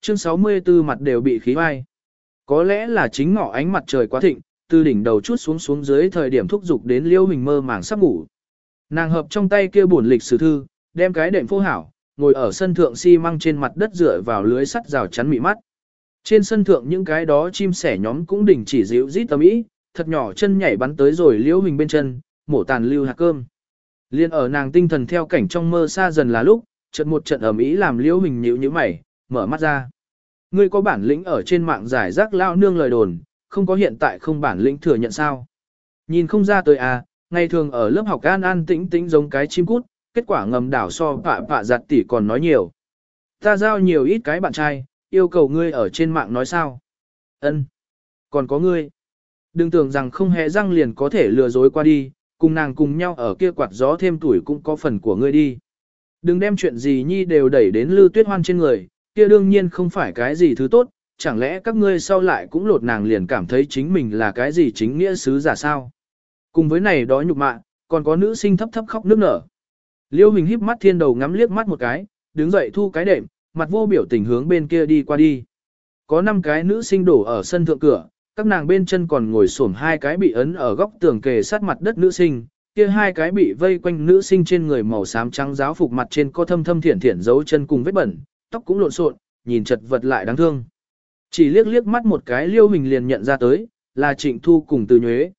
Chương 64 mặt đều bị khí vai. Có lẽ là chính ngọ ánh mặt trời quá thịnh, từ đỉnh đầu chút xuống xuống dưới thời điểm thúc dục đến liêu hình mơ màng sắp ngủ. Nàng hợp trong tay kia buồn lịch sử thư, đem cái đệm phô hảo, ngồi ở sân thượng xi si măng trên mặt đất dựa vào lưới sắt rào chắn mị mắt. Trên sân thượng những cái đó chim sẻ nhóm cũng đỉnh chỉ dịu rít tầm ý, thật nhỏ chân nhảy bắn tới rồi liễu hình bên chân, mổ tàn lưu hạt cơm. Liên ở nàng tinh thần theo cảnh trong mơ xa dần là lúc, chợt một trận ẩm ý làm liễu hình nhíu như mày, mở mắt ra. Ngươi có bản lĩnh ở trên mạng giải rác lao nương lời đồn, không có hiện tại không bản lĩnh thừa nhận sao. Nhìn không ra tới à, ngày thường ở lớp học an an tĩnh tĩnh giống cái chim cút, kết quả ngầm đảo so pạ pạ giặt tỉ còn nói nhiều. Ta giao nhiều ít cái bạn trai, yêu cầu ngươi ở trên mạng nói sao. Ân, Còn có ngươi. Đừng tưởng rằng không hề răng liền có thể lừa dối qua đi, cùng nàng cùng nhau ở kia quạt gió thêm tuổi cũng có phần của ngươi đi. Đừng đem chuyện gì nhi đều đẩy đến lư tuyết hoan trên người, kia đương nhiên không phải cái gì thứ tốt, chẳng lẽ các ngươi sau lại cũng lột nàng liền cảm thấy chính mình là cái gì chính nghĩa sứ giả sao. Cùng với này đó nhục mạ, còn có nữ sinh thấp thấp khóc nước nở. Liêu Hình híp mắt thiên đầu ngắm liếc mắt một cái, đứng dậy thu cái đệm, mặt vô biểu tình hướng bên kia đi qua đi. Có năm cái nữ sinh đổ ở sân thượng cửa, các nàng bên chân còn ngồi xổm hai cái bị ấn ở góc tường kề sát mặt đất nữ sinh, kia hai cái bị vây quanh nữ sinh trên người màu xám trắng giáo phục mặt trên có thâm thâm thiển thiển dấu chân cùng vết bẩn, tóc cũng lộn xộn, nhìn chật vật lại đáng thương. Chỉ liếc liếc mắt một cái Liêu Hình liền nhận ra tới, là Trịnh Thu cùng Từ Nhuế.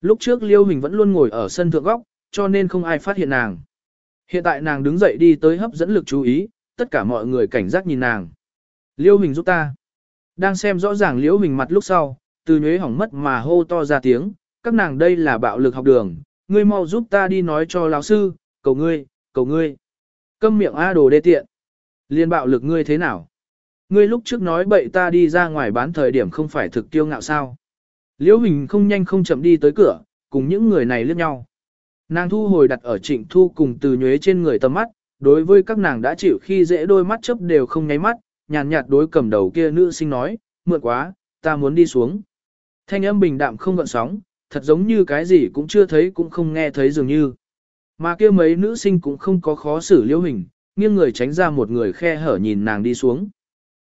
Lúc trước Liêu Hình vẫn luôn ngồi ở sân thượng góc, cho nên không ai phát hiện nàng. Hiện tại nàng đứng dậy đi tới hấp dẫn lực chú ý, tất cả mọi người cảnh giác nhìn nàng. Liêu Hình giúp ta. Đang xem rõ ràng Liêu Hình mặt lúc sau, Từ Nhuế hỏng mất mà hô to ra tiếng, các nàng đây là bạo lực học đường, ngươi mau giúp ta đi nói cho lão sư, cầu ngươi, cầu ngươi. Câm miệng A đồ đê tiện. Liên bạo lực ngươi thế nào? Ngươi lúc trước nói bậy ta đi ra ngoài bán thời điểm không phải thực tiêu ngạo sao. Liễu Hình không nhanh không chậm đi tới cửa, cùng những người này liếc nhau. Nàng thu hồi đặt ở trịnh thu cùng từ nhuế trên người tầm mắt, đối với các nàng đã chịu khi dễ đôi mắt chấp đều không nháy mắt, nhàn nhạt đối cầm đầu kia nữ sinh nói, mượn quá, ta muốn đi xuống. Thanh âm bình đạm không gợn sóng, thật giống như cái gì cũng chưa thấy cũng không nghe thấy dường như. Mà kia mấy nữ sinh cũng không có khó xử liễu hình, nghiêng người tránh ra một người khe hở nhìn nàng đi xuống.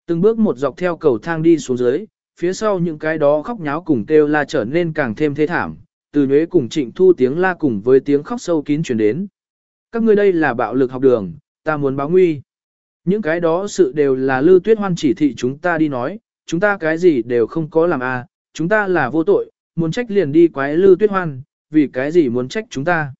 Từng bước một dọc theo cầu thang đi xuống dưới, phía sau những cái đó khóc nháo cùng kêu la trở nên càng thêm thế thảm, từ nhuế cùng trịnh thu tiếng la cùng với tiếng khóc sâu kín chuyển đến. Các ngươi đây là bạo lực học đường, ta muốn báo nguy. Những cái đó sự đều là lưu tuyết hoan chỉ thị chúng ta đi nói, chúng ta cái gì đều không có làm à, chúng ta là vô tội, muốn trách liền đi quái lưu tuyết hoan, vì cái gì muốn trách chúng ta.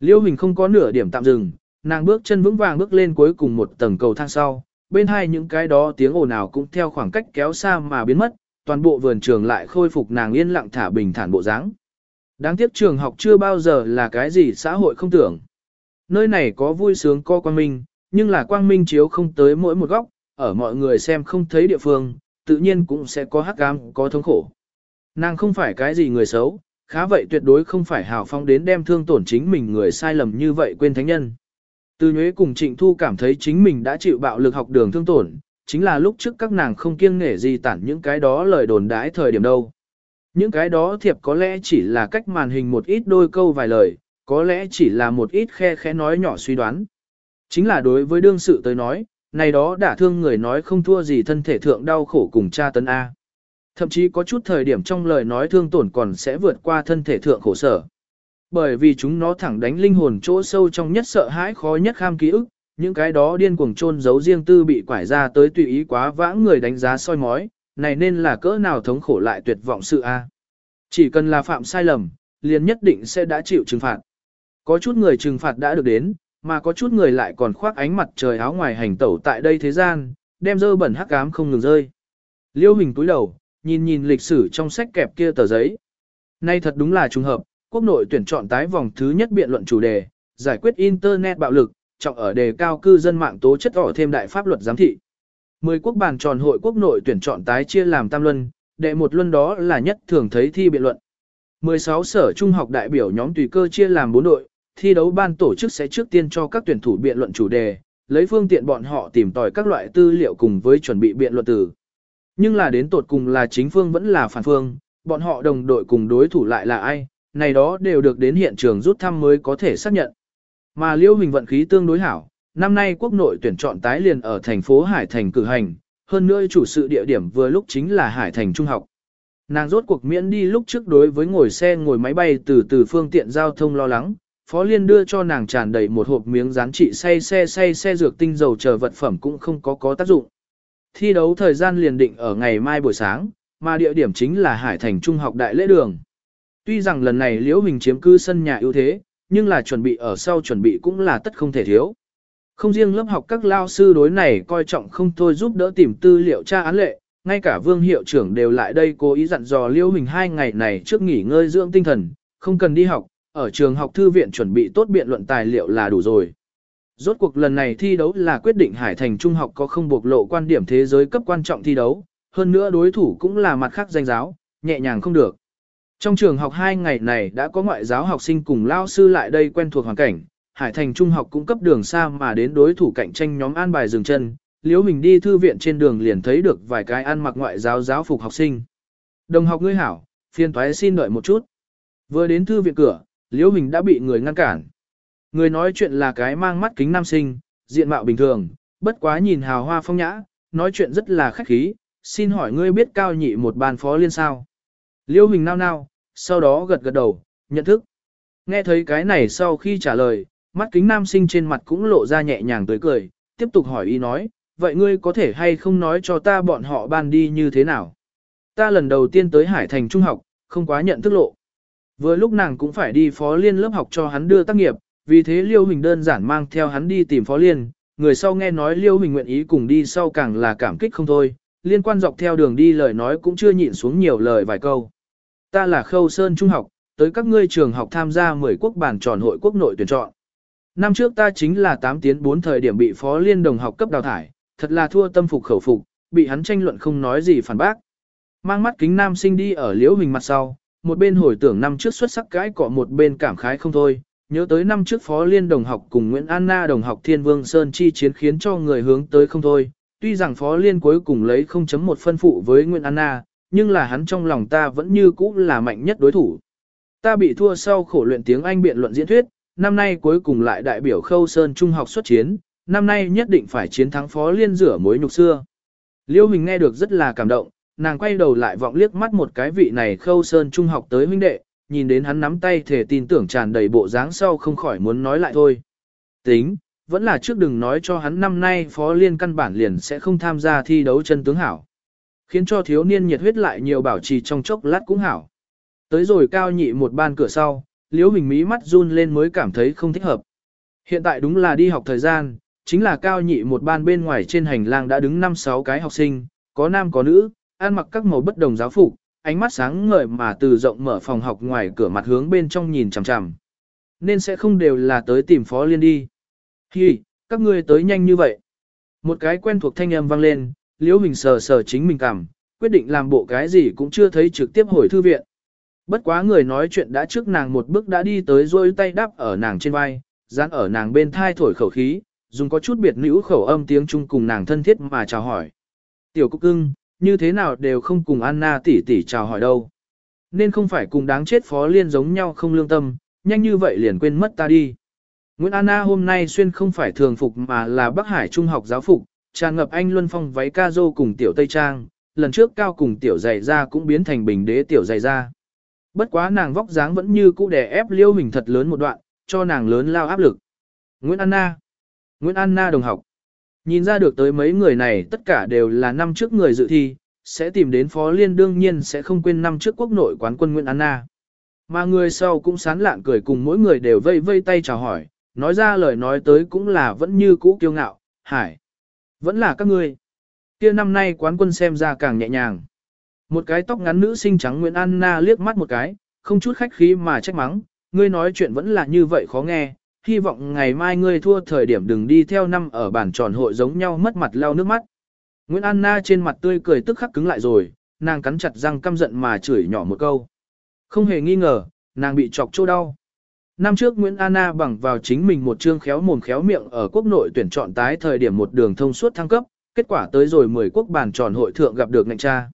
Liêu Hình không có nửa điểm tạm dừng, nàng bước chân vững vàng bước lên cuối cùng một tầng cầu thang sau, bên hai những cái đó tiếng ồn ào cũng theo khoảng cách kéo xa mà biến mất, toàn bộ vườn trường lại khôi phục nàng yên lặng thả bình thản bộ dáng. Đáng tiếc trường học chưa bao giờ là cái gì xã hội không tưởng. Nơi này có vui sướng có quang minh, nhưng là quang minh chiếu không tới mỗi một góc, ở mọi người xem không thấy địa phương, tự nhiên cũng sẽ có hắc ám, có thống khổ. Nàng không phải cái gì người xấu, khá vậy tuyệt đối không phải hào phong đến đem thương tổn chính mình người sai lầm như vậy quên thánh nhân. Từ nhuế cùng trịnh thu cảm thấy chính mình đã chịu bạo lực học đường thương tổn, chính là lúc trước các nàng không kiêng nể gì tản những cái đó lời đồn đãi thời điểm đâu. Những cái đó thiệp có lẽ chỉ là cách màn hình một ít đôi câu vài lời, có lẽ chỉ là một ít khe khẽ nói nhỏ suy đoán. Chính là đối với đương sự tới nói, này đó đã thương người nói không thua gì thân thể thượng đau khổ cùng cha tấn A. Thậm chí có chút thời điểm trong lời nói thương tổn còn sẽ vượt qua thân thể thượng khổ sở. Bởi vì chúng nó thẳng đánh linh hồn chỗ sâu trong nhất sợ hãi khó nhất kham ký ức, những cái đó điên cuồng chôn giấu riêng tư bị quải ra tới tùy ý quá vãng người đánh giá soi mói, này nên là cỡ nào thống khổ lại tuyệt vọng sự a. Chỉ cần là phạm sai lầm, liền nhất định sẽ đã chịu trừng phạt. Có chút người trừng phạt đã được đến, mà có chút người lại còn khoác ánh mặt trời áo ngoài hành tẩu tại đây thế gian, đem dơ bẩn hắc ám không ngừng rơi. Liêu hình túi đầu, nhìn nhìn lịch sử trong sách kẹp kia tờ giấy. Nay thật đúng là trùng hợp, quốc nội tuyển chọn tái vòng thứ nhất biện luận chủ đề, giải quyết Internet bạo lực, trọng ở đề cao cư dân mạng tố chất ở thêm đại pháp luật giám thị. Mười quốc bàn tròn hội quốc nội tuyển chọn tái chia làm tam luân, đệ một luân đó là nhất thường thấy thi biện luận. 16 sở trung học đại biểu nhóm tùy cơ chia làm 4 đội, thi đấu ban tổ chức sẽ trước tiên cho các tuyển thủ biện luận chủ đề, lấy phương tiện bọn họ tìm tòi các loại tư liệu cùng với chuẩn bị biện luận từ. Nhưng là đến tột cùng là chính phương vẫn là phản phương, bọn họ đồng đội cùng đối thủ lại là ai, này đó đều được đến hiện trường rút thăm mới có thể xác nhận. Mà Liêu Hình vận khí tương đối hảo, năm nay quốc nội tuyển chọn tái liền ở thành phố Hải Thành cử hành, hơn nữa chủ sự địa điểm vừa lúc chính là Hải Thành Trung học. Nàng rốt cuộc miễn đi lúc trước đối với ngồi xe ngồi máy bay từ từ phương tiện giao thông lo lắng, Phó Liên đưa cho nàng tràn đầy một hộp miếng rán trị say xe say xe dược tinh dầu chờ vật phẩm cũng không có có tác dụng. Thi đấu thời gian liền định ở ngày mai buổi sáng, mà địa điểm chính là Hải Thành Trung học Đại Lễ Đường. Tuy rằng lần này Liễu Hình chiếm cư sân nhà ưu thế, nhưng là chuẩn bị ở sau chuẩn bị cũng là tất không thể thiếu. Không riêng lớp học các lao sư đối này coi trọng không thôi giúp đỡ tìm tư liệu tra án lệ, ngay cả vương hiệu trưởng đều lại đây cố ý dặn dò Liễu Hình hai ngày này trước nghỉ ngơi dưỡng tinh thần, không cần đi học, ở trường học thư viện chuẩn bị tốt biện luận tài liệu là đủ rồi. Rốt cuộc lần này thi đấu là quyết định Hải Thành Trung học có không bộc lộ quan điểm thế giới cấp quan trọng thi đấu, hơn nữa đối thủ cũng là mặt khác danh giáo, nhẹ nhàng không được. Trong trường học hai ngày này đã có ngoại giáo học sinh cùng lao sư lại đây quen thuộc hoàn cảnh, Hải Thành Trung học cũng cấp đường xa mà đến đối thủ cạnh tranh nhóm an bài dừng chân, Liễu mình đi thư viện trên đường liền thấy được vài cái ăn mặc ngoại giáo giáo phục học sinh. Đồng học ngươi hảo, phiên thoái xin đợi một chút. Vừa đến thư viện cửa, Liễu mình đã bị người ngăn cản. Người nói chuyện là cái mang mắt kính nam sinh, diện mạo bình thường, bất quá nhìn hào hoa phong nhã, nói chuyện rất là khách khí, xin hỏi ngươi biết cao nhị một bàn phó liên sao? Liêu hình nao nao, sau đó gật gật đầu, nhận thức. Nghe thấy cái này sau khi trả lời, mắt kính nam sinh trên mặt cũng lộ ra nhẹ nhàng tới cười, tiếp tục hỏi y nói, vậy ngươi có thể hay không nói cho ta bọn họ ban đi như thế nào? Ta lần đầu tiên tới Hải Thành Trung học, không quá nhận thức lộ. Vừa lúc nàng cũng phải đi phó liên lớp học cho hắn đưa tác nghiệp, vì thế Liêu huỳnh đơn giản mang theo hắn đi tìm phó liên, người sau nghe nói Liêu huỳnh nguyện ý cùng đi sau càng là cảm kích không thôi, liên quan dọc theo đường đi lời nói cũng chưa nhịn xuống nhiều lời vài câu. Ta là Khâu Sơn Trung học, tới các ngươi trường học tham gia 10 quốc bản tròn hội quốc nội tuyển chọn. Năm trước ta chính là 8 tiến 4 thời điểm bị phó liên đồng học cấp đào thải, thật là thua tâm phục khẩu phục, bị hắn tranh luận không nói gì phản bác. Mang mắt kính nam sinh đi ở liễu hình mặt sau, một bên hồi tưởng năm trước xuất sắc cãi cọ một bên cảm khái không thôi, nhớ tới năm trước phó liên đồng học cùng Nguyễn Anna đồng học Thiên Vương Sơn chi chiến khiến cho người hướng tới không thôi, tuy rằng phó liên cuối cùng lấy 0.1 phân phụ với Nguyễn Anna, nhưng là hắn trong lòng ta vẫn như cũ là mạnh nhất đối thủ. Ta bị thua sau khổ luyện tiếng Anh biện luận diễn thuyết, năm nay cuối cùng lại đại biểu Khâu Sơn Trung học xuất chiến, năm nay nhất định phải chiến thắng phó liên rửa mối nhục xưa. Liêu Hình nghe được rất là cảm động, nàng quay đầu lại vọng liếc mắt một cái vị này Khâu Sơn Trung học tới huynh đệ, nhìn đến hắn nắm tay thể tin tưởng tràn đầy bộ dáng sau không khỏi muốn nói lại thôi. Tính, vẫn là trước đừng nói cho hắn năm nay phó liên căn bản liền sẽ không tham gia thi đấu chân tướng hảo. Khiến cho thiếu niên nhiệt huyết lại nhiều bảo trì trong chốc lát cũng hảo. Tới rồi cao nhị một ban cửa sau, liễu hình mí mắt run lên mới cảm thấy không thích hợp. Hiện tại đúng là đi học thời gian, chính là cao nhị một ban bên ngoài trên hành lang đã đứng 5-6 cái học sinh, có nam có nữ, ăn mặc các màu bất đồng giáo phục, ánh mắt sáng ngời mà từ rộng mở phòng học ngoài cửa mặt hướng bên trong nhìn chằm chằm. Nên sẽ không đều là tới tìm Phó Liên đi. Hi, các ngươi tới nhanh như vậy. Một cái quen thuộc thanh âm vang lên, Liễu Hình sờ sờ chính mình cảm, quyết định làm bộ cái gì cũng chưa thấy trực tiếp hồi thư viện. Bất quá người nói chuyện đã trước nàng một bước đã đi tới rôi tay đắp ở nàng trên vai, dán ở nàng bên thai thổi khẩu khí, dùng có chút biệt nữ khẩu âm tiếng Trung cùng nàng thân thiết mà chào hỏi. Tiểu cúc cưng, như thế nào đều không cùng Anna tỷ tỷ chào hỏi đâu. Nên không phải cùng đáng chết phó liên giống nhau không lương tâm, nhanh như vậy liền quên mất ta đi. Nguyễn Anna hôm nay xuyên không phải thường phục mà là Bắc Hải Trung học giáo phục, tràn ngập anh luân phong váy ca dô cùng tiểu Tây Trang, lần trước cao cùng tiểu dày ra cũng biến thành bình đế tiểu dày ra. Bất quá nàng vóc dáng vẫn như cũ đè ép liêu hình thật lớn một đoạn, cho nàng lớn lao áp lực. Nguyễn Anna Nguyễn Anna đồng học Nhìn ra được tới mấy người này tất cả đều là năm trước người dự thi, sẽ tìm đến Phó Liên đương nhiên sẽ không quên năm trước quốc nội quán quân Nguyễn Anna. Mà người sau cũng sán lạn cười cùng mỗi người đều vây vây tay chào hỏi, nói ra lời nói tới cũng là vẫn như cũ kiêu ngạo, hải. Vẫn là các ngươi. kia năm nay quán quân xem ra càng nhẹ nhàng. Một cái tóc ngắn nữ sinh trắng Nguyễn Anna liếc mắt một cái, không chút khách khí mà trách mắng, ngươi nói chuyện vẫn là như vậy khó nghe, hy vọng ngày mai ngươi thua thời điểm đừng đi theo năm ở bản tròn hội giống nhau mất mặt lau nước mắt. Nguyễn Anna trên mặt tươi cười tức khắc cứng lại rồi, nàng cắn chặt răng căm giận mà chửi nhỏ một câu. Không hề nghi ngờ, nàng bị chọc chỗ đau. Năm trước Nguyễn Anna bằng vào chính mình một chương khéo mồm khéo miệng ở quốc nội tuyển chọn tái thời điểm một đường thông suốt thăng cấp, kết quả tới rồi 10 quốc bản tròn hội thượng gặp được ngành cha.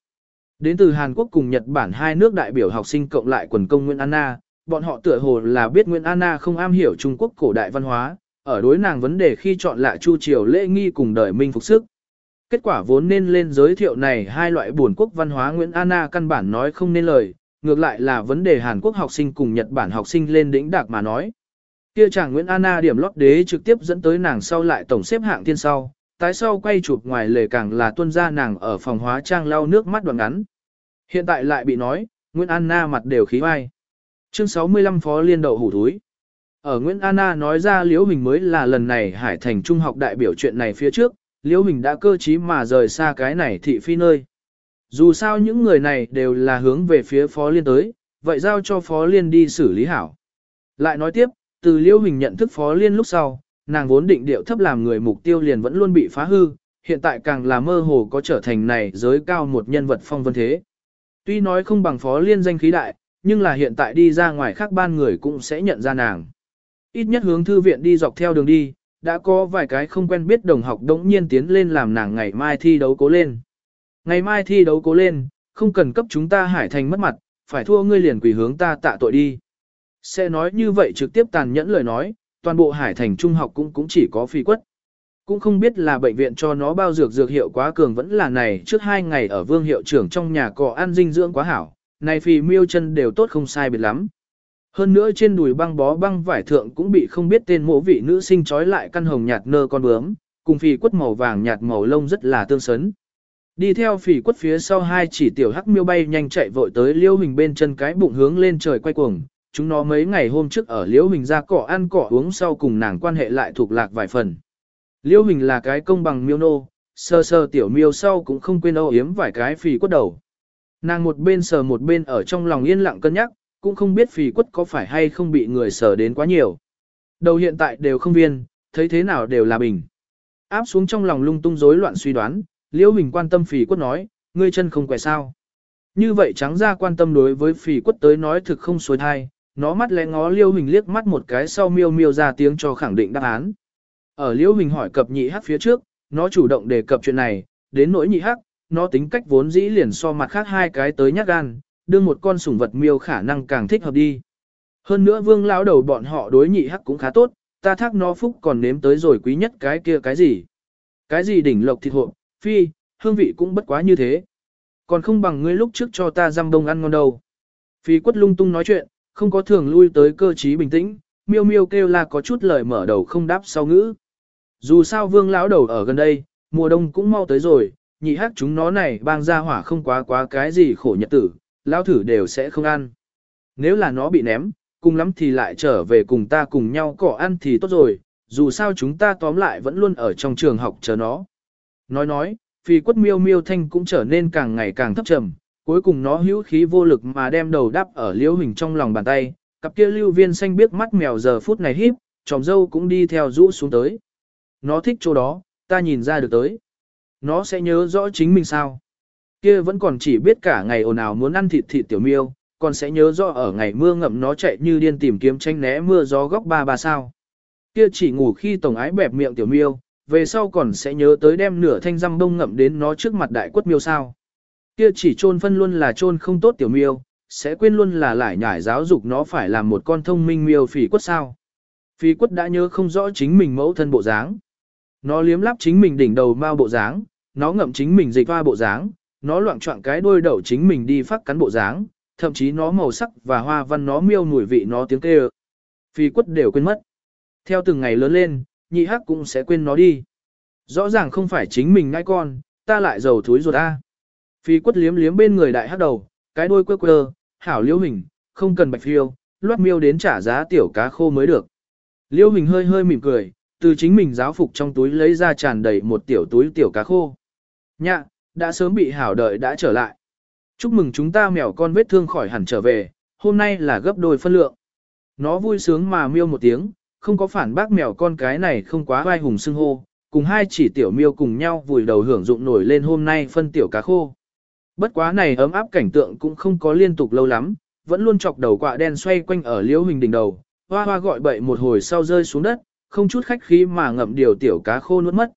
Đến từ Hàn Quốc cùng Nhật Bản hai nước đại biểu học sinh cộng lại quần công Nguyễn Anna, bọn họ tựa hồ là biết Nguyễn Anna không am hiểu Trung Quốc cổ đại văn hóa, ở đối nàng vấn đề khi chọn lại Chu Triều lễ nghi cùng đời minh phục sức. Kết quả vốn nên lên giới thiệu này hai loại buồn quốc văn hóa Nguyễn Anna căn bản nói không nên lời, ngược lại là vấn đề Hàn Quốc học sinh cùng Nhật Bản học sinh lên đỉnh đạc mà nói. Kia chàng Nguyễn Anna điểm lót đế trực tiếp dẫn tới nàng sau lại tổng xếp hạng thiên sau, tái sau quay chụp ngoài lề càng là tuân ra nàng ở phòng hóa trang lau nước mắt đoạn ngắn. Hiện tại lại bị nói, Nguyễn Anna mặt đều khí vai. Chương 65 Phó Liên Đậu Hủ Thúi Ở Nguyễn Anna nói ra Liễu Hình mới là lần này Hải Thành Trung học đại biểu chuyện này phía trước, Liễu Hình đã cơ trí mà rời xa cái này thị phi nơi. Dù sao những người này đều là hướng về phía Phó Liên tới, vậy giao cho Phó Liên đi xử lý hảo. Lại nói tiếp, từ Liễu Hình nhận thức Phó Liên lúc sau, nàng vốn định điệu thấp làm người mục tiêu liền vẫn luôn bị phá hư, hiện tại càng là mơ hồ có trở thành này giới cao một nhân vật phong vân thế. Tuy nói không bằng Phó Liên danh khí đại, nhưng là hiện tại đi ra ngoài khác ban người cũng sẽ nhận ra nàng. Ít nhất hướng thư viện đi dọc theo đường đi, đã có vài cái không quen biết đồng học đống nhiên tiến lên làm nàng ngày mai thi đấu cố lên. Ngày mai thi đấu cố lên, không cần cấp chúng ta hải thành mất mặt, phải thua ngươi liền quỳ hướng ta tạ tội đi. Sẽ nói như vậy trực tiếp tàn nhẫn lời nói, toàn bộ hải thành trung học cũng cũng chỉ có phi quất. Cũng không biết là bệnh viện cho nó bao dược dược hiệu quá cường vẫn là này trước hai ngày ở vương hiệu trưởng trong nhà cỏ ăn dinh dưỡng quá hảo, này phì miêu chân đều tốt không sai biệt lắm. Hơn nữa trên đùi băng bó băng vải thượng cũng bị không biết tên mộ vị nữ sinh trói lại căn hồng nhạt nơ con bướm, cùng phì quất màu vàng nhạt màu lông rất là tương sấn. Đi theo phỉ quất phía sau hai chỉ tiểu hắc miêu bay nhanh chạy vội tới liêu hình bên chân cái bụng hướng lên trời quay cuồng. Chúng nó mấy ngày hôm trước ở liêu hình ra cỏ ăn cỏ uống sau cùng nàng quan hệ lại thuộc lạc vài phần. Liêu hình là cái công bằng miêu nô, sơ sơ tiểu miêu sau cũng không quên âu yếm vài cái phỉ quất đầu. Nàng một bên sờ một bên ở trong lòng yên lặng cân nhắc, cũng không biết phỉ quất có phải hay không bị người sờ đến quá nhiều. Đầu hiện tại đều không viên, thấy thế nào đều là bình. Áp xuống trong lòng lung tung rối loạn suy đoán, Liễu Bình quan tâm Phỉ quất nói, ngươi chân không quẻ sao. Như vậy trắng ra quan tâm đối với Phỉ quất tới nói thực không xuôi thai, nó mắt lẽ ngó Liễu Bình liếc mắt một cái sau miêu miêu ra tiếng cho khẳng định đáp án. Ở Liễu Bình hỏi cập nhị hắc phía trước, nó chủ động đề cập chuyện này, đến nỗi nhị hắc, nó tính cách vốn dĩ liền so mặt khác hai cái tới nhát gan, đưa một con sủng vật miêu khả năng càng thích hợp đi. Hơn nữa vương lão đầu bọn họ đối nhị hắc cũng khá tốt, ta thác nó phúc còn nếm tới rồi quý nhất cái kia cái gì. Cái gì đỉnh lộc thịt hộ, phi, hương vị cũng bất quá như thế. Còn không bằng ngươi lúc trước cho ta răm bông ăn ngon đâu. Phi quất lung tung nói chuyện, không có thường lui tới cơ trí bình tĩnh, miêu miêu kêu là có chút lời mở đầu không đáp sau ngữ. Dù sao vương lão đầu ở gần đây, mùa đông cũng mau tới rồi, nhị hát chúng nó này bang ra hỏa không quá quá cái gì khổ nhật tử, lão thử đều sẽ không ăn. Nếu là nó bị ném, cùng lắm thì lại trở về cùng ta cùng nhau cỏ ăn thì tốt rồi, dù sao chúng ta tóm lại vẫn luôn ở trong trường học chờ nó. Nói nói, phi quất miêu miêu thanh cũng trở nên càng ngày càng thấp trầm, cuối cùng nó hữu khí vô lực mà đem đầu đắp ở liễu hình trong lòng bàn tay, cặp kia lưu viên xanh biết mắt mèo giờ phút này híp, tròm dâu cũng đi theo rũ xuống tới. Nó thích chỗ đó, ta nhìn ra được tới. Nó sẽ nhớ rõ chính mình sao. Kia vẫn còn chỉ biết cả ngày ồn ào muốn ăn thịt thịt tiểu miêu, còn sẽ nhớ rõ ở ngày mưa ngậm nó chạy như điên tìm kiếm tranh né mưa gió góc ba ba sao. Kia chỉ ngủ khi tổng ái bẹp miệng tiểu miêu, về sau còn sẽ nhớ tới đem nửa thanh răm bông ngậm đến nó trước mặt đại quất miêu sao. Kia chỉ trôn phân luôn là trôn không tốt tiểu miêu, sẽ quên luôn là lại nhải giáo dục nó phải làm một con thông minh miêu phỉ quất sao. Phỉ quất đã nhớ không rõ chính mình mẫu thân bộ dáng. Nó liếm lắp chính mình đỉnh đầu mao bộ dáng, nó ngậm chính mình dịch hoa bộ dáng, nó loạn trọn cái đuôi đậu chính mình đi phát cắn bộ dáng, thậm chí nó màu sắc và hoa văn nó miêu mùi vị nó tiếng kêu. Phi quất đều quên mất. Theo từng ngày lớn lên, nhị hắc cũng sẽ quên nó đi. Rõ ràng không phải chính mình ngai con, ta lại giàu thúi ruột ta. Phi quất liếm liếm bên người đại hắc đầu, cái đuôi quơ quơ, hảo liễu hình, không cần bạch phiêu, loát miêu đến trả giá tiểu cá khô mới được. Liễu hình hơi hơi mỉm cười, từ chính mình giáo phục trong túi lấy ra tràn đầy một tiểu túi tiểu cá khô. Nhạ, đã sớm bị hảo đợi đã trở lại. Chúc mừng chúng ta mèo con vết thương khỏi hẳn trở về, hôm nay là gấp đôi phân lượng. Nó vui sướng mà miêu một tiếng, không có phản bác mèo con cái này không quá vai hùng xưng hô, cùng hai chỉ tiểu miêu cùng nhau vùi đầu hưởng dụng nổi lên hôm nay phân tiểu cá khô. Bất quá này ấm áp cảnh tượng cũng không có liên tục lâu lắm, vẫn luôn chọc đầu quạ đen xoay quanh ở liễu hình đỉnh đầu, hoa hoa gọi bậy một hồi sau rơi xuống đất, không chút khách khí mà ngậm điều tiểu cá khô nuốt mất.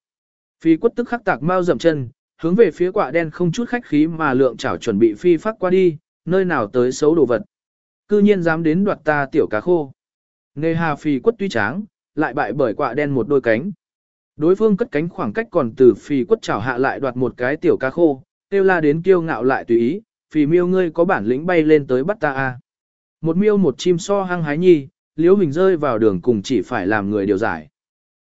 Phi quất tức khắc tạc mau dậm chân, hướng về phía quạ đen không chút khách khí mà lượng chảo chuẩn bị phi phát qua đi, nơi nào tới xấu đồ vật. Cư nhiên dám đến đoạt ta tiểu cá khô. Nề hà phi quất tuy tráng, lại bại bởi quạ đen một đôi cánh. Đối phương cất cánh khoảng cách còn từ phì quất chảo hạ lại đoạt một cái tiểu ca khô, kêu la đến kiêu ngạo lại tùy ý, phì miêu ngươi có bản lĩnh bay lên tới bắt ta a. Một miêu một chim so hăng hái nhi, liễu hình rơi vào đường cùng chỉ phải làm người điều giải.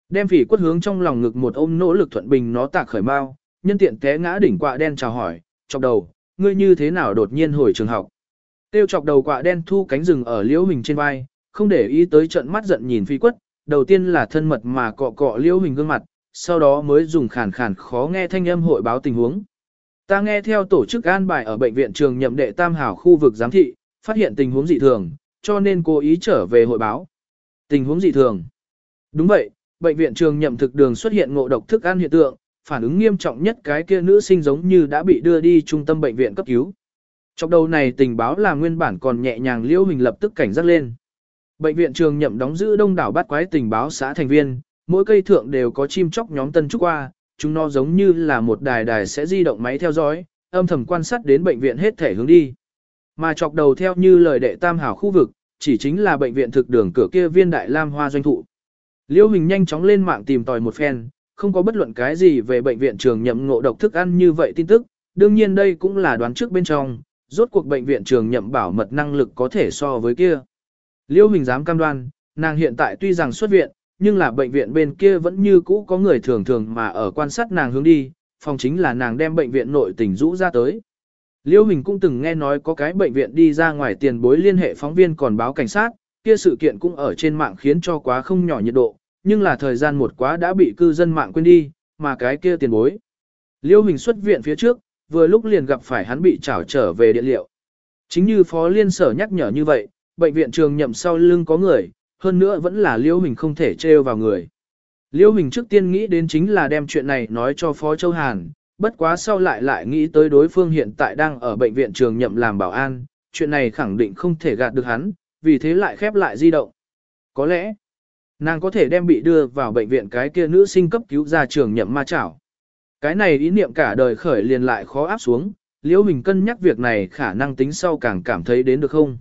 Đem phỉ quất hướng trong lòng ngực một ôm nỗ lực thuận bình nó tạc khởi mau, nhân tiện té ngã đỉnh quạ đen chào hỏi, chọc đầu, ngươi như thế nào đột nhiên hồi trường học. Tiêu chọc đầu quạ đen thu cánh rừng ở liễu hình trên vai, không để ý tới trận mắt giận nhìn phi quất, đầu tiên là thân mật mà cọ cọ liễu hình gương mặt, sau đó mới dùng khàn khàn khó nghe thanh âm hội báo tình huống. Ta nghe theo tổ chức an bài ở bệnh viện trường nhậm đệ tam hảo khu vực giám thị, phát hiện tình huống dị thường, cho nên cố ý trở về hội báo. Tình huống dị thường. Đúng vậy, bệnh viện trường nhậm thực đường xuất hiện ngộ độc thức ăn hiện tượng, phản ứng nghiêm trọng nhất cái kia nữ sinh giống như đã bị đưa đi trung tâm bệnh viện cấp cứu. Trong đầu này tình báo là nguyên bản còn nhẹ nhàng liêu hình lập tức cảnh giác lên. Bệnh viện trường nhậm đóng giữ đông đảo bát quái tình báo xã thành viên, mỗi cây thượng đều có chim chóc nhóm tân trúc qua, chúng nó giống như là một đài đài sẽ di động máy theo dõi, âm thầm quan sát đến bệnh viện hết thể hướng đi. Mà chọc đầu theo như lời đệ tam hảo khu vực, chỉ chính là bệnh viện thực đường cửa kia viên đại lam hoa doanh thụ. Liêu Hình nhanh chóng lên mạng tìm tòi một phen, không có bất luận cái gì về bệnh viện trường nhậm ngộ độc thức ăn như vậy tin tức, đương nhiên đây cũng là đoán trước bên trong, rốt cuộc bệnh viện trường nhậm bảo mật năng lực có thể so với kia. Liêu Hình dám cam đoan, nàng hiện tại tuy rằng xuất viện, nhưng là bệnh viện bên kia vẫn như cũ có người thường thường mà ở quan sát nàng hướng đi, phòng chính là nàng đem bệnh viện nội tỉnh rũ ra tới. Liêu Hình cũng từng nghe nói có cái bệnh viện đi ra ngoài tiền bối liên hệ phóng viên còn báo cảnh sát, kia sự kiện cũng ở trên mạng khiến cho quá không nhỏ nhiệt độ, nhưng là thời gian một quá đã bị cư dân mạng quên đi, mà cái kia tiền bối. Liêu Hình xuất viện phía trước, vừa lúc liền gặp phải hắn bị trảo trở về địa liệu. Chính như Phó Liên Sở nhắc nhở như vậy, bệnh viện trường nhậm sau lưng có người, hơn nữa vẫn là Liễu Hình không thể trêu vào người. Liễu Hình trước tiên nghĩ đến chính là đem chuyện này nói cho Phó Châu Hàn, bất quá sau lại lại nghĩ tới đối phương hiện tại đang ở bệnh viện trường nhậm làm bảo an, chuyện này khẳng định không thể gạt được hắn, vì thế lại khép lại di động. Có lẽ, nàng có thể đem bị đưa vào bệnh viện cái kia nữ sinh cấp cứu ra trường nhậm ma chảo. Cái này ý niệm cả đời khởi liền lại khó áp xuống, liễu Hình cân nhắc việc này khả năng tính sau càng cảm thấy đến được không.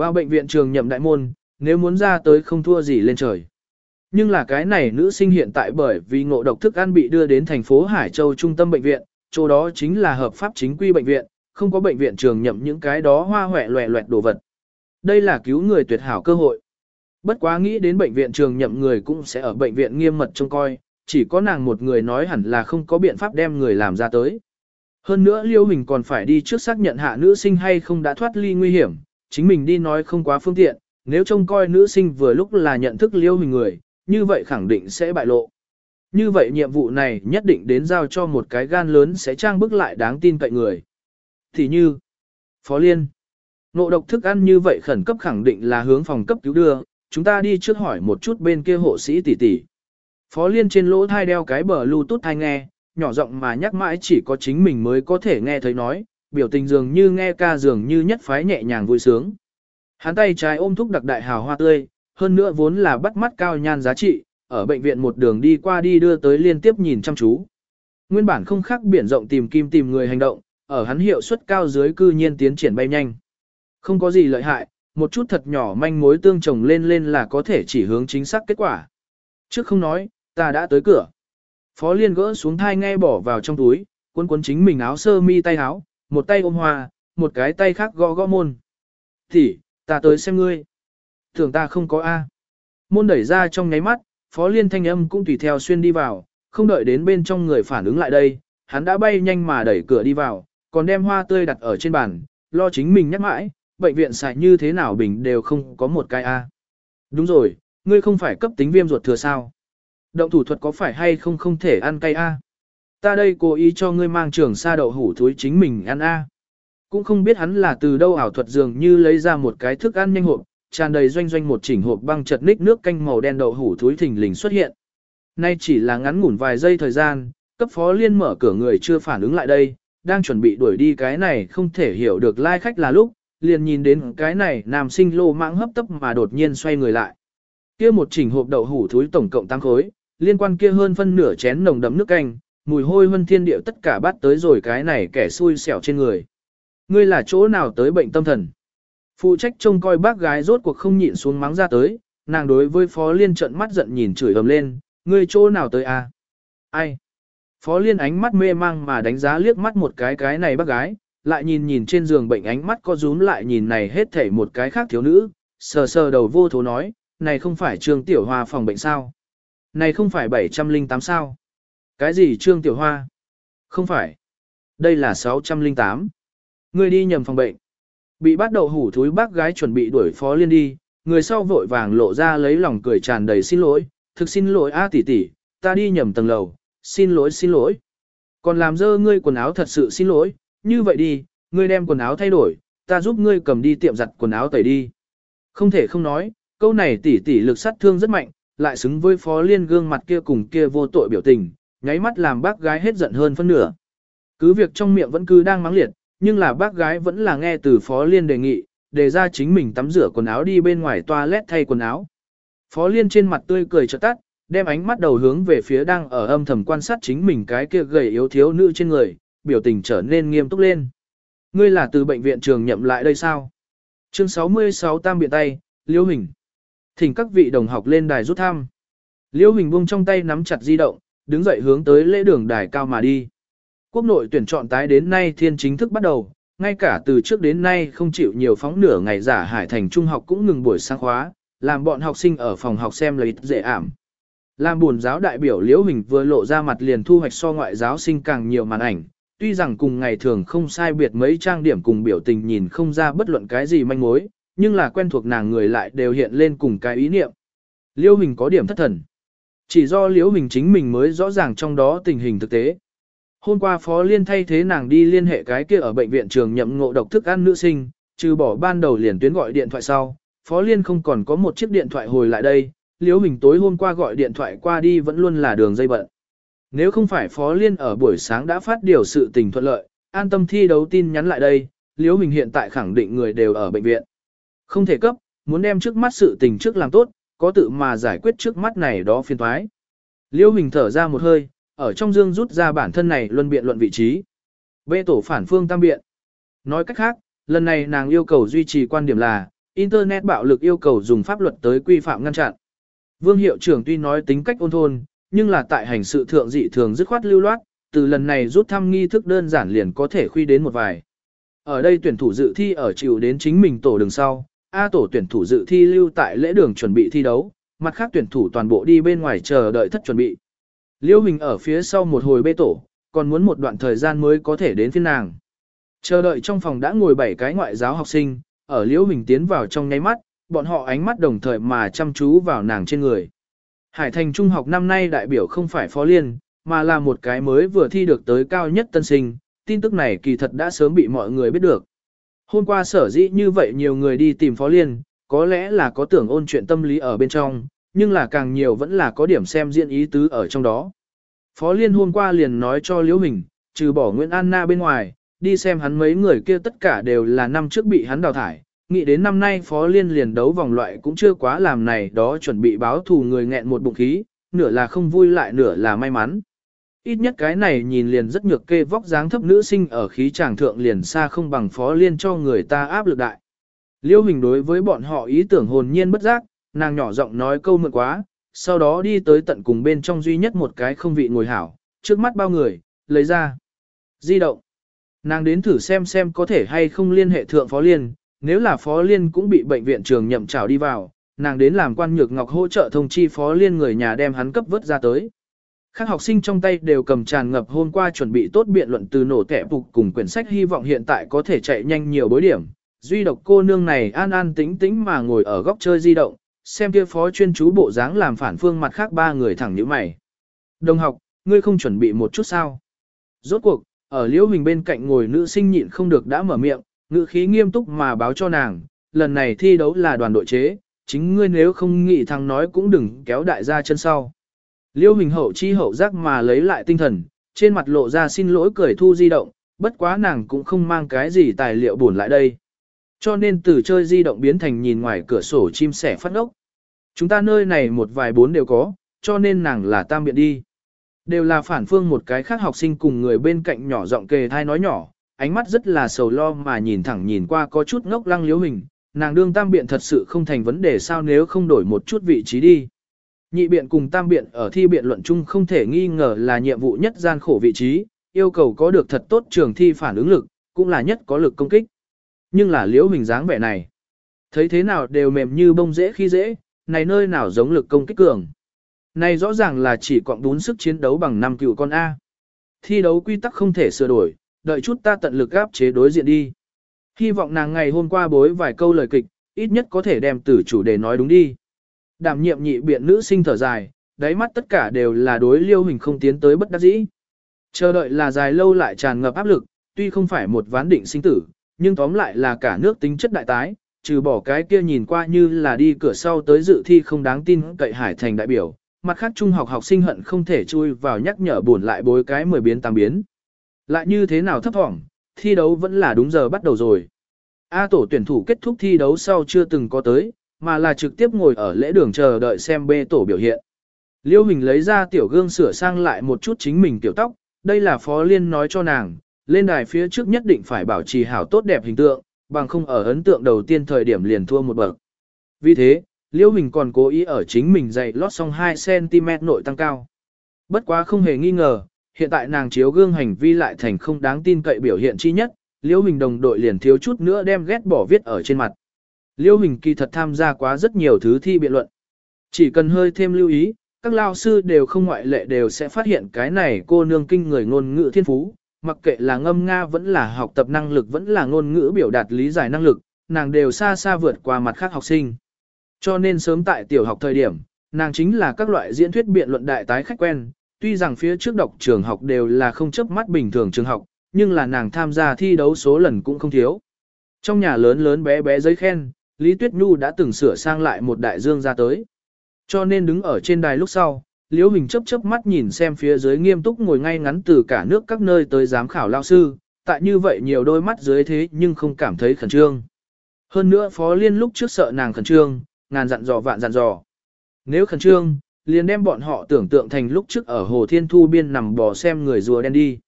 Vào bệnh viện trường nhậm đại môn, nếu muốn ra tới không thua gì lên trời. Nhưng là cái này nữ sinh hiện tại bởi vì ngộ độc thức ăn bị đưa đến thành phố Hải Châu trung tâm bệnh viện, chỗ đó chính là hợp pháp chính quy bệnh viện, không có bệnh viện trường nhậm những cái đó hoa hoẹ loẹ loẹt đồ vật. Đây là cứu người tuyệt hảo cơ hội. Bất quá nghĩ đến bệnh viện trường nhậm người cũng sẽ ở bệnh viện nghiêm mật trông coi, chỉ có nàng một người nói hẳn là không có biện pháp đem người làm ra tới. Hơn nữa Liêu hình còn phải đi trước xác nhận hạ nữ sinh hay không đã thoát ly nguy hiểm, chính mình đi nói không quá phương tiện, nếu trông coi nữ sinh vừa lúc là nhận thức Liêu mình người, như vậy khẳng định sẽ bại lộ. Như vậy nhiệm vụ này nhất định đến giao cho một cái gan lớn sẽ trang bức lại đáng tin cậy người. Thì như, Phó Liên, nộ độc thức ăn như vậy khẩn cấp khẳng định là hướng phòng cấp cứu đưa, chúng ta đi trước hỏi một chút bên kia hộ sĩ tỷ tỷ. Phó Liên trên lỗ thai đeo cái bờ Bluetooth thai nghe, nhỏ giọng mà nhắc mãi chỉ có chính mình mới có thể nghe thấy nói, biểu tình dường như nghe ca dường như nhất phái nhẹ nhàng vui sướng. Hắn tay trái ôm thúc đặc đại hào hoa tươi, hơn nữa vốn là bắt mắt cao nhan giá trị, ở bệnh viện một đường đi qua đi đưa tới liên tiếp nhìn chăm chú. Nguyên bản không khác biển rộng tìm kim tìm người hành động, ở hắn hiệu suất cao dưới cư nhiên tiến triển bay nhanh. Không có gì lợi hại, một chút thật nhỏ manh mối tương chồng lên lên là có thể chỉ hướng chính xác kết quả. Trước không nói, ta đã tới cửa. Phó Liên gỡ xuống thai nghe bỏ vào trong túi, cuốn cuốn chính mình áo sơ mi tay áo, một tay ôm hoa, một cái tay khác gõ gõ môn. Thì, ta tới xem ngươi. Thường ta không có A. Môn đẩy ra trong nháy mắt, Phó Liên thanh âm cũng tùy theo xuyên đi vào, không đợi đến bên trong người phản ứng lại đây, hắn đã bay nhanh mà đẩy cửa đi vào, còn đem hoa tươi đặt ở trên bàn, lo chính mình nhắc mãi, bệnh viện xài như thế nào bình đều không có một cái A. Đúng rồi, ngươi không phải cấp tính viêm ruột thừa sao? Động thủ thuật có phải hay không không thể ăn cay A? Ta đây cố ý cho ngươi mang trường sa đậu hủ thúi chính mình ăn A. Cũng không biết hắn là từ đâu ảo thuật dường như lấy ra một cái thức ăn nhanh hộp, tràn đầy doanh doanh một chỉnh hộp băng chật ních nước canh màu đen đậu hủ thúi thình lình xuất hiện. Nay chỉ là ngắn ngủn vài giây thời gian, cấp phó liên mở cửa người chưa phản ứng lại đây, đang chuẩn bị đuổi đi cái này không thể hiểu được lai like khách là lúc, liền nhìn đến cái này nam sinh lô mạng hấp tấp mà đột nhiên xoay người lại. Kia một chỉnh hộp đậu hủ thúi tổng cộng tăng khối, liên quan kia hơn phân nửa chén nồng đậm nước canh, mùi hôi hơn thiên điệu tất cả bắt tới rồi cái này kẻ xui xẻo trên người. Ngươi là chỗ nào tới bệnh tâm thần? Phụ trách trông coi bác gái rốt cuộc không nhịn xuống mắng ra tới, nàng đối với phó liên trợn mắt giận nhìn chửi ầm lên, Ngươi chỗ nào tới à? Ai? Phó Liên ánh mắt mê mang mà đánh giá liếc mắt một cái cái này bác gái, lại nhìn nhìn trên giường bệnh ánh mắt có rúm lại nhìn này hết thảy một cái khác thiếu nữ, sờ sờ đầu vô thố nói, này không phải trường Tiểu hòa phòng bệnh sao? Này không phải 708 sao? Cái gì Trương Tiểu Hoa? Không phải. Đây là 608. người đi nhầm phòng bệnh. Bị bắt đầu hủ thúi bác gái chuẩn bị đuổi Phó Liên đi, người sau vội vàng lộ ra lấy lòng cười tràn đầy xin lỗi, thực xin lỗi a tỷ tỷ, ta đi nhầm tầng lầu, xin lỗi xin lỗi. Còn làm dơ ngươi quần áo thật sự xin lỗi, như vậy đi, ngươi đem quần áo thay đổi, ta giúp ngươi cầm đi tiệm giặt quần áo tẩy đi. Không thể không nói, câu này tỷ tỷ lực sát thương rất mạnh, lại xứng với phó liên gương mặt kia cùng kia vô tội biểu tình, nháy mắt làm bác gái hết giận hơn phân nửa. Cứ việc trong miệng vẫn cứ đang mắng liệt, nhưng là bác gái vẫn là nghe từ phó liên đề nghị, đề ra chính mình tắm rửa quần áo đi bên ngoài toilet thay quần áo. Phó liên trên mặt tươi cười chợt tắt, đem ánh mắt đầu hướng về phía đang ở âm thầm quan sát chính mình cái kia gầy yếu thiếu nữ trên người, biểu tình trở nên nghiêm túc lên. Ngươi là từ bệnh viện trường nhậm lại đây sao? Chương 66 tam biện tay, Liêu Hình. Thỉnh các vị đồng học lên đài rút thăm. Liêu Hình buông trong tay nắm chặt di động, đứng dậy hướng tới lễ đường đài cao mà đi. Quốc nội tuyển chọn tái đến nay thiên chính thức bắt đầu, ngay cả từ trước đến nay không chịu nhiều phóng nửa ngày giả hải thành trung học cũng ngừng buổi sáng khóa, làm bọn học sinh ở phòng học xem lấy dễ ảm. Làm buồn giáo đại biểu Liễu Hình vừa lộ ra mặt liền thu hoạch so ngoại giáo sinh càng nhiều màn ảnh, tuy rằng cùng ngày thường không sai biệt mấy trang điểm cùng biểu tình nhìn không ra bất luận cái gì manh mối, nhưng là quen thuộc nàng người lại đều hiện lên cùng cái ý niệm. Liễu Hình có điểm thất thần. Chỉ do Liễu Hình chính mình mới rõ ràng trong đó tình hình thực tế. Hôm qua Phó Liên thay thế nàng đi liên hệ cái kia ở bệnh viện trường nhậm ngộ độc thức ăn nữ sinh, trừ bỏ ban đầu liền tuyến gọi điện thoại sau, Phó Liên không còn có một chiếc điện thoại hồi lại đây, Liễu Hình tối hôm qua gọi điện thoại qua đi vẫn luôn là đường dây bận. Nếu không phải Phó Liên ở buổi sáng đã phát điều sự tình thuận lợi, an tâm thi đấu tin nhắn lại đây, Liễu Hình hiện tại khẳng định người đều ở bệnh viện. Không thể cấp, muốn đem trước mắt sự tình trước làm tốt, có tự mà giải quyết trước mắt này đó phiền thoái. Liêu Hình thở ra một hơi, ở trong dương rút ra bản thân này luân biện luận vị trí. Bê tổ phản phương tam biện. Nói cách khác, lần này nàng yêu cầu duy trì quan điểm là, Internet bạo lực yêu cầu dùng pháp luật tới quy phạm ngăn chặn. Vương hiệu trưởng tuy nói tính cách ôn thôn, nhưng là tại hành sự thượng dị thường dứt khoát lưu loát, từ lần này rút thăm nghi thức đơn giản liền có thể khuy đến một vài. Ở đây tuyển thủ dự thi ở chịu đến chính mình tổ đường sau, A tổ tuyển thủ dự thi lưu tại lễ đường chuẩn bị thi đấu, mặt khác tuyển thủ toàn bộ đi bên ngoài chờ đợi thất chuẩn bị. Liêu Hình ở phía sau một hồi bê tổ, còn muốn một đoạn thời gian mới có thể đến phiên nàng. Chờ đợi trong phòng đã ngồi bảy cái ngoại giáo học sinh, ở Liêu Hình tiến vào trong nháy mắt, bọn họ ánh mắt đồng thời mà chăm chú vào nàng trên người. Hải Thành Trung học năm nay đại biểu không phải Phó Liên, mà là một cái mới vừa thi được tới cao nhất tân sinh, tin tức này kỳ thật đã sớm bị mọi người biết được. Hôm qua sở dĩ như vậy nhiều người đi tìm Phó Liên, có lẽ là có tưởng ôn chuyện tâm lý ở bên trong, nhưng là càng nhiều vẫn là có điểm xem diễn ý tứ ở trong đó. Phó Liên hôm qua liền nói cho Liễu Hình, trừ bỏ Nguyễn Anna bên ngoài, đi xem hắn mấy người kia tất cả đều là năm trước bị hắn đào thải, nghĩ đến năm nay Phó Liên liền đấu vòng loại cũng chưa quá làm này đó chuẩn bị báo thù người nghẹn một bụng khí, nửa là không vui lại nửa là may mắn. Ít nhất cái này nhìn liền rất nhược kê vóc dáng thấp nữ sinh ở khí tràng thượng liền xa không bằng Phó Liên cho người ta áp lực đại. Liêu Hình đối với bọn họ ý tưởng hồn nhiên bất giác, nàng nhỏ giọng nói câu mượn quá, sau đó đi tới tận cùng bên trong duy nhất một cái không vị ngồi hảo, trước mắt bao người, lấy ra. Di động. Nàng đến thử xem xem có thể hay không liên hệ thượng Phó Liên, nếu là Phó Liên cũng bị bệnh viện trường nhậm trào đi vào, nàng đến làm quan nhược ngọc hỗ trợ thông chi Phó Liên người nhà đem hắn cấp vớt ra tới. Các học sinh trong tay đều cầm tràn ngập hôm qua chuẩn bị tốt biện luận từ nổ tẻ phục cùng quyển sách hy vọng hiện tại có thể chạy nhanh nhiều bối điểm. Duy độc cô nương này an an tĩnh tĩnh mà ngồi ở góc chơi di động, xem kia phó chuyên chú bộ dáng làm phản phương mặt khác ba người thẳng như mày. Đồng học, ngươi không chuẩn bị một chút sao? Rốt cuộc, ở liễu hình bên cạnh ngồi nữ sinh nhịn không được đã mở miệng, ngữ khí nghiêm túc mà báo cho nàng, lần này thi đấu là đoàn đội chế, chính ngươi nếu không nghĩ thằng nói cũng đừng kéo đại gia chân sau. Liêu hình hậu chi hậu giác mà lấy lại tinh thần, trên mặt lộ ra xin lỗi cười thu di động, bất quá nàng cũng không mang cái gì tài liệu buồn lại đây. Cho nên từ chơi di động biến thành nhìn ngoài cửa sổ chim sẻ phát ốc. Chúng ta nơi này một vài bốn đều có, cho nên nàng là tam biện đi. Đều là phản phương một cái khác học sinh cùng người bên cạnh nhỏ giọng kề thai nói nhỏ, ánh mắt rất là sầu lo mà nhìn thẳng nhìn qua có chút ngốc lăng liếu hình, nàng đương tam biện thật sự không thành vấn đề sao nếu không đổi một chút vị trí đi. Nhị biện cùng tam biện ở thi biện luận chung không thể nghi ngờ là nhiệm vụ nhất gian khổ vị trí, yêu cầu có được thật tốt trường thi phản ứng lực, cũng là nhất có lực công kích. Nhưng là liễu hình dáng vẻ này. Thấy thế nào đều mềm như bông dễ khi dễ, này nơi nào giống lực công kích cường. Này rõ ràng là chỉ quọng đún sức chiến đấu bằng năm cựu con A. Thi đấu quy tắc không thể sửa đổi, đợi chút ta tận lực áp chế đối diện đi. Hy vọng nàng ngày hôm qua bối vài câu lời kịch, ít nhất có thể đem từ chủ đề nói đúng đi. Đảm nhiệm nhị biện nữ sinh thở dài, đáy mắt tất cả đều là đối liêu hình không tiến tới bất đắc dĩ. Chờ đợi là dài lâu lại tràn ngập áp lực, tuy không phải một ván định sinh tử, nhưng tóm lại là cả nước tính chất đại tái, trừ bỏ cái kia nhìn qua như là đi cửa sau tới dự thi không đáng tin cậy hải thành đại biểu, mặt khác trung học học sinh hận không thể chui vào nhắc nhở buồn lại bối cái 10 biến tam biến. Lại như thế nào thấp thỏm, thi đấu vẫn là đúng giờ bắt đầu rồi. A tổ tuyển thủ kết thúc thi đấu sau chưa từng có tới, mà là trực tiếp ngồi ở lễ đường chờ đợi xem bê tổ biểu hiện. Liêu Hình lấy ra tiểu gương sửa sang lại một chút chính mình tiểu tóc, đây là Phó Liên nói cho nàng, lên đài phía trước nhất định phải bảo trì hảo tốt đẹp hình tượng, bằng không ở ấn tượng đầu tiên thời điểm liền thua một bậc. Vì thế, Liêu Hình còn cố ý ở chính mình dày lót xong 2cm nội tăng cao. Bất quá không hề nghi ngờ, hiện tại nàng chiếu gương hành vi lại thành không đáng tin cậy biểu hiện chi nhất, Liêu Hình đồng đội liền thiếu chút nữa đem ghét bỏ viết ở trên mặt. Liêu Hình kỳ thật tham gia quá rất nhiều thứ thi biện luận. Chỉ cần hơi thêm lưu ý, các lao sư đều không ngoại lệ đều sẽ phát hiện cái này cô nương kinh người ngôn ngữ thiên phú, mặc kệ là ngâm nga vẫn là học tập năng lực vẫn là ngôn ngữ biểu đạt lý giải năng lực, nàng đều xa xa vượt qua mặt khác học sinh. Cho nên sớm tại tiểu học thời điểm, nàng chính là các loại diễn thuyết biện luận đại tái khách quen, tuy rằng phía trước đọc trường học đều là không chấp mắt bình thường trường học, nhưng là nàng tham gia thi đấu số lần cũng không thiếu. Trong nhà lớn lớn bé bé giấy khen, Lý Tuyết Nhu đã từng sửa sang lại một đại dương ra tới. Cho nên đứng ở trên đài lúc sau, Liễu Hình chấp chớp mắt nhìn xem phía dưới nghiêm túc ngồi ngay ngắn từ cả nước các nơi tới giám khảo lao sư, tại như vậy nhiều đôi mắt dưới thế nhưng không cảm thấy khẩn trương. Hơn nữa Phó Liên lúc trước sợ nàng khẩn trương, ngàn dặn dò vạn dặn dò. Nếu khẩn trương, liền đem bọn họ tưởng tượng thành lúc trước ở Hồ Thiên Thu biên nằm bò xem người rùa đen đi.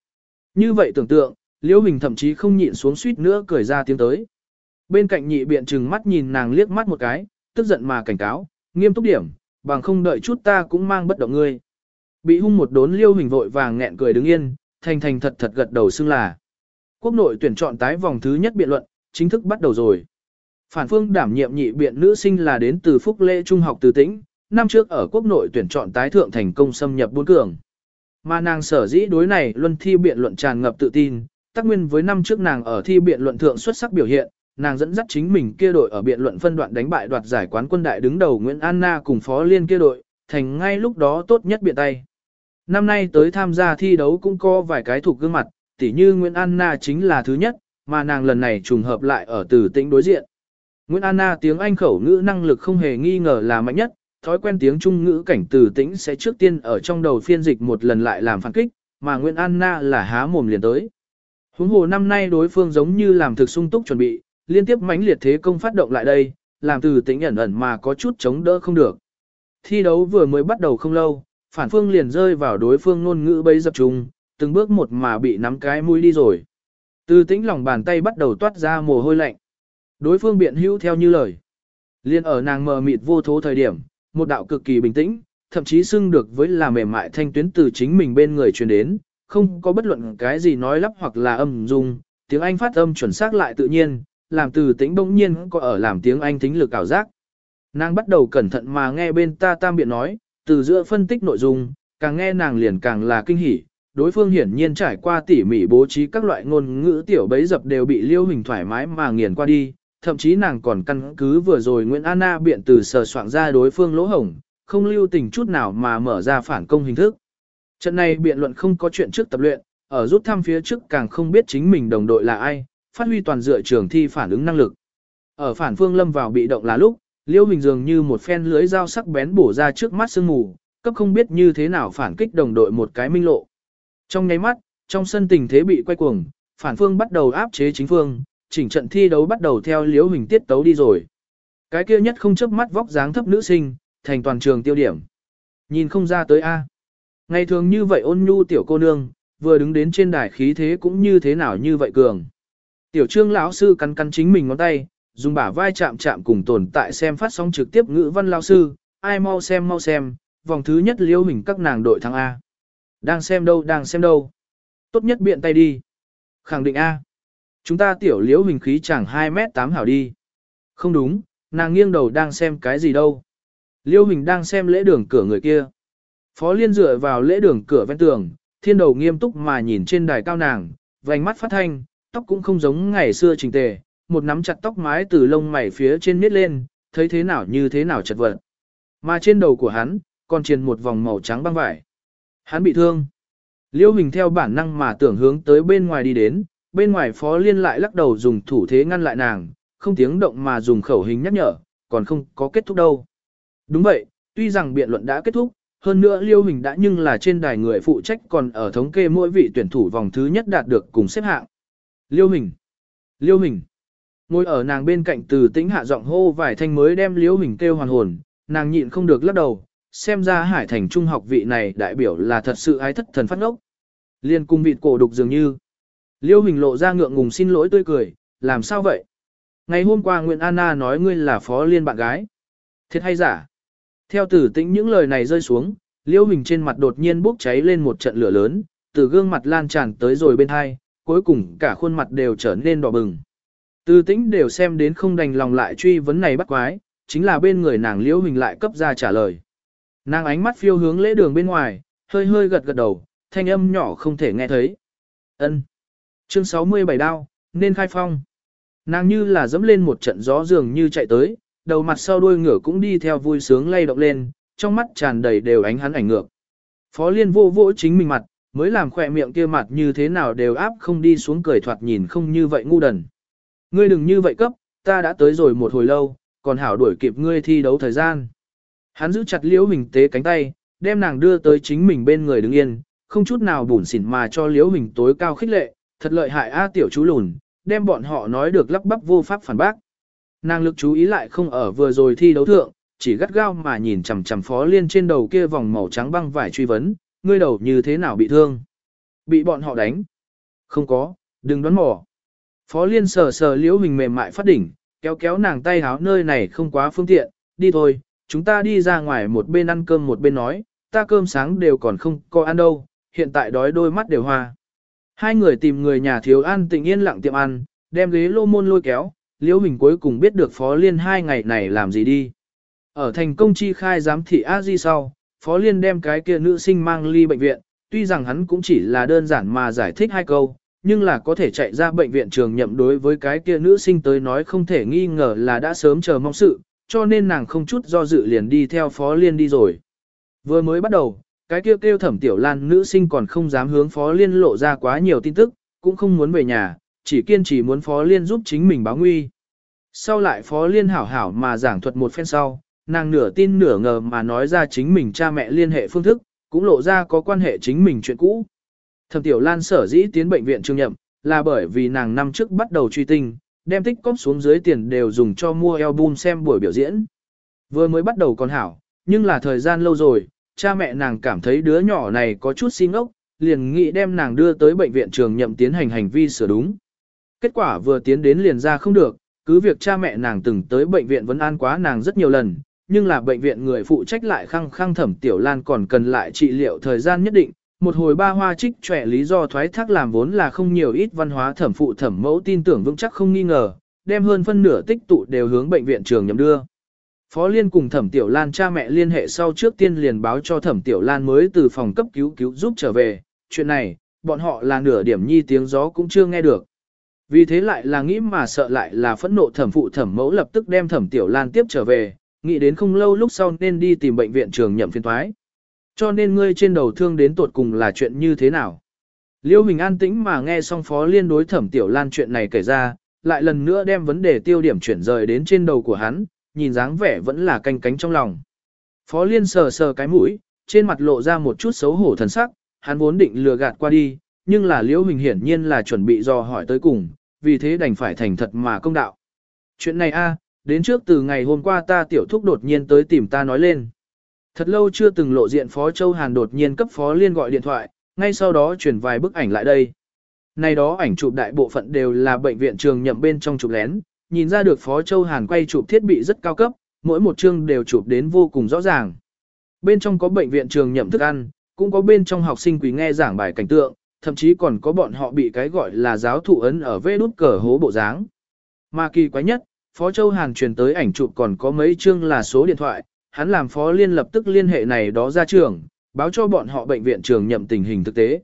Như vậy tưởng tượng, Liễu Hình thậm chí không nhịn xuống suýt nữa cười ra tiếng tới. Bên cạnh nhị biện trừng mắt nhìn nàng liếc mắt một cái, tức giận mà cảnh cáo, nghiêm túc điểm, bằng không đợi chút ta cũng mang bất động ngươi. Bị hung một đốn liêu hình vội vàng nghẹn cười đứng yên, thành thành thật thật gật đầu xưng là. Quốc nội tuyển chọn tái vòng thứ nhất biện luận, chính thức bắt đầu rồi. Phản phương đảm nhiệm nhị biện nữ sinh là đến từ Phúc Lễ Trung học từ tĩnh, năm trước ở quốc nội tuyển chọn tái thượng thành công xâm nhập bốn cường. Mà nàng sở dĩ đối này luân thi biện luận tràn ngập tự tin, tác nguyên với năm trước nàng ở thi biện luận thượng xuất sắc biểu hiện, nàng dẫn dắt chính mình kia đội ở biện luận phân đoạn đánh bại đoạt giải quán quân đại đứng đầu Nguyễn Anna cùng Phó Liên kia đội, thành ngay lúc đó tốt nhất biện tay. Năm nay tới tham gia thi đấu cũng có vài cái thuộc gương mặt, tỉ như Nguyễn Anna chính là thứ nhất, mà nàng lần này trùng hợp lại ở từ tĩnh đối diện. Nguyễn Anna tiếng Anh khẩu ngữ năng lực không hề nghi ngờ là mạnh nhất, thói quen tiếng Trung ngữ cảnh từ tĩnh sẽ trước tiên ở trong đầu phiên dịch một lần lại làm phản kích, mà Nguyễn Anna là há mồm liền tới. Huống hồ năm nay đối phương giống như làm thực sung túc chuẩn bị, liên tiếp mãnh liệt thế công phát động lại đây, làm từ tính ẩn ẩn mà có chút chống đỡ không được. Thi đấu vừa mới bắt đầu không lâu, phản phương liền rơi vào đối phương ngôn ngữ bấy dập trùng, từng bước một mà bị nắm cái mũi đi rồi. Từ tĩnh lòng bàn tay bắt đầu toát ra mồ hôi lạnh. Đối phương biện hữu theo như lời. Liên ở nàng mờ mịt vô thố thời điểm, một đạo cực kỳ bình tĩnh, thậm chí xưng được với là mềm mại thanh tuyến từ chính mình bên người truyền đến, không có bất luận cái gì nói lắp hoặc là âm dung, tiếng Anh phát âm chuẩn xác lại tự nhiên, làm từ tĩnh bỗng nhiên có ở làm tiếng Anh tính lực ảo giác. Nàng bắt đầu cẩn thận mà nghe bên ta tam biện nói, từ giữa phân tích nội dung, càng nghe nàng liền càng là kinh hỉ. Đối phương hiển nhiên trải qua tỉ mỉ bố trí các loại ngôn ngữ tiểu bấy dập đều bị liêu hình thoải mái mà nghiền qua đi, thậm chí nàng còn căn cứ vừa rồi Nguyễn Anna biện từ sờ soạn ra đối phương lỗ hổng, không lưu tình chút nào mà mở ra phản công hình thức. Trận này biện luận không có chuyện trước tập luyện, ở rút thăm phía trước càng không biết chính mình đồng đội là ai, phát huy toàn dựa trường thi phản ứng năng lực. Ở phản phương lâm vào bị động là lúc, Liêu Hình dường như một phen lưới dao sắc bén bổ ra trước mắt sương mù, cấp không biết như thế nào phản kích đồng đội một cái minh lộ. Trong nháy mắt, trong sân tình thế bị quay cuồng, phản phương bắt đầu áp chế chính phương, chỉnh trận thi đấu bắt đầu theo Liêu Hình tiết tấu đi rồi. Cái kia nhất không chớp mắt vóc dáng thấp nữ sinh, thành toàn trường tiêu điểm. Nhìn không ra tới A. Ngày thường như vậy ôn nhu tiểu cô nương, vừa đứng đến trên đài khí thế cũng như thế nào như vậy cường. Tiểu trương lão sư cắn cắn chính mình ngón tay, dùng bả vai chạm chạm cùng tồn tại xem phát sóng trực tiếp ngữ văn lão sư, ai mau xem mau xem, vòng thứ nhất liêu hình các nàng đội thắng A. Đang xem đâu đang xem đâu. Tốt nhất biện tay đi. Khẳng định A. Chúng ta tiểu liễu hình khí chẳng 2 mét 8 hảo đi. Không đúng, nàng nghiêng đầu đang xem cái gì đâu. Liêu hình đang xem lễ đường cửa người kia. Phó liên dựa vào lễ đường cửa ven tường, thiên đầu nghiêm túc mà nhìn trên đài cao nàng, vành mắt phát thanh, tóc cũng không giống ngày xưa trình tề, một nắm chặt tóc mái từ lông mày phía trên miết lên, thấy thế nào như thế nào chật vật. Mà trên đầu của hắn, còn triền một vòng màu trắng băng vải. Hắn bị thương. Liêu hình theo bản năng mà tưởng hướng tới bên ngoài đi đến, bên ngoài phó liên lại lắc đầu dùng thủ thế ngăn lại nàng, không tiếng động mà dùng khẩu hình nhắc nhở, còn không có kết thúc đâu. Đúng vậy, tuy rằng biện luận đã kết thúc, hơn nữa Liêu Hình đã nhưng là trên đài người phụ trách còn ở thống kê mỗi vị tuyển thủ vòng thứ nhất đạt được cùng xếp hạng. Liêu Hình! Liêu Hình! Ngồi ở nàng bên cạnh từ tĩnh hạ giọng hô vài thanh mới đem Liêu Hình kêu hoàn hồn, nàng nhịn không được lắc đầu, xem ra hải thành trung học vị này đại biểu là thật sự ái thất thần phát ngốc. Liên cung vịt cổ đục dường như. Liêu Hình lộ ra ngượng ngùng xin lỗi tươi cười, làm sao vậy? Ngày hôm qua Nguyễn Anna nói ngươi là phó liên bạn gái. Thiệt hay giả? Theo tử tĩnh những lời này rơi xuống, Liêu Hình trên mặt đột nhiên bốc cháy lên một trận lửa lớn, từ gương mặt lan tràn tới rồi bên hai, cuối cùng cả khuôn mặt đều trở nên đỏ bừng. Từ tĩnh đều xem đến không đành lòng lại truy vấn này bắt quái, chính là bên người nàng liễu Hình lại cấp ra trả lời. Nàng ánh mắt phiêu hướng lễ đường bên ngoài, hơi hơi gật gật đầu, thanh âm nhỏ không thể nghe thấy. Ân. Chương 67 đao, nên khai phong. Nàng như là dẫm lên một trận gió dường như chạy tới, đầu mặt sau đuôi ngựa cũng đi theo vui sướng lay động lên, trong mắt tràn đầy đều ánh hắn ảnh ngược. Phó Liên vô vỗ chính mình mặt, mới làm khỏe miệng kia mặt như thế nào đều áp không đi xuống cười thoạt nhìn không như vậy ngu đần. Ngươi đừng như vậy cấp, ta đã tới rồi một hồi lâu, còn hảo đuổi kịp ngươi thi đấu thời gian. Hắn giữ chặt liễu hình tế cánh tay, đem nàng đưa tới chính mình bên người đứng yên, không chút nào bủn xỉn mà cho liễu hình tối cao khích lệ, thật lợi hại a à, tiểu chú lùn, đem bọn họ nói được lắp bắp vô pháp phản bác. Nàng lực chú ý lại không ở vừa rồi thi đấu thượng, chỉ gắt gao mà nhìn chằm chằm phó liên trên đầu kia vòng màu trắng băng vải truy vấn, ngươi đầu như thế nào bị thương? Bị bọn họ đánh? Không có, đừng đoán mò. Phó liên sờ sờ liễu hình mềm mại phát đỉnh, kéo kéo nàng tay háo nơi này không quá phương tiện, đi thôi, chúng ta đi ra ngoài một bên ăn cơm một bên nói, ta cơm sáng đều còn không có ăn đâu, hiện tại đói đôi mắt đều hoa. Hai người tìm người nhà thiếu ăn tình yên lặng tiệm ăn, đem ghế lô môn lôi kéo, Liễu Hình cuối cùng biết được Phó Liên hai ngày này làm gì đi. Ở thành công chi khai giám thị a di sau, Phó Liên đem cái kia nữ sinh mang ly bệnh viện, tuy rằng hắn cũng chỉ là đơn giản mà giải thích hai câu, nhưng là có thể chạy ra bệnh viện trường nhậm đối với cái kia nữ sinh tới nói không thể nghi ngờ là đã sớm chờ mong sự, cho nên nàng không chút do dự liền đi theo Phó Liên đi rồi. Vừa mới bắt đầu, cái kia kêu, kêu thẩm tiểu lan nữ sinh còn không dám hướng Phó Liên lộ ra quá nhiều tin tức, cũng không muốn về nhà, chỉ kiên trì muốn Phó Liên giúp chính mình báo nguy. Sau lại Phó Liên hảo hảo mà giảng thuật một phen sau, nàng nửa tin nửa ngờ mà nói ra chính mình cha mẹ liên hệ phương thức, cũng lộ ra có quan hệ chính mình chuyện cũ. Thẩm Tiểu Lan sở dĩ tiến bệnh viện trương nhậm, là bởi vì nàng năm trước bắt đầu truy tinh, đem tích cóp xuống dưới tiền đều dùng cho mua album xem buổi biểu diễn. Vừa mới bắt đầu còn hảo, nhưng là thời gian lâu rồi, cha mẹ nàng cảm thấy đứa nhỏ này có chút xin ốc, liền nghĩ đem nàng đưa tới bệnh viện trường nhậm tiến hành hành vi sửa đúng. Kết quả vừa tiến đến liền ra không được, cứ việc cha mẹ nàng từng tới bệnh viện vẫn an quá nàng rất nhiều lần, nhưng là bệnh viện người phụ trách lại khăng khăng thẩm tiểu lan còn cần lại trị liệu thời gian nhất định. Một hồi ba hoa trích trẻ lý do thoái thác làm vốn là không nhiều ít văn hóa thẩm phụ thẩm mẫu tin tưởng vững chắc không nghi ngờ, đem hơn phân nửa tích tụ đều hướng bệnh viện trường nhầm đưa. Phó Liên cùng Thẩm Tiểu Lan cha mẹ liên hệ sau trước tiên liền báo cho Thẩm Tiểu Lan mới từ phòng cấp cứu cứu giúp trở về, chuyện này, bọn họ là nửa điểm nhi tiếng gió cũng chưa nghe được. Vì thế lại là nghĩ mà sợ lại là phẫn nộ thẩm phụ thẩm mẫu lập tức đem thẩm tiểu lan tiếp trở về, nghĩ đến không lâu lúc sau nên đi tìm bệnh viện trường nhậm phiên thoái. Cho nên ngươi trên đầu thương đến tột cùng là chuyện như thế nào? Liêu Hình an tĩnh mà nghe xong phó liên đối thẩm tiểu lan chuyện này kể ra, lại lần nữa đem vấn đề tiêu điểm chuyển rời đến trên đầu của hắn, nhìn dáng vẻ vẫn là canh cánh trong lòng. Phó liên sờ sờ cái mũi, trên mặt lộ ra một chút xấu hổ thần sắc, hắn vốn định lừa gạt qua đi, nhưng là Liễu Hình hiển nhiên là chuẩn bị dò hỏi tới cùng, vì thế đành phải thành thật mà công đạo. Chuyện này a, đến trước từ ngày hôm qua ta tiểu thúc đột nhiên tới tìm ta nói lên. Thật lâu chưa từng lộ diện Phó Châu Hàn đột nhiên cấp Phó Liên gọi điện thoại, ngay sau đó chuyển vài bức ảnh lại đây. Này đó ảnh chụp đại bộ phận đều là bệnh viện trường nhậm bên trong chụp lén, nhìn ra được Phó Châu Hàn quay chụp thiết bị rất cao cấp, mỗi một chương đều chụp đến vô cùng rõ ràng. Bên trong có bệnh viện trường nhậm thức ăn, cũng có bên trong học sinh quỳ nghe giảng bài cảnh tượng, thậm chí còn có bọn họ bị cái gọi là giáo thụ ấn ở vê đút cờ hố bộ dáng. Mà kỳ quái nhất, Phó Châu Hàn truyền tới ảnh chụp còn có mấy chương là số điện thoại, hắn làm phó liên lập tức liên hệ này đó ra trường, báo cho bọn họ bệnh viện trường nhậm tình hình thực tế.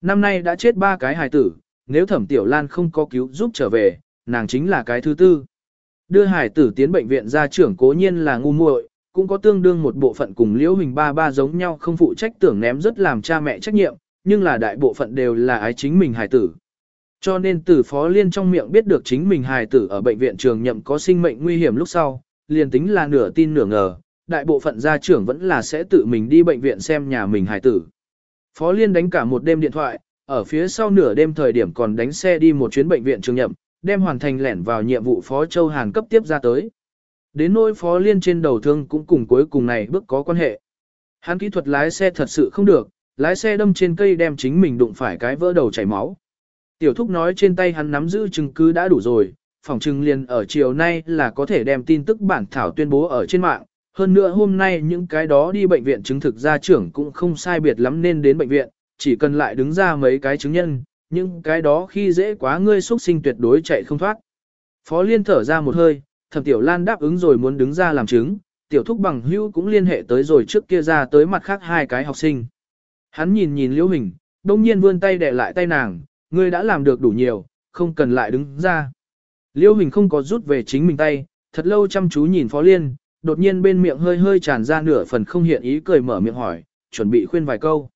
Năm nay đã chết ba cái hài tử, nếu thẩm tiểu lan không có cứu giúp trở về, nàng chính là cái thứ tư. Đưa hài tử tiến bệnh viện ra trưởng cố nhiên là ngu muội, cũng có tương đương một bộ phận cùng liễu hình ba ba giống nhau không phụ trách tưởng ném rất làm cha mẹ trách nhiệm, nhưng là đại bộ phận đều là ái chính mình hài tử. Cho nên từ phó liên trong miệng biết được chính mình hài tử ở bệnh viện trường nhậm có sinh mệnh nguy hiểm lúc sau, liền tính là nửa tin nửa ngờ, đại bộ phận gia trưởng vẫn là sẽ tự mình đi bệnh viện xem nhà mình hài tử. Phó liên đánh cả một đêm điện thoại, ở phía sau nửa đêm thời điểm còn đánh xe đi một chuyến bệnh viện trường nhậm, đem hoàn thành lẻn vào nhiệm vụ phó châu Hàn cấp tiếp ra tới. Đến nỗi phó liên trên đầu thương cũng cùng cuối cùng này bước có quan hệ. Hắn kỹ thuật lái xe thật sự không được, lái xe đâm trên cây đem chính mình đụng phải cái vỡ đầu chảy máu. Tiểu thúc nói trên tay hắn nắm giữ chứng cứ đã đủ rồi, phòng trừng liền ở chiều nay là có thể đem tin tức bản thảo tuyên bố ở trên mạng. Hơn nữa hôm nay những cái đó đi bệnh viện chứng thực gia trưởng cũng không sai biệt lắm nên đến bệnh viện, chỉ cần lại đứng ra mấy cái chứng nhân, những cái đó khi dễ quá ngươi xuất sinh tuyệt đối chạy không thoát. Phó Liên thở ra một hơi, thẩm tiểu lan đáp ứng rồi muốn đứng ra làm chứng, tiểu thúc bằng hữu cũng liên hệ tới rồi trước kia ra tới mặt khác hai cái học sinh. Hắn nhìn nhìn liễu hình, đông nhiên vươn tay để lại tay nàng, ngươi đã làm được đủ nhiều, không cần lại đứng ra. Liêu hình không có rút về chính mình tay, thật lâu chăm chú nhìn phó liên, đột nhiên bên miệng hơi hơi tràn ra nửa phần không hiện ý cười mở miệng hỏi, chuẩn bị khuyên vài câu.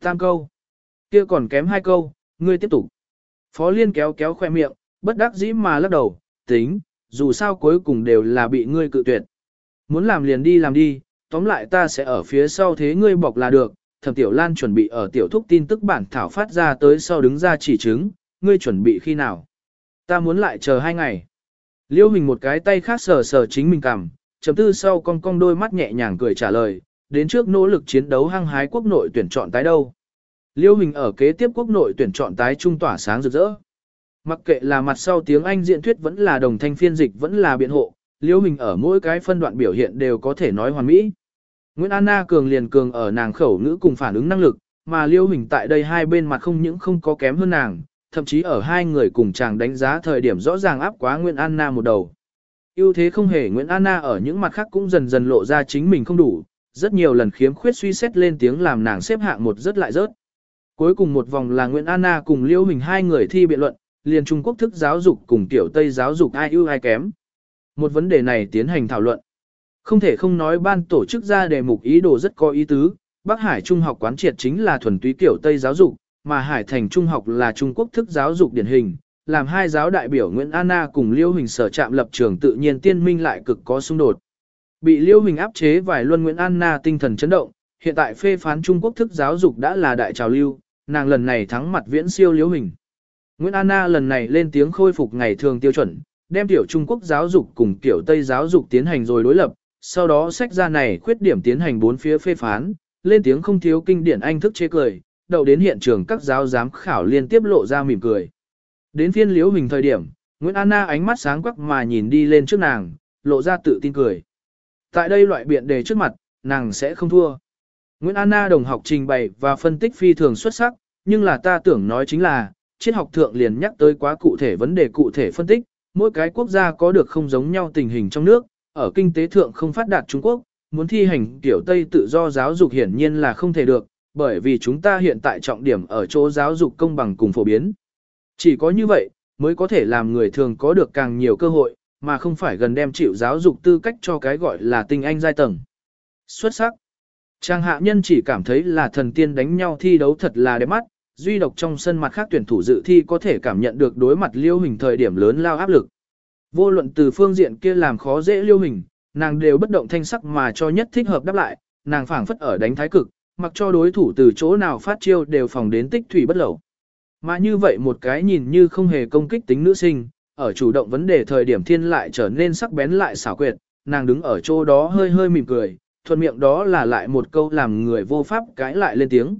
Tam câu. kia còn kém hai câu, ngươi tiếp tục. Phó liên kéo kéo khoe miệng, bất đắc dĩ mà lắc đầu, tính, dù sao cuối cùng đều là bị ngươi cự tuyệt. Muốn làm liền đi làm đi, tóm lại ta sẽ ở phía sau thế ngươi bọc là được. Thẩm Tiểu Lan chuẩn bị ở tiểu thúc tin tức bản thảo phát ra tới sau đứng ra chỉ chứng, ngươi chuẩn bị khi nào? Ta muốn lại chờ hai ngày. Liêu Hình một cái tay khác sờ sờ chính mình cằm, chấm tư sau cong cong đôi mắt nhẹ nhàng cười trả lời, đến trước nỗ lực chiến đấu hăng hái quốc nội tuyển chọn tái đâu. Liêu Hình ở kế tiếp quốc nội tuyển chọn tái trung tỏa sáng rực rỡ. Mặc kệ là mặt sau tiếng Anh diễn thuyết vẫn là đồng thanh phiên dịch vẫn là biện hộ, Liêu Hình ở mỗi cái phân đoạn biểu hiện đều có thể nói hoàn mỹ. Nguyễn Anna cường liền cường ở nàng khẩu ngữ cùng phản ứng năng lực, mà Liêu Hình tại đây hai bên mặt không những không có kém hơn nàng, thậm chí ở hai người cùng chàng đánh giá thời điểm rõ ràng áp quá Nguyễn Anna một đầu. ưu thế không hề Nguyễn Anna ở những mặt khác cũng dần dần lộ ra chính mình không đủ, rất nhiều lần khiếm khuyết suy xét lên tiếng làm nàng xếp hạng một rất lại rớt. Cuối cùng một vòng là Nguyễn Anna cùng Liêu Hình hai người thi biện luận, liền Trung Quốc thức giáo dục cùng tiểu Tây giáo dục ai ưu ai kém. Một vấn đề này tiến hành thảo luận. Không thể không nói ban tổ chức ra đề mục ý đồ rất có ý tứ, Bắc Hải Trung học quán triệt chính là thuần túy kiểu Tây giáo dục, mà Hải Thành Trung học là Trung Quốc thức giáo dục điển hình, làm hai giáo đại biểu Nguyễn Anna cùng Liêu Hình sở chạm lập trường tự nhiên tiên minh lại cực có xung đột. Bị Liêu Hình áp chế vài luân Nguyễn Anna tinh thần chấn động, hiện tại phê phán Trung Quốc thức giáo dục đã là đại trào lưu, nàng lần này thắng mặt viễn siêu Liêu Hình. Nguyễn Anna lần này lên tiếng khôi phục ngày thường tiêu chuẩn, đem tiểu Trung Quốc giáo dục cùng tiểu Tây giáo dục tiến hành rồi đối lập, sau đó sách ra này khuyết điểm tiến hành bốn phía phê phán, lên tiếng không thiếu kinh điển anh thức chế cười, đầu đến hiện trường các giáo giám khảo liên tiếp lộ ra mỉm cười. Đến phiên liễu hình thời điểm, Nguyễn Anna ánh mắt sáng quắc mà nhìn đi lên trước nàng, lộ ra tự tin cười. Tại đây loại biện đề trước mặt, nàng sẽ không thua. Nguyễn Anna đồng học trình bày và phân tích phi thường xuất sắc, nhưng là ta tưởng nói chính là, triết học thượng liền nhắc tới quá cụ thể vấn đề cụ thể phân tích, mỗi cái quốc gia có được không giống nhau tình hình trong nước, ở kinh tế thượng không phát đạt Trung Quốc, muốn thi hành tiểu Tây tự do giáo dục hiển nhiên là không thể được, bởi vì chúng ta hiện tại trọng điểm ở chỗ giáo dục công bằng cùng phổ biến. Chỉ có như vậy, mới có thể làm người thường có được càng nhiều cơ hội, mà không phải gần đem chịu giáo dục tư cách cho cái gọi là tinh anh giai tầng. Xuất sắc. Trang hạ nhân chỉ cảm thấy là thần tiên đánh nhau thi đấu thật là đẹp mắt, duy độc trong sân mặt khác tuyển thủ dự thi có thể cảm nhận được đối mặt liêu hình thời điểm lớn lao áp lực. Vô luận từ phương diện kia làm khó dễ liêu hình, nàng đều bất động thanh sắc mà cho nhất thích hợp đáp lại, nàng phảng phất ở đánh thái cực, mặc cho đối thủ từ chỗ nào phát chiêu đều phòng đến tích thủy bất lẩu. Mà như vậy một cái nhìn như không hề công kích tính nữ sinh, ở chủ động vấn đề thời điểm thiên lại trở nên sắc bén lại xảo quyệt, nàng đứng ở chỗ đó hơi hơi mỉm cười, thuận miệng đó là lại một câu làm người vô pháp cãi lại lên tiếng.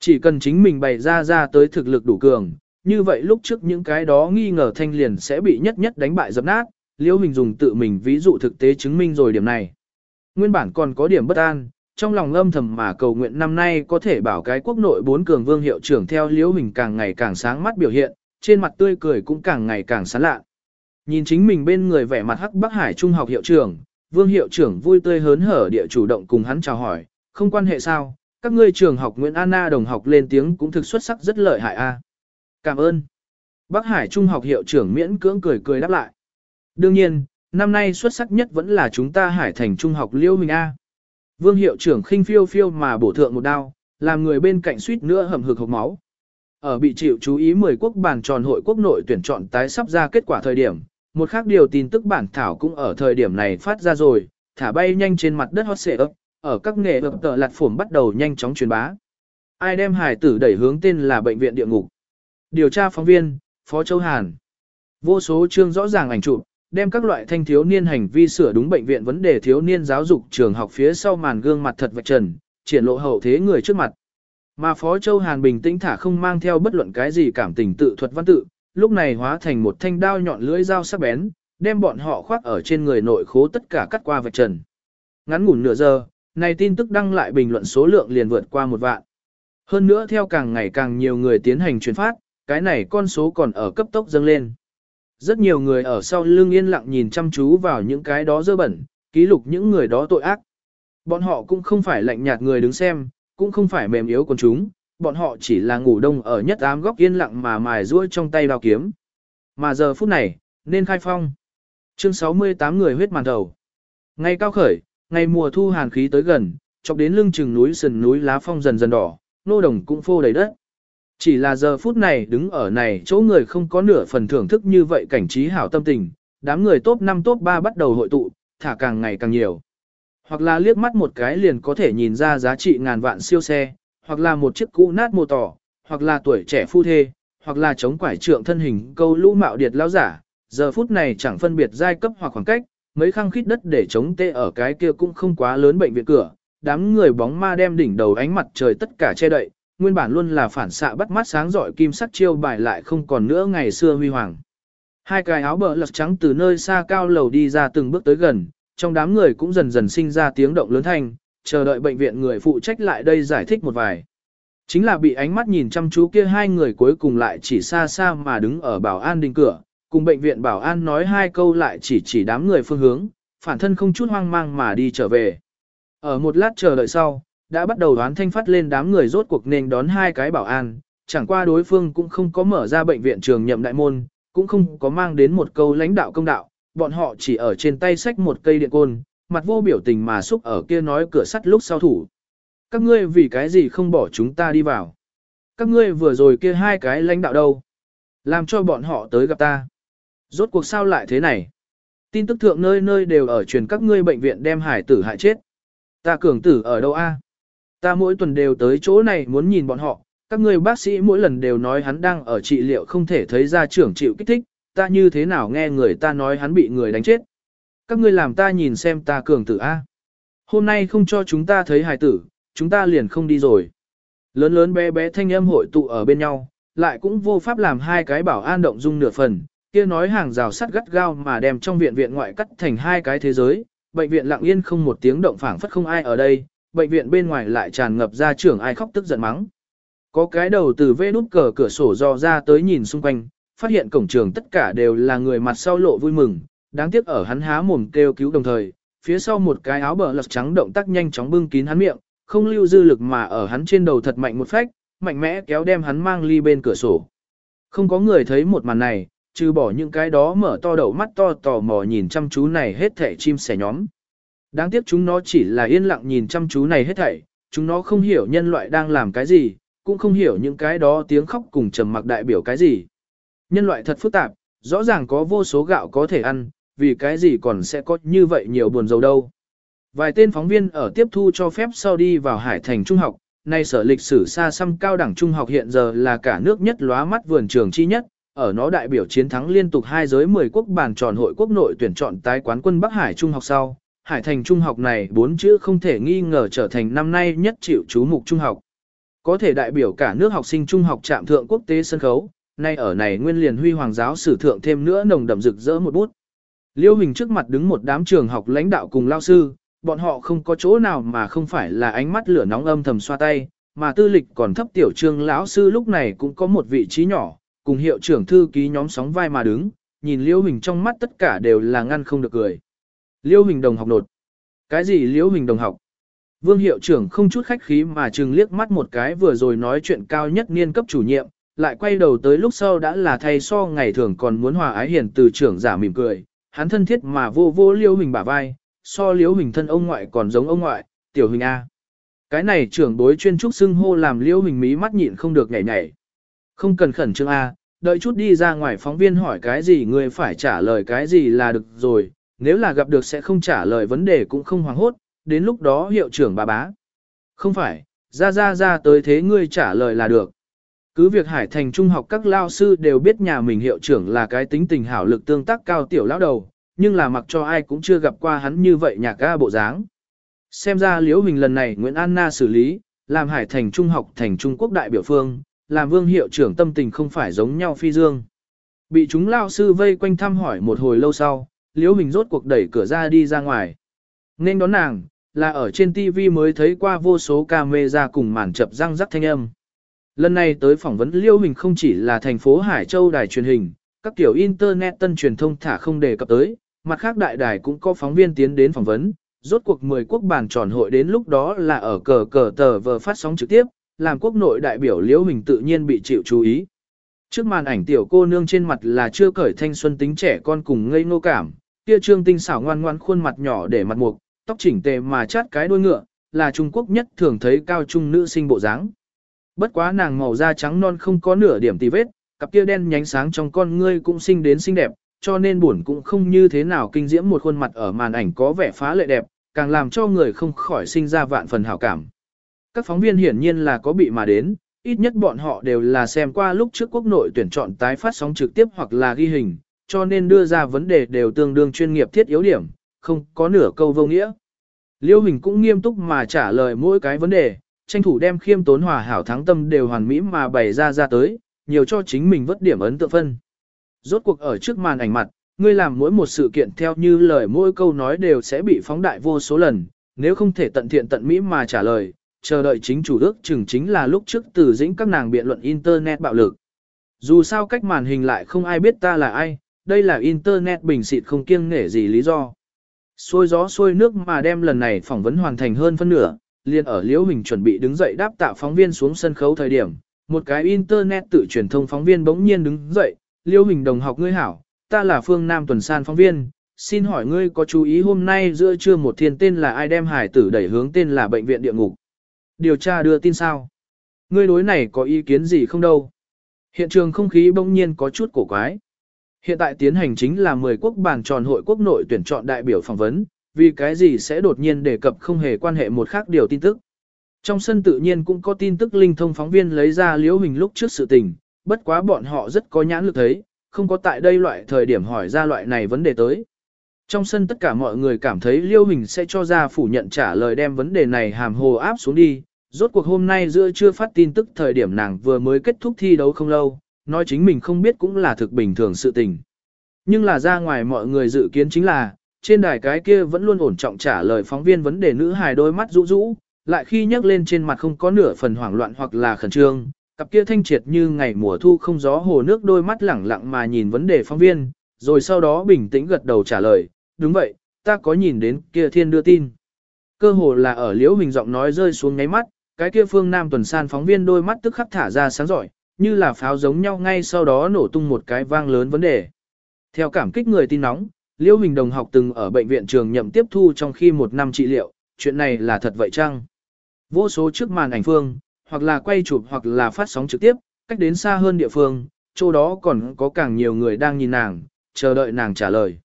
Chỉ cần chính mình bày ra ra tới thực lực đủ cường, như vậy lúc trước những cái đó nghi ngờ thanh liền sẽ bị nhất nhất đánh bại dập nát, liễu mình dùng tự mình ví dụ thực tế chứng minh rồi điểm này. Nguyên bản còn có điểm bất an, trong lòng âm thầm mà cầu nguyện năm nay có thể bảo cái quốc nội bốn cường vương hiệu trưởng theo Liễu Hình càng ngày càng sáng mắt biểu hiện, trên mặt tươi cười cũng càng ngày càng sán lạ. Nhìn chính mình bên người vẻ mặt hắc Bắc Hải Trung học hiệu trưởng, vương hiệu trưởng vui tươi hớn hở địa chủ động cùng hắn chào hỏi, không quan hệ sao, các ngươi trường học Nguyễn Anna đồng học lên tiếng cũng thực xuất sắc rất lợi hại a. Cảm ơn. Bắc Hải Trung học hiệu trưởng miễn cưỡng cười cười đáp lại. Đương nhiên, năm nay xuất sắc nhất vẫn là chúng ta Hải Thành Trung học Liêu Minh A. Vương hiệu trưởng khinh phiêu phiêu mà bổ thượng một đao, làm người bên cạnh suýt nữa hầm hực hộc máu. Ở bị chịu chú ý 10 quốc bàn tròn hội quốc nội tuyển chọn tái sắp ra kết quả thời điểm, một khác điều tin tức bản thảo cũng ở thời điểm này phát ra rồi, thả bay nhanh trên mặt đất hot xệ ấp, ở các nghề ập tờ lạt phổm bắt đầu nhanh chóng truyền bá. Ai đem hải tử đẩy hướng tên là bệnh viện địa ngục. Điều tra phóng viên, Phó Châu Hàn. Vô số chương rõ ràng ảnh chụp, đem các loại thanh thiếu niên hành vi sửa đúng bệnh viện vấn đề thiếu niên giáo dục trường học phía sau màn gương mặt thật vạch trần, triển lộ hậu thế người trước mặt. Mà Phó Châu Hàn bình tĩnh thả không mang theo bất luận cái gì cảm tình tự thuật văn tự, lúc này hóa thành một thanh đao nhọn lưỡi dao sắc bén, đem bọn họ khoác ở trên người nội khố tất cả cắt qua vạch trần. Ngắn ngủn nửa giờ, này tin tức đăng lại bình luận số lượng liền vượt qua một vạn. Hơn nữa theo càng ngày càng nhiều người tiến hành truyền phát, cái này con số còn ở cấp tốc dâng lên. Rất nhiều người ở sau lưng yên lặng nhìn chăm chú vào những cái đó dơ bẩn, ký lục những người đó tội ác. Bọn họ cũng không phải lạnh nhạt người đứng xem, cũng không phải mềm yếu con chúng, bọn họ chỉ là ngủ đông ở nhất ám góc yên lặng mà mài ruôi trong tay đào kiếm. Mà giờ phút này, nên khai phong. Chương 68 người huyết màn đầu. Ngày cao khởi, ngày mùa thu hàn khí tới gần, chọc đến lưng chừng núi sườn núi lá phong dần dần đỏ, nô đồng cũng phô đầy đất. Chỉ là giờ phút này đứng ở này chỗ người không có nửa phần thưởng thức như vậy cảnh trí hảo tâm tình, đám người top 5 top 3 bắt đầu hội tụ, thả càng ngày càng nhiều. Hoặc là liếc mắt một cái liền có thể nhìn ra giá trị ngàn vạn siêu xe, hoặc là một chiếc cũ nát mô tỏ, hoặc là tuổi trẻ phu thê, hoặc là chống quải trượng thân hình câu lũ mạo điệt lao giả, giờ phút này chẳng phân biệt giai cấp hoặc khoảng cách, mấy khăng khít đất để chống tê ở cái kia cũng không quá lớn bệnh viện cửa, đám người bóng ma đem đỉnh đầu ánh mặt trời tất cả che đậy, nguyên bản luôn là phản xạ bắt mắt sáng giỏi kim sắc chiêu bài lại không còn nữa ngày xưa huy hoàng. Hai cái áo bờ lật trắng từ nơi xa cao lầu đi ra từng bước tới gần, trong đám người cũng dần dần sinh ra tiếng động lớn thanh, chờ đợi bệnh viện người phụ trách lại đây giải thích một vài. Chính là bị ánh mắt nhìn chăm chú kia hai người cuối cùng lại chỉ xa xa mà đứng ở bảo an đình cửa, cùng bệnh viện bảo an nói hai câu lại chỉ chỉ đám người phương hướng, phản thân không chút hoang mang mà đi trở về. Ở một lát chờ đợi sau, đã bắt đầu đoán thanh phát lên đám người rốt cuộc nên đón hai cái bảo an, chẳng qua đối phương cũng không có mở ra bệnh viện trường nhậm đại môn, cũng không có mang đến một câu lãnh đạo công đạo, bọn họ chỉ ở trên tay xách một cây điện côn, mặt vô biểu tình mà xúc ở kia nói cửa sắt lúc sau thủ. Các ngươi vì cái gì không bỏ chúng ta đi vào? Các ngươi vừa rồi kia hai cái lãnh đạo đâu? Làm cho bọn họ tới gặp ta. Rốt cuộc sao lại thế này? Tin tức thượng nơi nơi đều ở truyền các ngươi bệnh viện đem hải tử hại chết. Ta cường tử ở đâu a? Ta mỗi tuần đều tới chỗ này muốn nhìn bọn họ, các ngươi bác sĩ mỗi lần đều nói hắn đang ở trị liệu không thể thấy ra trưởng chịu kích thích, ta như thế nào nghe người ta nói hắn bị người đánh chết. Các ngươi làm ta nhìn xem ta cường tử A. Hôm nay không cho chúng ta thấy hài tử, chúng ta liền không đi rồi. Lớn lớn bé bé thanh âm hội tụ ở bên nhau, lại cũng vô pháp làm hai cái bảo an động dung nửa phần, kia nói hàng rào sắt gắt gao mà đem trong viện viện ngoại cắt thành hai cái thế giới, bệnh viện lặng yên không một tiếng động phảng phất không ai ở đây, bệnh viện bên ngoài lại tràn ngập ra trưởng ai khóc tức giận mắng. Có cái đầu từ vê nút cờ cửa sổ dò ra tới nhìn xung quanh, phát hiện cổng trường tất cả đều là người mặt sau lộ vui mừng, đáng tiếc ở hắn há mồm kêu cứu đồng thời, phía sau một cái áo bờ lật trắng động tác nhanh chóng bưng kín hắn miệng, không lưu dư lực mà ở hắn trên đầu thật mạnh một phách, mạnh mẽ kéo đem hắn mang ly bên cửa sổ. Không có người thấy một màn này, trừ bỏ những cái đó mở to đầu mắt to tò mò nhìn chăm chú này hết thảy chim sẻ nhóm. Đáng tiếc chúng nó chỉ là yên lặng nhìn chăm chú này hết thảy, chúng nó không hiểu nhân loại đang làm cái gì, cũng không hiểu những cái đó tiếng khóc cùng trầm mặc đại biểu cái gì. Nhân loại thật phức tạp, rõ ràng có vô số gạo có thể ăn, vì cái gì còn sẽ có như vậy nhiều buồn dầu đâu. Vài tên phóng viên ở tiếp thu cho phép sau đi vào Hải Thành Trung học, nay sở lịch sử xa xăm cao đẳng trung học hiện giờ là cả nước nhất lóa mắt vườn trường chi nhất, ở nó đại biểu chiến thắng liên tục hai giới 10 quốc bàn tròn hội quốc nội tuyển chọn tái quán quân Bắc Hải Trung học sau. Hải Thành Trung học này bốn chữ không thể nghi ngờ trở thành năm nay nhất chịu chú mục trung học. Có thể đại biểu cả nước học sinh trung học trạm thượng quốc tế sân khấu, nay ở này nguyên liền huy hoàng giáo sử thượng thêm nữa nồng đậm rực rỡ một bút. Liêu Hình trước mặt đứng một đám trường học lãnh đạo cùng lao sư, bọn họ không có chỗ nào mà không phải là ánh mắt lửa nóng âm thầm xoa tay, mà tư lịch còn thấp tiểu trương lão sư lúc này cũng có một vị trí nhỏ, cùng hiệu trưởng thư ký nhóm sóng vai mà đứng, nhìn Liêu Hình trong mắt tất cả đều là ngăn không được cười. Liêu Hình đồng học nột. Cái gì Liêu Hình đồng học? Vương hiệu trưởng không chút khách khí mà chừng liếc mắt một cái vừa rồi nói chuyện cao nhất niên cấp chủ nhiệm, lại quay đầu tới lúc sau đã là thay so ngày thường còn muốn hòa ái hiền từ trưởng giả mỉm cười, hắn thân thiết mà vô vô Liêu Hình bả vai, so Liêu Hình thân ông ngoại còn giống ông ngoại, tiểu Hình A. Cái này trưởng đối chuyên trúc xưng hô làm Liêu Hình mí mắt nhịn không được nhảy nhảy. Không cần khẩn trương A, đợi chút đi ra ngoài phóng viên hỏi cái gì người phải trả lời cái gì là được rồi, nếu là gặp được sẽ không trả lời vấn đề cũng không hoảng hốt, đến lúc đó hiệu trưởng bà bá. Không phải, ra ra ra tới thế ngươi trả lời là được. Cứ việc Hải Thành Trung học các lao sư đều biết nhà mình hiệu trưởng là cái tính tình hảo lực tương tác cao tiểu lão đầu, nhưng là mặc cho ai cũng chưa gặp qua hắn như vậy nhạc ga bộ dáng. Xem ra liễu hình lần này Nguyễn Anna xử lý, làm Hải Thành Trung học thành Trung Quốc đại biểu phương, làm vương hiệu trưởng tâm tình không phải giống nhau phi dương. Bị chúng lao sư vây quanh thăm hỏi một hồi lâu sau, liễu hình rốt cuộc đẩy cửa ra đi ra ngoài. Nên đón nàng, là ở trên TV mới thấy qua vô số camera cùng màn chập răng rắc thanh âm. Lần này tới phỏng vấn Liễu Hình không chỉ là thành phố Hải Châu đài truyền hình, các kiểu internet tân truyền thông thả không đề cập tới, mặt khác đại đài cũng có phóng viên tiến đến phỏng vấn, rốt cuộc 10 quốc bản tròn hội đến lúc đó là ở cờ cờ tờ vờ phát sóng trực tiếp, làm quốc nội đại biểu Liễu Hình tự nhiên bị chịu chú ý. Trước màn ảnh tiểu cô nương trên mặt là chưa cởi thanh xuân tính trẻ con cùng ngây ngô cảm, kia trương tinh xảo ngoan ngoan khuôn mặt nhỏ để mặt mục, tóc chỉnh tề mà chát cái đuôi ngựa, là Trung Quốc nhất thường thấy cao trung nữ sinh bộ dáng. Bất quá nàng màu da trắng non không có nửa điểm tì vết, cặp kia đen nhánh sáng trong con ngươi cũng xinh đến xinh đẹp, cho nên buồn cũng không như thế nào kinh diễm một khuôn mặt ở màn ảnh có vẻ phá lệ đẹp, càng làm cho người không khỏi sinh ra vạn phần hảo cảm. Các phóng viên hiển nhiên là có bị mà đến, ít nhất bọn họ đều là xem qua lúc trước quốc nội tuyển chọn tái phát sóng trực tiếp hoặc là ghi hình, cho nên đưa ra vấn đề đều tương đương chuyên nghiệp thiết yếu điểm, không có nửa câu vô nghĩa. Liêu Hình cũng nghiêm túc mà trả lời mỗi cái vấn đề, tranh thủ đem khiêm tốn hòa hảo thắng tâm đều hoàn mỹ mà bày ra ra tới, nhiều cho chính mình vất điểm ấn tượng phân. Rốt cuộc ở trước màn ảnh mặt, ngươi làm mỗi một sự kiện theo như lời mỗi câu nói đều sẽ bị phóng đại vô số lần, nếu không thể tận thiện tận mỹ mà trả lời, chờ đợi chính chủ đức chừng chính là lúc trước từ dĩnh các nàng biện luận Internet bạo lực. Dù sao cách màn hình lại không ai biết ta là ai, đây là Internet bình xịt không kiêng nể gì lý do. Xôi gió xôi nước mà đem lần này phỏng vấn hoàn thành hơn phân nửa, liền ở Liễu Hình chuẩn bị đứng dậy đáp tạ phóng viên xuống sân khấu thời điểm, một cái internet tự truyền thông phóng viên bỗng nhiên đứng dậy, Liễu Hình đồng học ngươi hảo, ta là Phương Nam tuần san phóng viên, xin hỏi ngươi có chú ý hôm nay giữa trưa một thiên tên là ai đem hải tử đẩy hướng tên là bệnh viện địa ngục. Điều tra đưa tin sao? Ngươi đối này có ý kiến gì không đâu? Hiện trường không khí bỗng nhiên có chút cổ quái. Hiện tại tiến hành chính là 10 quốc bàn tròn hội quốc nội tuyển chọn đại biểu phỏng vấn, vì cái gì sẽ đột nhiên đề cập không hề quan hệ một khác điều tin tức. Trong sân tự nhiên cũng có tin tức linh thông phóng viên lấy ra liễu hình lúc trước sự tình, bất quá bọn họ rất có nhãn lực thấy, không có tại đây loại thời điểm hỏi ra loại này vấn đề tới. Trong sân tất cả mọi người cảm thấy liêu hình sẽ cho ra phủ nhận trả lời đem vấn đề này hàm hồ áp xuống đi, rốt cuộc hôm nay giữa chưa phát tin tức thời điểm nàng vừa mới kết thúc thi đấu không lâu, nói chính mình không biết cũng là thực bình thường sự tình. Nhưng là ra ngoài mọi người dự kiến chính là, trên đài cái kia vẫn luôn ổn trọng trả lời phóng viên vấn đề nữ hài đôi mắt rũ rũ, lại khi nhắc lên trên mặt không có nửa phần hoảng loạn hoặc là khẩn trương, cặp kia thanh triệt như ngày mùa thu không gió hồ nước đôi mắt lẳng lặng mà nhìn vấn đề phóng viên, rồi sau đó bình tĩnh gật đầu trả lời, đúng vậy, ta có nhìn đến kia thiên đưa tin. Cơ hồ là ở liễu hình giọng nói rơi xuống ngáy mắt, cái kia phương nam tuần san phóng viên đôi mắt tức khắc thả ra sáng giỏi, như là pháo giống nhau ngay sau đó nổ tung một cái vang lớn vấn đề. Theo cảm kích người tin nóng, Liêu Hình đồng học từng ở bệnh viện trường nhậm tiếp thu trong khi một năm trị liệu, chuyện này là thật vậy chăng? Vô số trước màn ảnh phương, hoặc là quay chụp hoặc là phát sóng trực tiếp, cách đến xa hơn địa phương, chỗ đó còn có càng nhiều người đang nhìn nàng, chờ đợi nàng trả lời.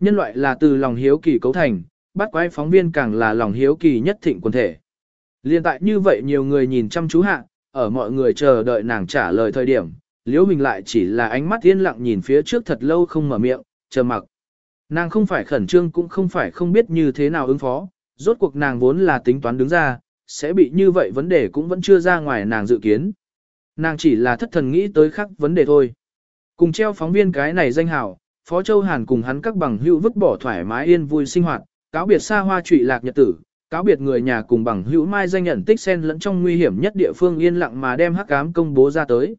Nhân loại là từ lòng hiếu kỳ cấu thành, bắt quái phóng viên càng là lòng hiếu kỳ nhất thịnh quần thể. Liên tại như vậy nhiều người nhìn chăm chú hạ, ở mọi người chờ đợi nàng trả lời thời điểm, Liễu Hình lại chỉ là ánh mắt yên lặng nhìn phía trước thật lâu không mở miệng, chờ mặc. Nàng không phải khẩn trương cũng không phải không biết như thế nào ứng phó, rốt cuộc nàng vốn là tính toán đứng ra, sẽ bị như vậy vấn đề cũng vẫn chưa ra ngoài nàng dự kiến. Nàng chỉ là thất thần nghĩ tới khác vấn đề thôi. Cùng treo phóng viên cái này danh hảo, Phó Châu Hàn cùng hắn các bằng hữu vứt bỏ thoải mái yên vui sinh hoạt, cáo biệt xa hoa trụy lạc nhật tử, cáo biệt người nhà cùng bằng hữu mai danh nhận tích sen lẫn trong nguy hiểm nhất địa phương yên lặng mà đem hắc ám công bố ra tới.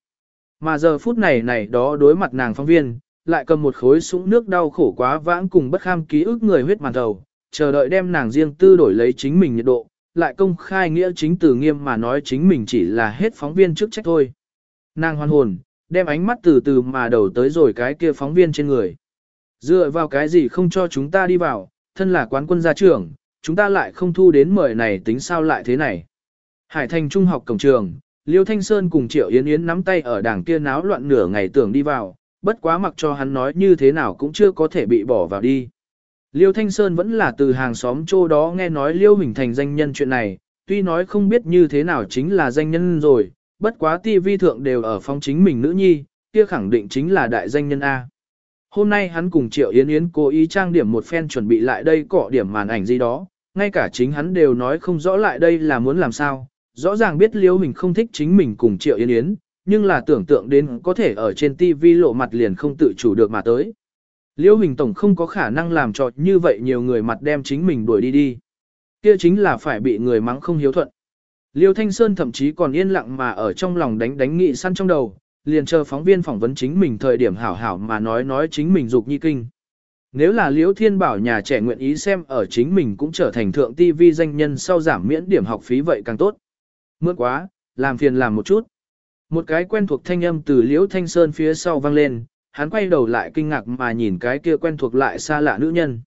Mà giờ phút này này đó đối mặt nàng phóng viên, lại cầm một khối sũng nước đau khổ quá vãng cùng bất kham ký ức người huyết màn đầu, chờ đợi đem nàng riêng tư đổi lấy chính mình nhiệt độ, lại công khai nghĩa chính từ nghiêm mà nói chính mình chỉ là hết phóng viên trước trách thôi. Nàng hoan hồn, đem ánh mắt từ từ mà đầu tới rồi cái kia phóng viên trên người. Dựa vào cái gì không cho chúng ta đi vào, thân là quán quân gia trưởng, chúng ta lại không thu đến mời này tính sao lại thế này. Hải thành trung học cổng trường, Liêu Thanh Sơn cùng Triệu Yến Yến nắm tay ở đảng kia náo loạn nửa ngày tưởng đi vào, bất quá mặc cho hắn nói như thế nào cũng chưa có thể bị bỏ vào đi. Liêu Thanh Sơn vẫn là từ hàng xóm chỗ đó nghe nói Liêu Hình thành danh nhân chuyện này, tuy nói không biết như thế nào chính là danh nhân rồi, bất quá TV thượng đều ở phong chính mình nữ nhi, kia khẳng định chính là đại danh nhân A. Hôm nay hắn cùng Triệu Yến Yến cố ý trang điểm một phen chuẩn bị lại đây cọ điểm màn ảnh gì đó, ngay cả chính hắn đều nói không rõ lại đây là muốn làm sao, rõ ràng biết Liêu mình không thích chính mình cùng Triệu Yến Yến, nhưng là tưởng tượng đến có thể ở trên TV lộ mặt liền không tự chủ được mà tới. Liêu Hình Tổng không có khả năng làm cho như vậy nhiều người mặt đem chính mình đuổi đi đi. Kia chính là phải bị người mắng không hiếu thuận. Liêu Thanh Sơn thậm chí còn yên lặng mà ở trong lòng đánh đánh nghị săn trong đầu, liền chờ phóng viên phỏng vấn chính mình thời điểm hảo hảo mà nói nói chính mình dục nhi kinh. Nếu là Liễu Thiên Bảo nhà trẻ nguyện ý xem ở chính mình cũng trở thành thượng TV danh nhân sau giảm miễn điểm học phí vậy càng tốt. Mượn quá, làm phiền làm một chút. Một cái quen thuộc thanh âm từ Liễu Thanh Sơn phía sau vang lên, hắn quay đầu lại kinh ngạc mà nhìn cái kia quen thuộc lại xa lạ nữ nhân.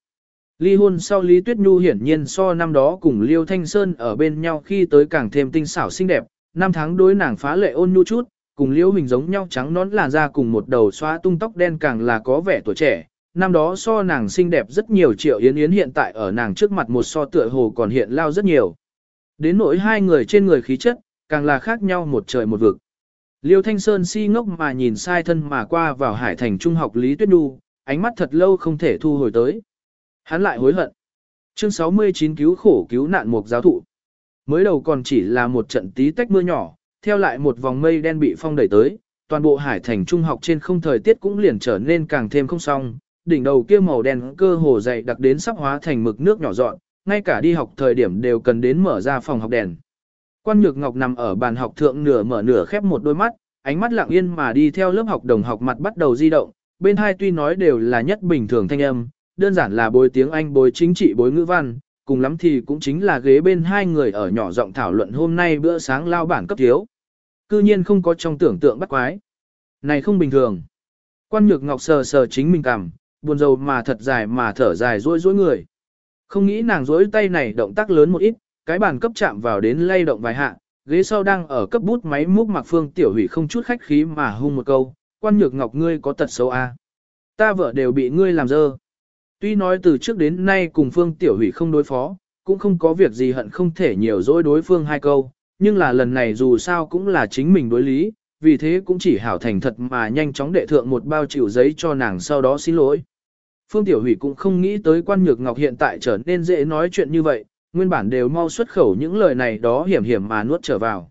Ly hôn sau Lý Tuyết Nhu hiển nhiên so năm đó cùng Liêu Thanh Sơn ở bên nhau khi tới càng thêm tinh xảo xinh đẹp, năm tháng đối nàng phá lệ ôn nhu chút, cùng Liêu Hình giống nhau trắng nón làn da cùng một đầu xóa tung tóc đen càng là có vẻ tuổi trẻ. Năm đó so nàng xinh đẹp rất nhiều triệu yến yến hiện tại ở nàng trước mặt một so tựa hồ còn hiện lao rất nhiều. Đến nỗi hai người trên người khí chất, càng là khác nhau một trời một vực. Liêu Thanh Sơn si ngốc mà nhìn sai thân mà qua vào hải thành trung học Lý Tuyết Nhu, ánh mắt thật lâu không thể thu hồi tới. Hắn lại hối hận. Chương 69 cứu khổ cứu nạn một giáo thụ. Mới đầu còn chỉ là một trận tí tách mưa nhỏ, theo lại một vòng mây đen bị phong đẩy tới, toàn bộ hải thành trung học trên không thời tiết cũng liền trở nên càng thêm không xong, đỉnh đầu kia màu đen cơ hồ dày đặc đến sắp hóa thành mực nước nhỏ dọn, ngay cả đi học thời điểm đều cần đến mở ra phòng học đèn. Quan Nhược Ngọc nằm ở bàn học thượng nửa mở nửa khép một đôi mắt, ánh mắt lặng yên mà đi theo lớp học đồng học mặt bắt đầu di động, bên hai tuy nói đều là nhất bình thường thanh âm, đơn giản là bối tiếng Anh bối chính trị bối ngữ văn, cùng lắm thì cũng chính là ghế bên hai người ở nhỏ giọng thảo luận hôm nay bữa sáng lao bản cấp thiếu. Cư nhiên không có trong tưởng tượng bắt quái. Này không bình thường. Quan Nhược Ngọc sờ sờ chính mình cảm buồn rầu mà thật dài mà thở dài rối rối người. Không nghĩ nàng rối tay này động tác lớn một ít, cái bàn cấp chạm vào đến lay động vài hạ, ghế sau đang ở cấp bút máy múc mặc phương tiểu hủy không chút khách khí mà hung một câu, quan nhược ngọc ngươi có tật xấu à. Ta vợ đều bị ngươi làm dơ. Tuy nói từ trước đến nay cùng phương tiểu hủy không đối phó, cũng không có việc gì hận không thể nhiều dối đối phương hai câu, nhưng là lần này dù sao cũng là chính mình đối lý, vì thế cũng chỉ hảo thành thật mà nhanh chóng đệ thượng một bao chịu giấy cho nàng sau đó xin lỗi. Phương Tiểu Hủy cũng không nghĩ tới quan nhược ngọc hiện tại trở nên dễ nói chuyện như vậy, nguyên bản đều mau xuất khẩu những lời này đó hiểm hiểm mà nuốt trở vào.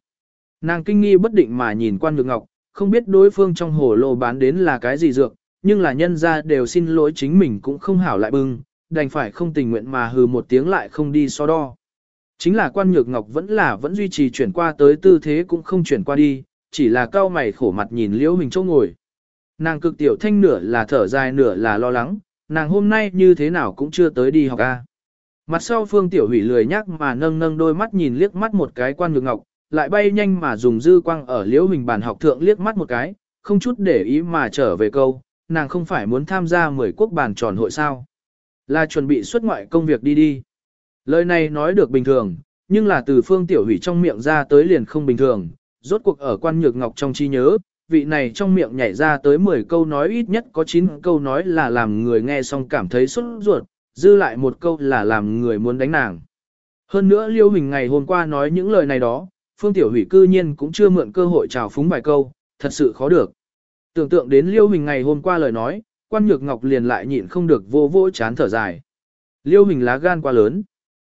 Nàng kinh nghi bất định mà nhìn quan nhược ngọc, không biết đối phương trong hồ lô bán đến là cái gì dược, nhưng là nhân ra đều xin lỗi chính mình cũng không hảo lại bưng, đành phải không tình nguyện mà hừ một tiếng lại không đi so đo. Chính là quan nhược ngọc vẫn là vẫn duy trì chuyển qua tới tư thế cũng không chuyển qua đi, chỉ là cao mày khổ mặt nhìn liễu mình chỗ ngồi. Nàng cực tiểu thanh nửa là thở dài nửa là lo lắng, nàng hôm nay như thế nào cũng chưa tới đi học a. Mặt sau phương tiểu hủy lười nhắc mà nâng nâng đôi mắt nhìn liếc mắt một cái quan nhược ngọc, lại bay nhanh mà dùng dư quang ở liễu hình bàn học thượng liếc mắt một cái, không chút để ý mà trở về câu, nàng không phải muốn tham gia mười quốc bàn tròn hội sao. Là chuẩn bị xuất ngoại công việc đi đi. Lời này nói được bình thường, nhưng là từ phương tiểu hủy trong miệng ra tới liền không bình thường, rốt cuộc ở quan nhược ngọc trong chi nhớ, vị này trong miệng nhảy ra tới 10 câu nói ít nhất có 9 câu nói là làm người nghe xong cảm thấy sốt ruột, dư lại một câu là làm người muốn đánh nàng. Hơn nữa Liêu Hình ngày hôm qua nói những lời này đó, Phương Tiểu Hủy cư nhiên cũng chưa mượn cơ hội chào phúng vài câu, thật sự khó được. Tưởng tượng đến Liêu Hình ngày hôm qua lời nói, quan nhược ngọc liền lại nhịn không được vô vô chán thở dài. Liêu Hình lá gan quá lớn.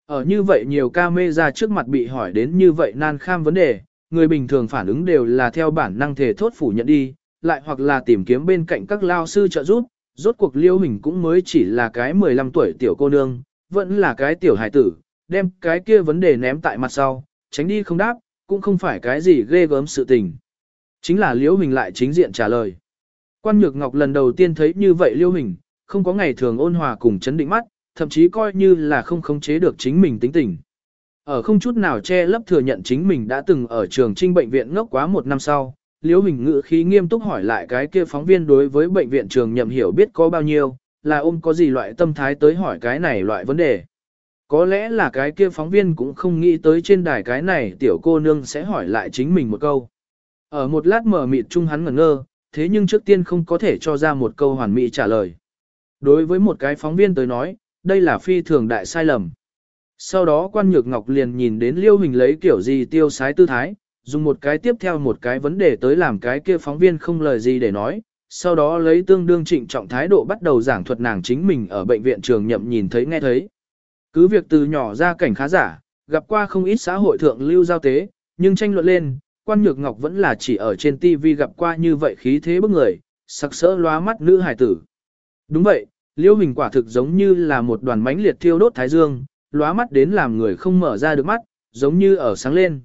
Ở như vậy nhiều ca mê ra trước mặt bị hỏi đến như vậy nan kham vấn đề, người bình thường phản ứng đều là theo bản năng thể thốt phủ nhận đi, lại hoặc là tìm kiếm bên cạnh các lao sư trợ giúp, rốt cuộc liêu hình cũng mới chỉ là cái 15 tuổi tiểu cô nương, vẫn là cái tiểu hải tử, đem cái kia vấn đề ném tại mặt sau, tránh đi không đáp, cũng không phải cái gì ghê gớm sự tình. Chính là Liễu Hình lại chính diện trả lời. Quan Nhược Ngọc lần đầu tiên thấy như vậy Liễu Hình, không có ngày thường ôn hòa cùng chấn định mắt, thậm chí coi như là không khống chế được chính mình tính tình. Ở không chút nào che lấp thừa nhận chính mình đã từng ở trường trinh bệnh viện ngốc quá một năm sau, Liễu Hình ngữ khí nghiêm túc hỏi lại cái kia phóng viên đối với bệnh viện trường nhậm hiểu biết có bao nhiêu, là ôm có gì loại tâm thái tới hỏi cái này loại vấn đề. Có lẽ là cái kia phóng viên cũng không nghĩ tới trên đài cái này tiểu cô nương sẽ hỏi lại chính mình một câu. Ở một lát mở mịt chung hắn ngẩn ngơ, thế nhưng trước tiên không có thể cho ra một câu hoàn mỹ trả lời. Đối với một cái phóng viên tới nói, đây là phi thường đại sai lầm. Sau đó quan nhược ngọc liền nhìn đến liêu hình lấy kiểu gì tiêu sái tư thái, dùng một cái tiếp theo một cái vấn đề tới làm cái kia phóng viên không lời gì để nói, sau đó lấy tương đương trịnh trọng thái độ bắt đầu giảng thuật nàng chính mình ở bệnh viện trường nhậm nhìn thấy nghe thấy. Cứ việc từ nhỏ ra cảnh khá giả, gặp qua không ít xã hội thượng lưu giao tế, nhưng tranh luận lên, quan nhược ngọc vẫn là chỉ ở trên TV gặp qua như vậy khí thế bức người, sặc sỡ lóa mắt nữ hài tử. Đúng vậy, liêu hình quả thực giống như là một đoàn mánh liệt thiêu đốt thái dương, lóa mắt đến làm người không mở ra được mắt, giống như ở sáng lên.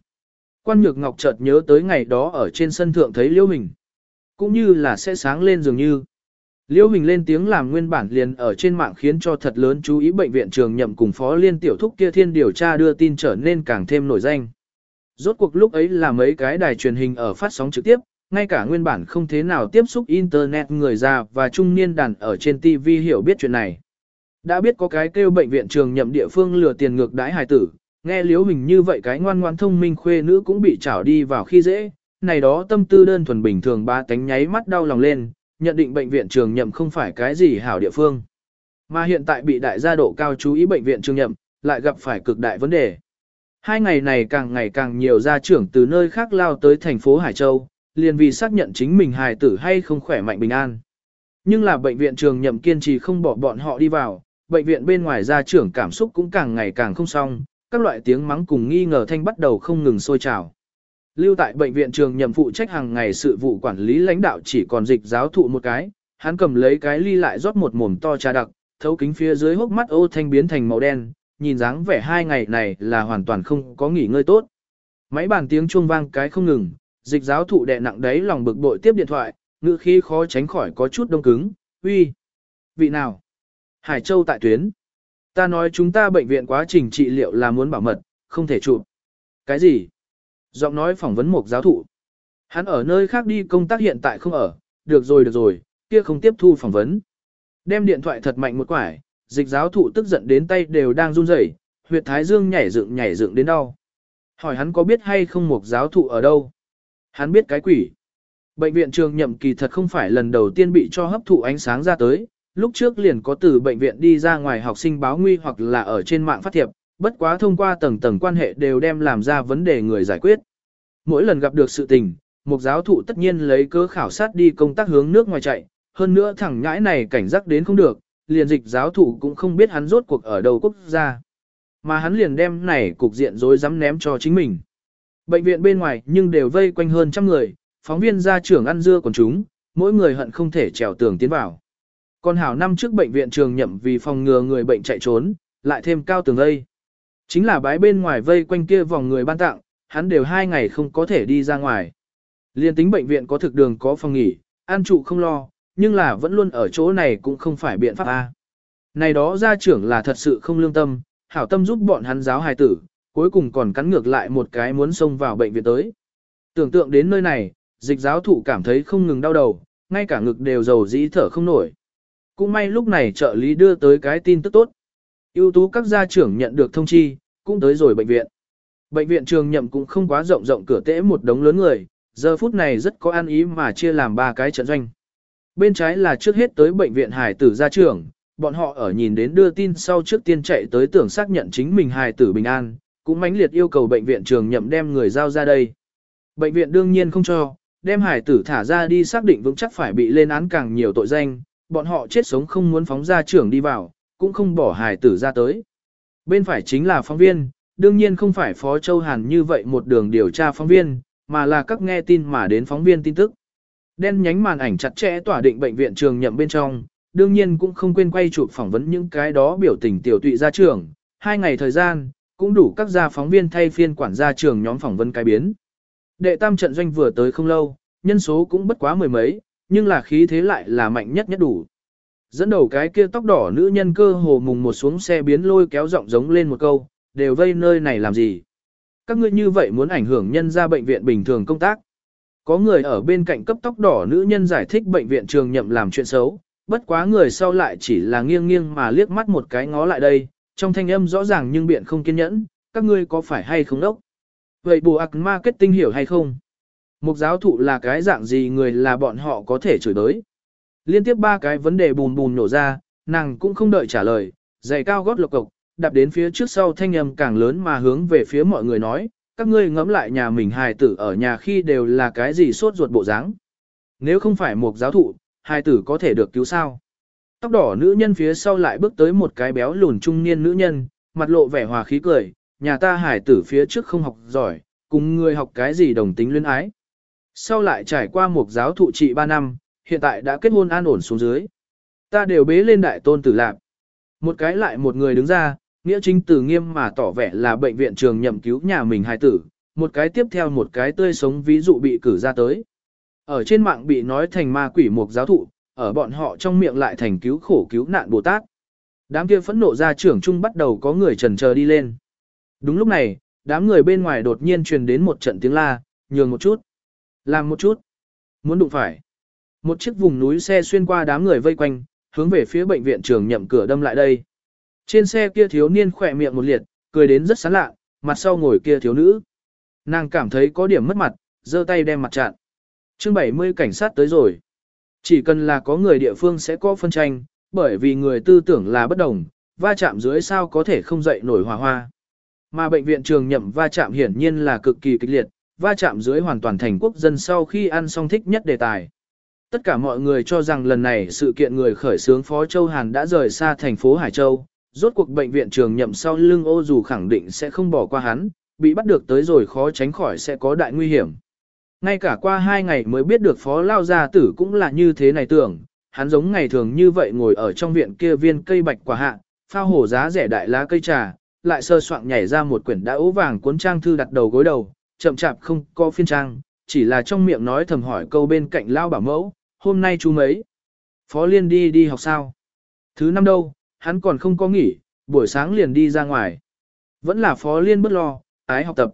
Quan nhược ngọc chợt nhớ tới ngày đó ở trên sân thượng thấy Liễu hình. Cũng như là sẽ sáng lên dường như. Liễu hình lên tiếng làm nguyên bản liền ở trên mạng khiến cho thật lớn chú ý bệnh viện trường nhậm cùng phó liên tiểu thúc kia thiên điều tra đưa tin trở nên càng thêm nổi danh. Rốt cuộc lúc ấy là mấy cái đài truyền hình ở phát sóng trực tiếp, ngay cả nguyên bản không thế nào tiếp xúc internet người già và trung niên đàn ở trên TV hiểu biết chuyện này. Đã biết có cái kêu bệnh viện trường nhậm địa phương lừa tiền ngược đái hài tử, nghe liếu hình như vậy cái ngoan ngoan thông minh khuê nữ cũng bị trảo đi vào khi dễ, này đó tâm tư đơn thuần bình thường ba tánh nháy mắt đau lòng lên, nhận định bệnh viện trường nhậm không phải cái gì hảo địa phương. Mà hiện tại bị đại gia độ cao chú ý bệnh viện trường nhậm, lại gặp phải cực đại vấn đề. Hai ngày này càng ngày càng nhiều gia trưởng từ nơi khác lao tới thành phố Hải Châu, liền vì xác nhận chính mình hài tử hay không khỏe mạnh bình an. Nhưng là bệnh viện trường nhậm kiên trì không bỏ bọn họ đi vào, bệnh viện bên ngoài gia trưởng cảm xúc cũng càng ngày càng không xong, các loại tiếng mắng cùng nghi ngờ thanh bắt đầu không ngừng sôi trào. Lưu tại bệnh viện trường nhậm phụ trách hàng ngày sự vụ quản lý lãnh đạo chỉ còn dịch giáo thụ một cái, hắn cầm lấy cái ly lại rót một mồm to trà đặc, thấu kính phía dưới hốc mắt ô thanh biến thành màu đen, nhìn dáng vẻ hai ngày này là hoàn toàn không có nghỉ ngơi tốt. Máy bàn tiếng chuông vang cái không ngừng, dịch giáo thụ đè nặng đấy lòng bực bội tiếp điện thoại, ngữ khí khó tránh khỏi có chút đông cứng, uy, vị nào? Hải Châu tại tuyến. Ta nói chúng ta bệnh viện quá trình trị liệu là muốn bảo mật, không thể chụp. Cái gì? Giọng nói phỏng vấn một giáo thụ. Hắn ở nơi khác đi công tác hiện tại không ở, được rồi được rồi, kia không tiếp thu phỏng vấn. Đem điện thoại thật mạnh một quải, dịch giáo thụ tức giận đến tay đều đang run rẩy, huyệt thái dương nhảy dựng nhảy dựng đến đau. Hỏi hắn có biết hay không một giáo thụ ở đâu? Hắn biết cái quỷ. Bệnh viện trường nhậm kỳ thật không phải lần đầu tiên bị cho hấp thụ ánh sáng ra tới, lúc trước liền có từ bệnh viện đi ra ngoài học sinh báo nguy hoặc là ở trên mạng phát thiệp, bất quá thông qua tầng tầng quan hệ đều đem làm ra vấn đề người giải quyết. Mỗi lần gặp được sự tình, một giáo thụ tất nhiên lấy cơ khảo sát đi công tác hướng nước ngoài chạy, hơn nữa thẳng ngãi này cảnh giác đến không được, liền dịch giáo thụ cũng không biết hắn rốt cuộc ở đâu quốc gia. Mà hắn liền đem này cục diện rối rắm ném cho chính mình. Bệnh viện bên ngoài nhưng đều vây quanh hơn trăm người, phóng viên gia trưởng ăn dưa còn chúng, mỗi người hận không thể trèo tường tiến vào. Còn hảo năm trước bệnh viện trường nhậm vì phòng ngừa người bệnh chạy trốn, lại thêm cao tường vây. Chính là bái bên ngoài vây quanh kia vòng người ban tặng, hắn đều hai ngày không có thể đi ra ngoài. Liên tính bệnh viện có thực đường có phòng nghỉ, an trụ không lo, nhưng là vẫn luôn ở chỗ này cũng không phải biện pháp A. Này đó gia trưởng là thật sự không lương tâm, hảo tâm giúp bọn hắn giáo hài tử, cuối cùng còn cắn ngược lại một cái muốn xông vào bệnh viện tới. Tưởng tượng đến nơi này, dịch giáo thụ cảm thấy không ngừng đau đầu, ngay cả ngực đều dầu dĩ thở không nổi. Cũng may lúc này trợ lý đưa tới cái tin tức tốt. ưu tú các gia trưởng nhận được thông chi, cũng tới rồi bệnh viện. Bệnh viện trường nhậm cũng không quá rộng rộng cửa tễ một đống lớn người, giờ phút này rất có an ý mà chia làm ba cái trận doanh. Bên trái là trước hết tới bệnh viện hải tử gia trưởng, bọn họ ở nhìn đến đưa tin sau trước tiên chạy tới tưởng xác nhận chính mình Hải tử bình an, cũng mãnh liệt yêu cầu bệnh viện trường nhậm đem người giao ra đây. Bệnh viện đương nhiên không cho, đem hải tử thả ra đi xác định vững chắc phải bị lên án càng nhiều tội danh, bọn họ chết sống không muốn phóng ra trưởng đi vào, cũng không bỏ hải tử ra tới. Bên phải chính là phóng viên, đương nhiên không phải Phó Châu Hàn như vậy một đường điều tra phóng viên, mà là các nghe tin mà đến phóng viên tin tức. Đen nhánh màn ảnh chặt chẽ tỏa định bệnh viện trường nhậm bên trong, đương nhiên cũng không quên quay chụp phỏng vấn những cái đó biểu tình tiểu tụy ra trường, hai ngày thời gian, cũng đủ các gia phóng viên thay phiên quản gia trường nhóm phỏng vấn cái biến. Đệ tam trận doanh vừa tới không lâu, nhân số cũng bất quá mười mấy, nhưng là khí thế lại là mạnh nhất nhất đủ. Dẫn đầu cái kia tóc đỏ nữ nhân cơ hồ mùng một xuống xe biến lôi kéo giọng giống lên một câu, đều vây nơi này làm gì. Các ngươi như vậy muốn ảnh hưởng nhân ra bệnh viện bình thường công tác. Có người ở bên cạnh cấp tóc đỏ nữ nhân giải thích bệnh viện trường nhậm làm chuyện xấu, bất quá người sau lại chỉ là nghiêng nghiêng mà liếc mắt một cái ngó lại đây, trong thanh âm rõ ràng nhưng biện không kiên nhẫn, các ngươi có phải hay không đốc? Vậy bù ạc marketing hiểu hay không? Một giáo thụ là cái dạng gì người là bọn họ có thể chửi đối? Liên tiếp ba cái vấn đề bùn bùn nổ ra, nàng cũng không đợi trả lời, giày cao gót lộc cộc, đạp đến phía trước sau thanh âm càng lớn mà hướng về phía mọi người nói, các ngươi ngẫm lại nhà mình hài tử ở nhà khi đều là cái gì sốt ruột bộ dáng. Nếu không phải một giáo thụ, hài tử có thể được cứu sao? Tóc đỏ nữ nhân phía sau lại bước tới một cái béo lùn trung niên nữ nhân, mặt lộ vẻ hòa khí cười, nhà ta hài tử phía trước không học giỏi, cùng người học cái gì đồng tính luyến ái. Sau lại trải qua một giáo thụ trị 3 năm, hiện tại đã kết hôn an ổn xuống dưới. Ta đều bế lên đại tôn tử lạc. Một cái lại một người đứng ra, nghĩa chính tử nghiêm mà tỏ vẻ là bệnh viện trường nhậm cứu nhà mình hài tử, một cái tiếp theo một cái tươi sống ví dụ bị cử ra tới. Ở trên mạng bị nói thành ma quỷ một giáo thụ, ở bọn họ trong miệng lại thành cứu khổ cứu nạn Bồ Tát. Đám kia phẫn nộ ra trưởng trung bắt đầu có người trần chờ đi lên. Đúng lúc này, đám người bên ngoài đột nhiên truyền đến một trận tiếng la, nhường một chút, làm một chút, muốn đụng phải. Một chiếc vùng núi xe xuyên qua đám người vây quanh, hướng về phía bệnh viện trường nhậm cửa đâm lại đây. Trên xe kia thiếu niên khỏe miệng một liệt, cười đến rất sán lạ, mặt sau ngồi kia thiếu nữ. Nàng cảm thấy có điểm mất mặt, giơ tay đem mặt chặn. chương 70 cảnh sát tới rồi. Chỉ cần là có người địa phương sẽ có phân tranh, bởi vì người tư tưởng là bất đồng, va chạm dưới sao có thể không dậy nổi hòa hoa. Mà bệnh viện trường nhậm va chạm hiển nhiên là cực kỳ kịch liệt, va chạm dưới hoàn toàn thành quốc dân sau khi ăn xong thích nhất đề tài. Tất cả mọi người cho rằng lần này sự kiện người khởi xướng Phó Châu Hàn đã rời xa thành phố Hải Châu, rốt cuộc bệnh viện trường nhậm sau lưng ô dù khẳng định sẽ không bỏ qua hắn, bị bắt được tới rồi khó tránh khỏi sẽ có đại nguy hiểm. Ngay cả qua hai ngày mới biết được Phó Lao Gia Tử cũng là như thế này tưởng, hắn giống ngày thường như vậy ngồi ở trong viện kia viên cây bạch quả hạ, phao hổ giá rẻ đại lá cây trà, lại sơ soạn nhảy ra một quyển đã ố vàng cuốn trang thư đặt đầu gối đầu, chậm chạp không có phiên trang, chỉ là trong miệng nói thầm hỏi câu bên cạnh Lao bảo mẫu, hôm nay chú mấy? Phó Liên đi đi học sao? Thứ năm đâu, hắn còn không có nghỉ, buổi sáng liền đi ra ngoài. Vẫn là Phó Liên bất lo, ái học tập.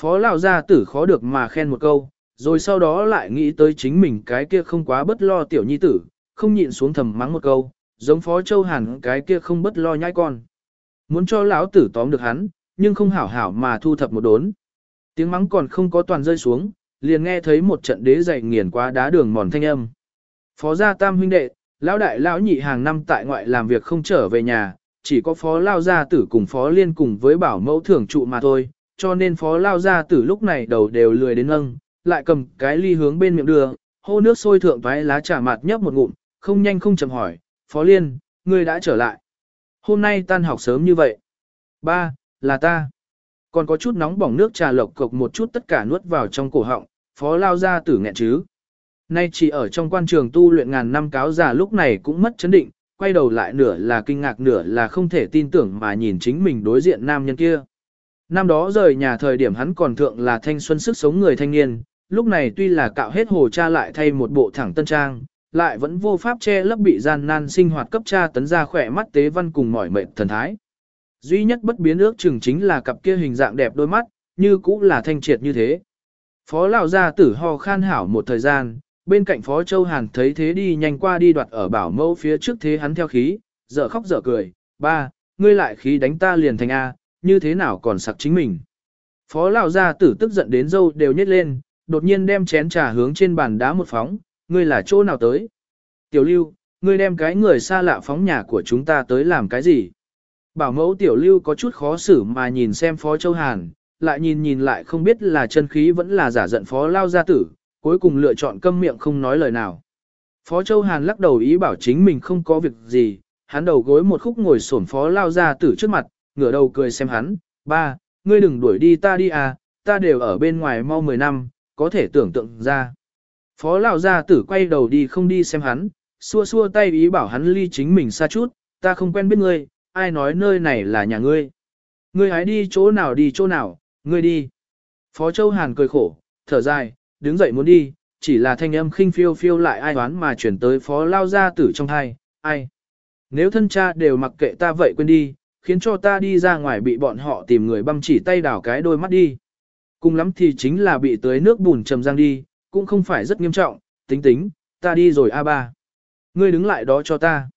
Phó Lão gia tử khó được mà khen một câu, rồi sau đó lại nghĩ tới chính mình cái kia không quá bất lo tiểu nhi tử, không nhịn xuống thầm mắng một câu, giống Phó Châu Hàn cái kia không bất lo nhai con. Muốn cho lão tử tóm được hắn, nhưng không hảo hảo mà thu thập một đốn. Tiếng mắng còn không có toàn rơi xuống, liền nghe thấy một trận đế dày nghiền qua đá đường mòn thanh âm. Phó gia tam huynh đệ, lão đại lão nhị hàng năm tại ngoại làm việc không trở về nhà, chỉ có phó lao gia tử cùng phó liên cùng với bảo mẫu thưởng trụ mà thôi, cho nên phó lao gia tử lúc này đầu đều lười đến nâng, lại cầm cái ly hướng bên miệng đưa, hô nước sôi thượng vái lá trà mặt nhấp một ngụm, không nhanh không chậm hỏi, phó liên, ngươi đã trở lại. Hôm nay tan học sớm như vậy. Ba, là ta. Còn có chút nóng bỏng nước trà lộc cộc một chút tất cả nuốt vào trong cổ họng, phó lao ra tử nghẹn chứ. Nay chỉ ở trong quan trường tu luyện ngàn năm cáo già lúc này cũng mất chấn định, quay đầu lại nửa là kinh ngạc nửa là không thể tin tưởng mà nhìn chính mình đối diện nam nhân kia. Năm đó rời nhà thời điểm hắn còn thượng là thanh xuân sức sống người thanh niên, lúc này tuy là cạo hết hồ cha lại thay một bộ thẳng tân trang, lại vẫn vô pháp che lấp bị gian nan sinh hoạt cấp cha tấn ra khỏe mắt tế văn cùng mỏi mệt thần thái. Duy nhất bất biến ước chừng chính là cặp kia hình dạng đẹp đôi mắt, như cũng là thanh triệt như thế. Phó lão gia tử ho khan hảo một thời gian, bên cạnh Phó Châu Hàn thấy thế đi nhanh qua đi đoạt ở bảo mẫu phía trước thế hắn theo khí, dở khóc dở cười, ba, ngươi lại khí đánh ta liền thành A, như thế nào còn sặc chính mình. Phó lão gia tử tức giận đến dâu đều nhét lên, đột nhiên đem chén trà hướng trên bàn đá một phóng, ngươi là chỗ nào tới? Tiểu lưu, ngươi đem cái người xa lạ phóng nhà của chúng ta tới làm cái gì? Bảo mẫu tiểu lưu có chút khó xử mà nhìn xem Phó Châu Hàn, lại nhìn nhìn lại không biết là chân khí vẫn là giả giận Phó Lao gia tử, cuối cùng lựa chọn câm miệng không nói lời nào. Phó Châu Hàn lắc đầu ý bảo chính mình không có việc gì, hắn đầu gối một khúc ngồi xổm Phó Lao gia tử trước mặt, ngửa đầu cười xem hắn, ba, ngươi đừng đuổi đi ta đi à, ta đều ở bên ngoài mau 10 năm, có thể tưởng tượng ra. Phó Lao gia tử quay đầu đi không đi xem hắn, xua xua tay ý bảo hắn ly chính mình xa chút, ta không quen biết ngươi, ai nói nơi này là nhà ngươi. Ngươi hãy đi chỗ nào đi chỗ nào, ngươi đi. Phó Châu Hàn cười khổ, thở dài, đứng dậy muốn đi, chỉ là thanh âm khinh phiêu phiêu lại ai đoán mà chuyển tới phó lao gia tử trong thai, ai. Nếu thân cha đều mặc kệ ta vậy quên đi, khiến cho ta đi ra ngoài bị bọn họ tìm người băm chỉ tay đảo cái đôi mắt đi. Cùng lắm thì chính là bị tới nước bùn trầm giang đi, cũng không phải rất nghiêm trọng, tính tính, ta đi rồi a ba. Ngươi đứng lại đó cho ta.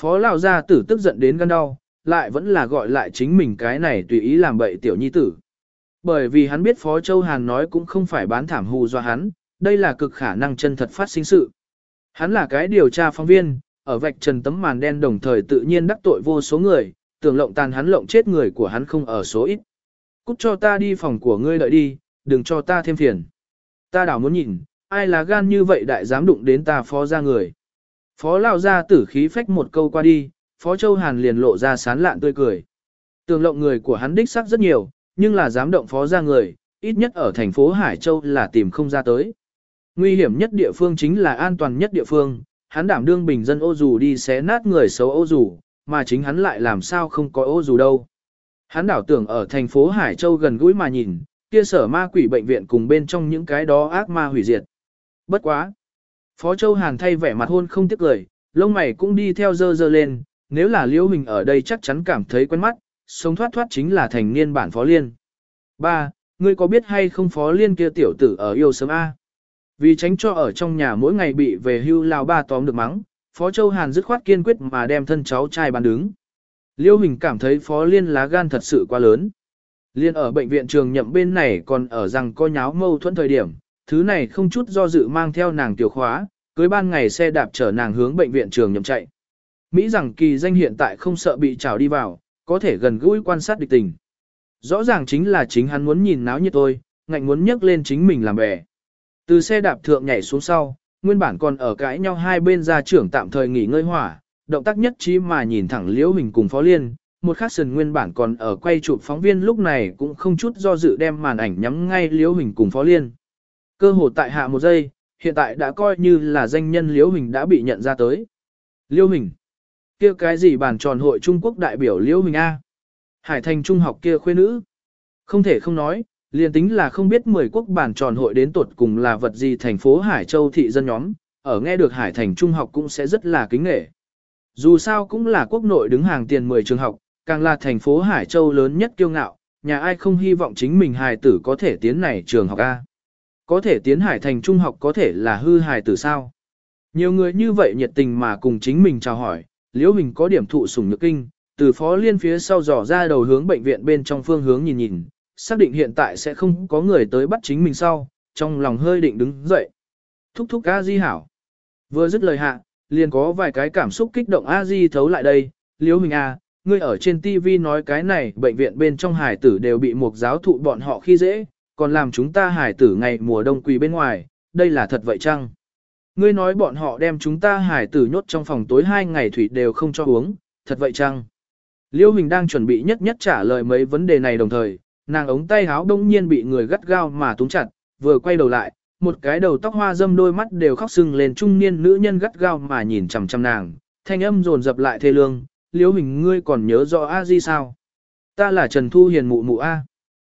Phó lão gia tử tức giận đến gan đau, lại vẫn là gọi lại chính mình cái này tùy ý làm bậy tiểu nhi tử. Bởi vì hắn biết Phó Châu Hàn nói cũng không phải bán thảm hù do hắn, đây là cực khả năng chân thật phát sinh sự. Hắn là cái điều tra phóng viên, ở vạch trần tấm màn đen đồng thời tự nhiên đắc tội vô số người, tưởng lộng tàn hắn lộng chết người của hắn không ở số ít. Cút cho ta đi phòng của ngươi đợi đi, đừng cho ta thêm phiền. Ta đảo muốn nhìn, ai là gan như vậy đại dám đụng đến ta phó ra người. Phó lao ra tử khí phách một câu qua đi, phó châu hàn liền lộ ra sán lạn tươi cười. Tường lộng người của hắn đích sắc rất nhiều, nhưng là dám động phó ra người, ít nhất ở thành phố Hải Châu là tìm không ra tới. Nguy hiểm nhất địa phương chính là an toàn nhất địa phương, hắn đảm đương bình dân ô dù đi xé nát người xấu ô dù, mà chính hắn lại làm sao không có ô dù đâu. Hắn đảo tưởng ở thành phố Hải Châu gần gũi mà nhìn, kia sở ma quỷ bệnh viện cùng bên trong những cái đó ác ma hủy diệt. Bất quá. Phó Châu Hàn thay vẻ mặt hôn không tiếc cười, lông mày cũng đi theo dơ dơ lên, nếu là Liễu Hình ở đây chắc chắn cảm thấy quen mắt, sống thoát thoát chính là thành niên bản Phó Liên. Ba, Ngươi có biết hay không Phó Liên kia tiểu tử ở yêu sớm A? Vì tránh cho ở trong nhà mỗi ngày bị về hưu lao ba tóm được mắng, Phó Châu Hàn dứt khoát kiên quyết mà đem thân cháu trai bán đứng. Liêu Hình cảm thấy Phó Liên lá gan thật sự quá lớn. Liên ở bệnh viện trường nhậm bên này còn ở rằng có nháo mâu thuẫn thời điểm, thứ này không chút do dự mang theo nàng tiểu khóa, cưới ban ngày xe đạp chở nàng hướng bệnh viện trường nhậm chạy. Mỹ rằng kỳ danh hiện tại không sợ bị trào đi vào, có thể gần gũi quan sát địch tình. Rõ ràng chính là chính hắn muốn nhìn náo như tôi, ngạnh muốn nhấc lên chính mình làm bè. Từ xe đạp thượng nhảy xuống sau, nguyên bản còn ở cãi nhau hai bên gia trưởng tạm thời nghỉ ngơi hỏa, động tác nhất trí mà nhìn thẳng Liễu Hình cùng Phó Liên, một khắc sần nguyên bản còn ở quay chụp phóng viên lúc này cũng không chút do dự đem màn ảnh nhắm ngay Liễu Hình cùng Phó Liên. Cơ hồ tại hạ một giây, hiện tại đã coi như là danh nhân Liễu Hình đã bị nhận ra tới. Liễu Hình, kia cái gì bàn tròn hội Trung Quốc đại biểu Liễu Hình A? Hải Thành Trung học kia khuê nữ. Không thể không nói, liền tính là không biết 10 quốc bản tròn hội đến tuột cùng là vật gì thành phố Hải Châu thị dân nhóm, ở nghe được Hải Thành Trung học cũng sẽ rất là kính nghệ. Dù sao cũng là quốc nội đứng hàng tiền 10 trường học, càng là thành phố Hải Châu lớn nhất kiêu ngạo, nhà ai không hy vọng chính mình hài tử có thể tiến này trường học A. Có thể tiến Hải Thành Trung học có thể là hư hài tử sao. Nhiều người như vậy nhiệt tình mà cùng chính mình chào hỏi, liễu Hình có điểm thụ sủng nhược kinh, từ phó liên phía sau dò ra đầu hướng bệnh viện bên trong phương hướng nhìn nhìn, xác định hiện tại sẽ không có người tới bắt chính mình sau, trong lòng hơi định đứng dậy. Thúc thúc A Di hảo. Vừa dứt lời hạ, liền có vài cái cảm xúc kích động A Di thấu lại đây, liễu hình A, à, ngươi ở trên TV nói cái này bệnh viện bên trong hải tử đều bị một giáo thụ bọn họ khi dễ, còn làm chúng ta hải tử ngày mùa đông quỳ bên ngoài, đây là thật vậy chăng? Ngươi nói bọn họ đem chúng ta hải tử nhốt trong phòng tối hai ngày thủy đều không cho uống, thật vậy chăng? Liêu Hình đang chuẩn bị nhất nhất trả lời mấy vấn đề này đồng thời, nàng ống tay háo đông nhiên bị người gắt gao mà túng chặt, vừa quay đầu lại, một cái đầu tóc hoa dâm đôi mắt đều khóc sưng lên trung niên nữ nhân gắt gao mà nhìn chằm chằm nàng, thanh âm dồn dập lại thê lương, liễu hình ngươi còn nhớ rõ a di sao? Ta là Trần Thu Hiền mụ mụ a.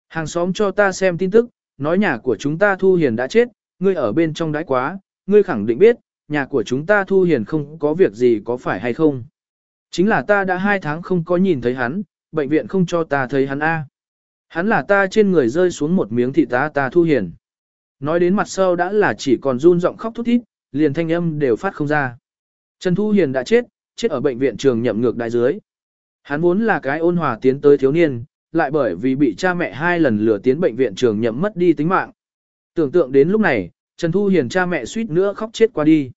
Hàng xóm cho ta xem tin tức, nói nhà của chúng ta Thu Hiền đã chết, ngươi ở bên trong đãi quá, ngươi khẳng định biết, nhà của chúng ta Thu Hiền không có việc gì có phải hay không? Chính là ta đã hai tháng không có nhìn thấy hắn, bệnh viện không cho ta thấy hắn a. Hắn là ta trên người rơi xuống một miếng thị ta ta thu hiền. Nói đến mặt sau đã là chỉ còn run giọng khóc thút thít, liền thanh âm đều phát không ra. Trần Thu Hiền đã chết, chết ở bệnh viện trường nhậm ngược đại dưới. Hắn vốn là cái ôn hòa tiến tới thiếu niên, lại bởi vì bị cha mẹ hai lần lừa tiến bệnh viện trường nhậm mất đi tính mạng. Tưởng tượng đến lúc này, Trần Thu Hiền cha mẹ suýt nữa khóc chết qua đi.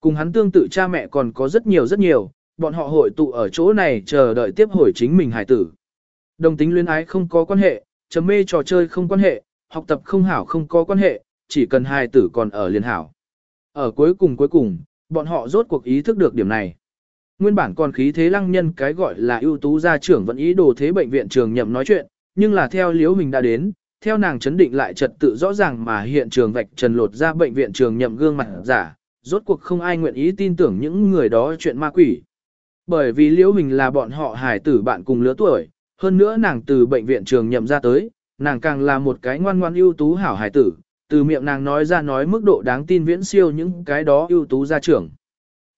Cùng hắn tương tự cha mẹ còn có rất nhiều rất nhiều, bọn họ hội tụ ở chỗ này chờ đợi tiếp hồi chính mình hải tử. Đồng tính luyến ái không có quan hệ, chấm mê trò chơi không quan hệ, học tập không hảo không có quan hệ, chỉ cần hài tử còn ở liền hảo. Ở cuối cùng cuối cùng, bọn họ rốt cuộc ý thức được điểm này. Nguyên bản còn khí thế lăng nhân cái gọi là ưu tú gia trưởng vẫn ý đồ thế bệnh viện trường nhậm nói chuyện, nhưng là theo Liễu mình đã đến, theo nàng chấn định lại trật tự rõ ràng mà hiện trường vạch trần lột ra bệnh viện trường nhậm gương mặt giả, rốt cuộc không ai nguyện ý tin tưởng những người đó chuyện ma quỷ. Bởi vì Liễu Hình là bọn họ hài tử bạn cùng lứa tuổi, hơn nữa nàng từ bệnh viện trường nhậm ra tới, nàng càng là một cái ngoan ngoan ưu tú hảo hài tử, từ miệng nàng nói ra nói mức độ đáng tin viễn siêu những cái đó ưu tú gia trưởng.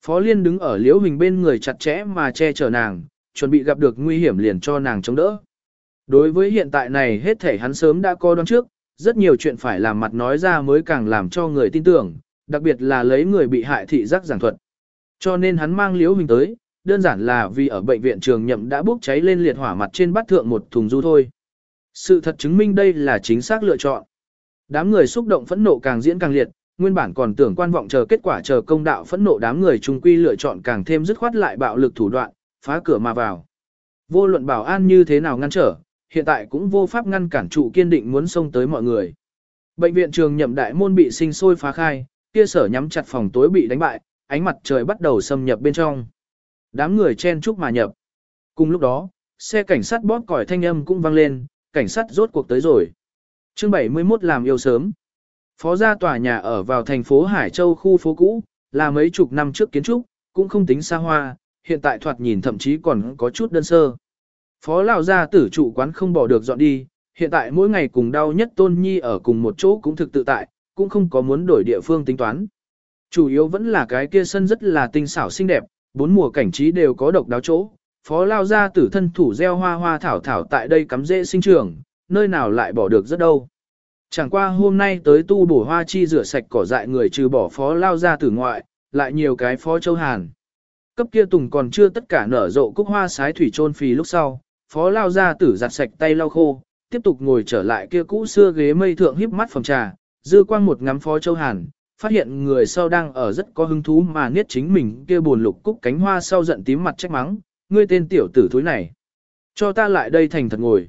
Phó Liên đứng ở Liễu Hình bên người chặt chẽ mà che chở nàng, chuẩn bị gặp được nguy hiểm liền cho nàng chống đỡ. Đối với hiện tại này hết thể hắn sớm đã có đoán trước, rất nhiều chuyện phải làm mặt nói ra mới càng làm cho người tin tưởng, đặc biệt là lấy người bị hại thị giác giảng thuật. Cho nên hắn mang liễu hình tới, đơn giản là vì ở bệnh viện trường nhậm đã bốc cháy lên liệt hỏa mặt trên bát thượng một thùng du thôi. Sự thật chứng minh đây là chính xác lựa chọn. Đám người xúc động phẫn nộ càng diễn càng liệt, nguyên bản còn tưởng quan vọng chờ kết quả chờ công đạo phẫn nộ đám người trung quy lựa chọn càng thêm dứt khoát lại bạo lực thủ đoạn, phá cửa mà vào. Vô luận bảo an như thế nào ngăn trở, hiện tại cũng vô pháp ngăn cản trụ kiên định muốn xông tới mọi người. Bệnh viện trường nhậm đại môn bị sinh sôi phá khai, kia sở nhắm chặt phòng tối bị đánh bại, ánh mặt trời bắt đầu xâm nhập bên trong. Đám người chen chúc mà nhập. Cùng lúc đó, xe cảnh sát bóp còi thanh âm cũng vang lên, cảnh sát rốt cuộc tới rồi. Chương 71 làm yêu sớm. Phó gia tòa nhà ở vào thành phố Hải Châu khu phố cũ, là mấy chục năm trước kiến trúc, cũng không tính xa hoa, hiện tại thoạt nhìn thậm chí còn có chút đơn sơ. Phó lão gia tử chủ quán không bỏ được dọn đi, hiện tại mỗi ngày cùng đau nhất tôn nhi ở cùng một chỗ cũng thực tự tại, cũng không có muốn đổi địa phương tính toán. Chủ yếu vẫn là cái kia sân rất là tinh xảo xinh đẹp, bốn mùa cảnh trí đều có độc đáo chỗ. Phó lao gia tử thân thủ gieo hoa hoa thảo thảo tại đây cắm rễ sinh trưởng, nơi nào lại bỏ được rất đâu. Chẳng qua hôm nay tới tu bổ hoa chi rửa sạch cỏ dại người trừ bỏ phó lao gia tử ngoại, lại nhiều cái phó châu Hàn. Cấp kia tùng còn chưa tất cả nở rộ cúc hoa sái thủy trôn phì lúc sau, phó lao gia tử giặt sạch tay lau khô, tiếp tục ngồi trở lại kia cũ xưa ghế mây thượng híp mắt phòng trà, dư quang một ngắm phó châu Hàn, phát hiện người sau đang ở rất có hứng thú mà niết chính mình kia buồn lục cúc cánh hoa sau giận tím mặt trách mắng, ngươi tên tiểu tử thúi này. Cho ta lại đây thành thật ngồi.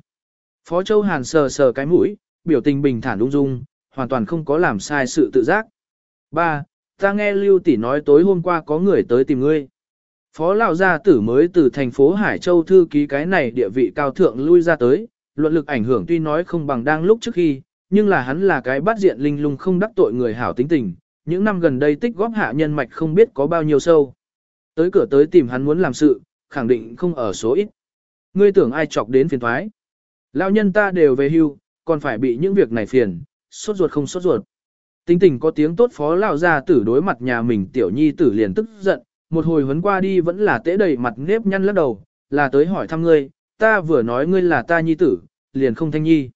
Phó Châu Hàn sờ sờ cái mũi, biểu tình bình thản ung dung, hoàn toàn không có làm sai sự tự giác. Ba, Ta nghe Lưu tỷ nói tối hôm qua có người tới tìm ngươi. Phó Lão Gia Tử mới từ thành phố Hải Châu thư ký cái này địa vị cao thượng lui ra tới, luận lực ảnh hưởng tuy nói không bằng đang lúc trước khi, nhưng là hắn là cái bắt diện linh lung không đắc tội người hảo tính tình, những năm gần đây tích góp hạ nhân mạch không biết có bao nhiêu sâu. Tới cửa tới tìm hắn muốn làm sự, khẳng định không ở số ít. Ngươi tưởng ai chọc đến phiền thoái. Lão nhân ta đều về hưu, còn phải bị những việc này phiền, sốt ruột không sốt ruột. Tính tình có tiếng tốt phó lão gia tử đối mặt nhà mình tiểu nhi tử liền tức giận, một hồi huấn qua đi vẫn là tễ đầy mặt nếp nhăn lắc đầu, là tới hỏi thăm ngươi, ta vừa nói ngươi là ta nhi tử, liền không thanh nhi.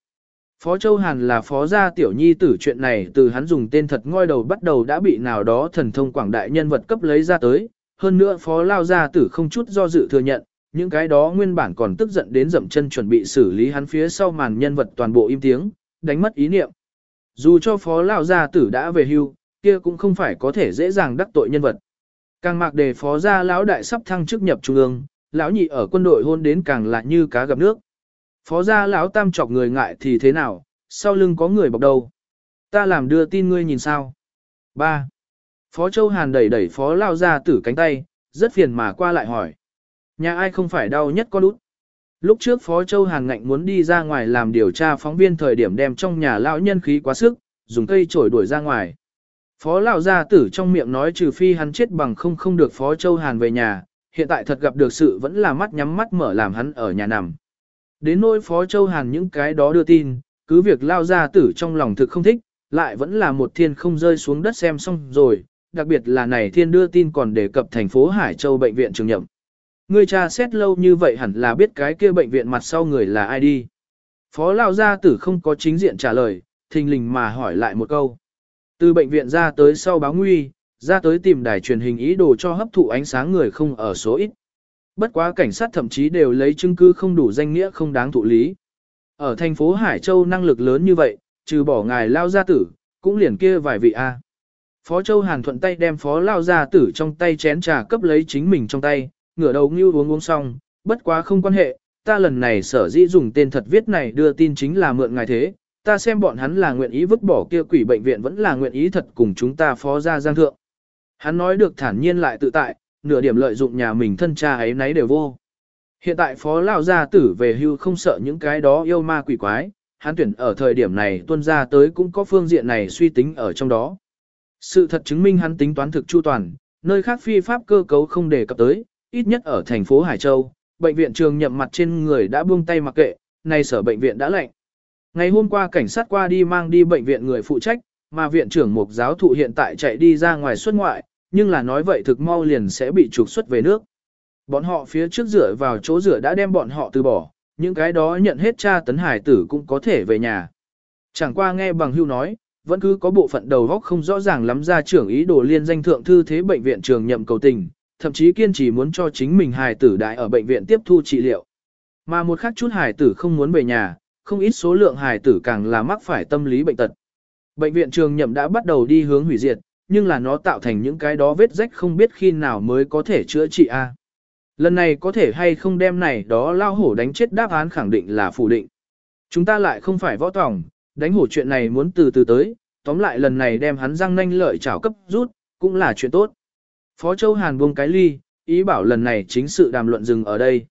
Phó Châu Hàn là phó gia tiểu nhi tử chuyện này từ hắn dùng tên thật ngoi đầu bắt đầu đã bị nào đó thần thông quảng đại nhân vật cấp lấy ra tới, hơn nữa phó lao gia tử không chút do dự thừa nhận, những cái đó nguyên bản còn tức giận đến dậm chân chuẩn bị xử lý hắn phía sau màn nhân vật toàn bộ im tiếng, đánh mất ý niệm. Dù cho phó lão gia tử đã về hưu, kia cũng không phải có thể dễ dàng đắc tội nhân vật. Càng mạc đề phó gia lão đại sắp thăng chức nhập trung ương, lão nhị ở quân đội hôn đến càng lạ như cá gặp nước. Phó gia lão tam chọc người ngại thì thế nào, sau lưng có người bọc đầu. Ta làm đưa tin ngươi nhìn sao. 3. Phó Châu Hàn đẩy đẩy phó lao gia tử cánh tay, rất phiền mà qua lại hỏi. Nhà ai không phải đau nhất con út. Lúc trước Phó Châu Hàn ngạnh muốn đi ra ngoài làm điều tra phóng viên thời điểm đem trong nhà lão nhân khí quá sức, dùng cây chổi đuổi ra ngoài. Phó lão gia tử trong miệng nói trừ phi hắn chết bằng không không được Phó Châu Hàn về nhà, hiện tại thật gặp được sự vẫn là mắt nhắm mắt mở làm hắn ở nhà nằm. Đến nỗi Phó Châu Hàn những cái đó đưa tin, cứ việc lao gia tử trong lòng thực không thích, lại vẫn là một thiên không rơi xuống đất xem xong rồi, đặc biệt là này thiên đưa tin còn đề cập thành phố Hải Châu bệnh viện trường nhậm. Người cha xét lâu như vậy hẳn là biết cái kia bệnh viện mặt sau người là ai đi. Phó lao gia tử không có chính diện trả lời, thình lình mà hỏi lại một câu. Từ bệnh viện ra tới sau báo nguy, ra tới tìm đài truyền hình ý đồ cho hấp thụ ánh sáng người không ở số ít. Bất quá cảnh sát thậm chí đều lấy chứng cứ không đủ danh nghĩa không đáng thụ lý. Ở thành phố Hải Châu năng lực lớn như vậy, trừ bỏ ngài lao gia tử, cũng liền kia vài vị A. Phó Châu Hàn thuận tay đem phó lao gia tử trong tay chén trà cấp lấy chính mình trong tay, ngửa đầu ngưu uống uống xong, bất quá không quan hệ, ta lần này sở dĩ dùng tên thật viết này đưa tin chính là mượn ngài thế, ta xem bọn hắn là nguyện ý vứt bỏ kia quỷ bệnh viện vẫn là nguyện ý thật cùng chúng ta phó ra giang thượng. Hắn nói được thản nhiên lại tự tại, nửa điểm lợi dụng nhà mình thân cha ấy nấy đều vô. Hiện tại phó lão gia tử về hưu không sợ những cái đó yêu ma quỷ quái, hắn tuyển ở thời điểm này tuân ra tới cũng có phương diện này suy tính ở trong đó. Sự thật chứng minh hắn tính toán thực chu toàn, nơi khác phi pháp cơ cấu không đề cập tới, ít nhất ở thành phố Hải Châu, bệnh viện trường nhậm mặt trên người đã buông tay mặc kệ, nay sở bệnh viện đã lệnh. Ngày hôm qua cảnh sát qua đi mang đi bệnh viện người phụ trách, mà viện trưởng mục giáo thụ hiện tại chạy đi ra ngoài xuất ngoại, nhưng là nói vậy thực mau liền sẽ bị trục xuất về nước. Bọn họ phía trước rửa vào chỗ rửa đã đem bọn họ từ bỏ, những cái đó nhận hết cha tấn hải tử cũng có thể về nhà. Chẳng qua nghe bằng hưu nói, vẫn cứ có bộ phận đầu góc không rõ ràng lắm ra trưởng ý đồ liên danh thượng thư thế bệnh viện trường nhậm cầu tình, thậm chí kiên trì muốn cho chính mình hài tử đại ở bệnh viện tiếp thu trị liệu. Mà một khác chút hài tử không muốn về nhà, không ít số lượng hài tử càng là mắc phải tâm lý bệnh tật. Bệnh viện trường nhậm đã bắt đầu đi hướng hủy diệt, nhưng là nó tạo thành những cái đó vết rách không biết khi nào mới có thể chữa trị a. Lần này có thể hay không đem này đó lao hổ đánh chết đáp án khẳng định là phủ định. Chúng ta lại không phải võ tòng, đánh hổ chuyện này muốn từ từ tới, tóm lại lần này đem hắn răng nanh lợi chảo cấp rút, cũng là chuyện tốt. Phó Châu Hàn buông cái ly, ý bảo lần này chính sự đàm luận dừng ở đây.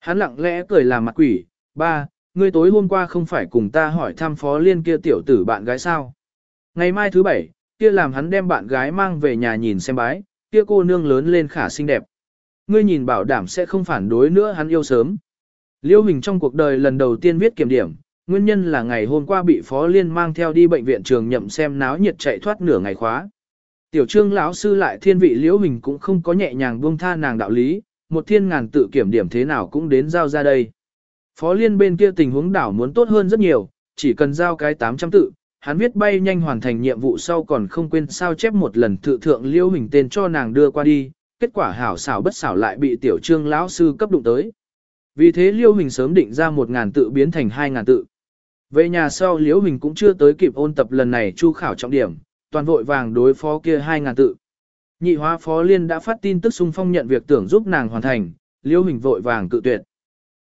Hắn lặng lẽ cười làm mặt quỷ, ba, ngươi tối hôm qua không phải cùng ta hỏi thăm Phó Liên kia tiểu tử bạn gái sao. Ngày mai thứ bảy, kia làm hắn đem bạn gái mang về nhà nhìn xem bái, kia cô nương lớn lên khả xinh đẹp. Ngươi nhìn bảo đảm sẽ không phản đối nữa hắn yêu sớm. Liêu Hình trong cuộc đời lần đầu tiên viết kiểm điểm, nguyên nhân là ngày hôm qua bị Phó Liên mang theo đi bệnh viện trường nhậm xem náo nhiệt chạy thoát nửa ngày khóa. Tiểu trương lão sư lại thiên vị Liễu Hình cũng không có nhẹ nhàng buông tha nàng đạo lý, một thiên ngàn tự kiểm điểm thế nào cũng đến giao ra đây. Phó Liên bên kia tình huống đảo muốn tốt hơn rất nhiều, chỉ cần giao cái 800 tự, hắn viết bay nhanh hoàn thành nhiệm vụ sau còn không quên sao chép một lần tự thượng Liễu Hình tên cho nàng đưa qua đi, kết quả hảo xảo bất xảo lại bị tiểu trương lão sư cấp đụng tới. Vì thế Liễu Hình sớm định ra một ngàn tự biến thành hai ngàn tự. Về nhà sau Liễu Hình cũng chưa tới kịp ôn tập lần này chu khảo trọng điểm, toàn vội vàng đối phó kia hai ngàn tự. Nhị hóa phó liên đã phát tin tức xung phong nhận việc tưởng giúp nàng hoàn thành, liêu Hình vội vàng cự tuyệt.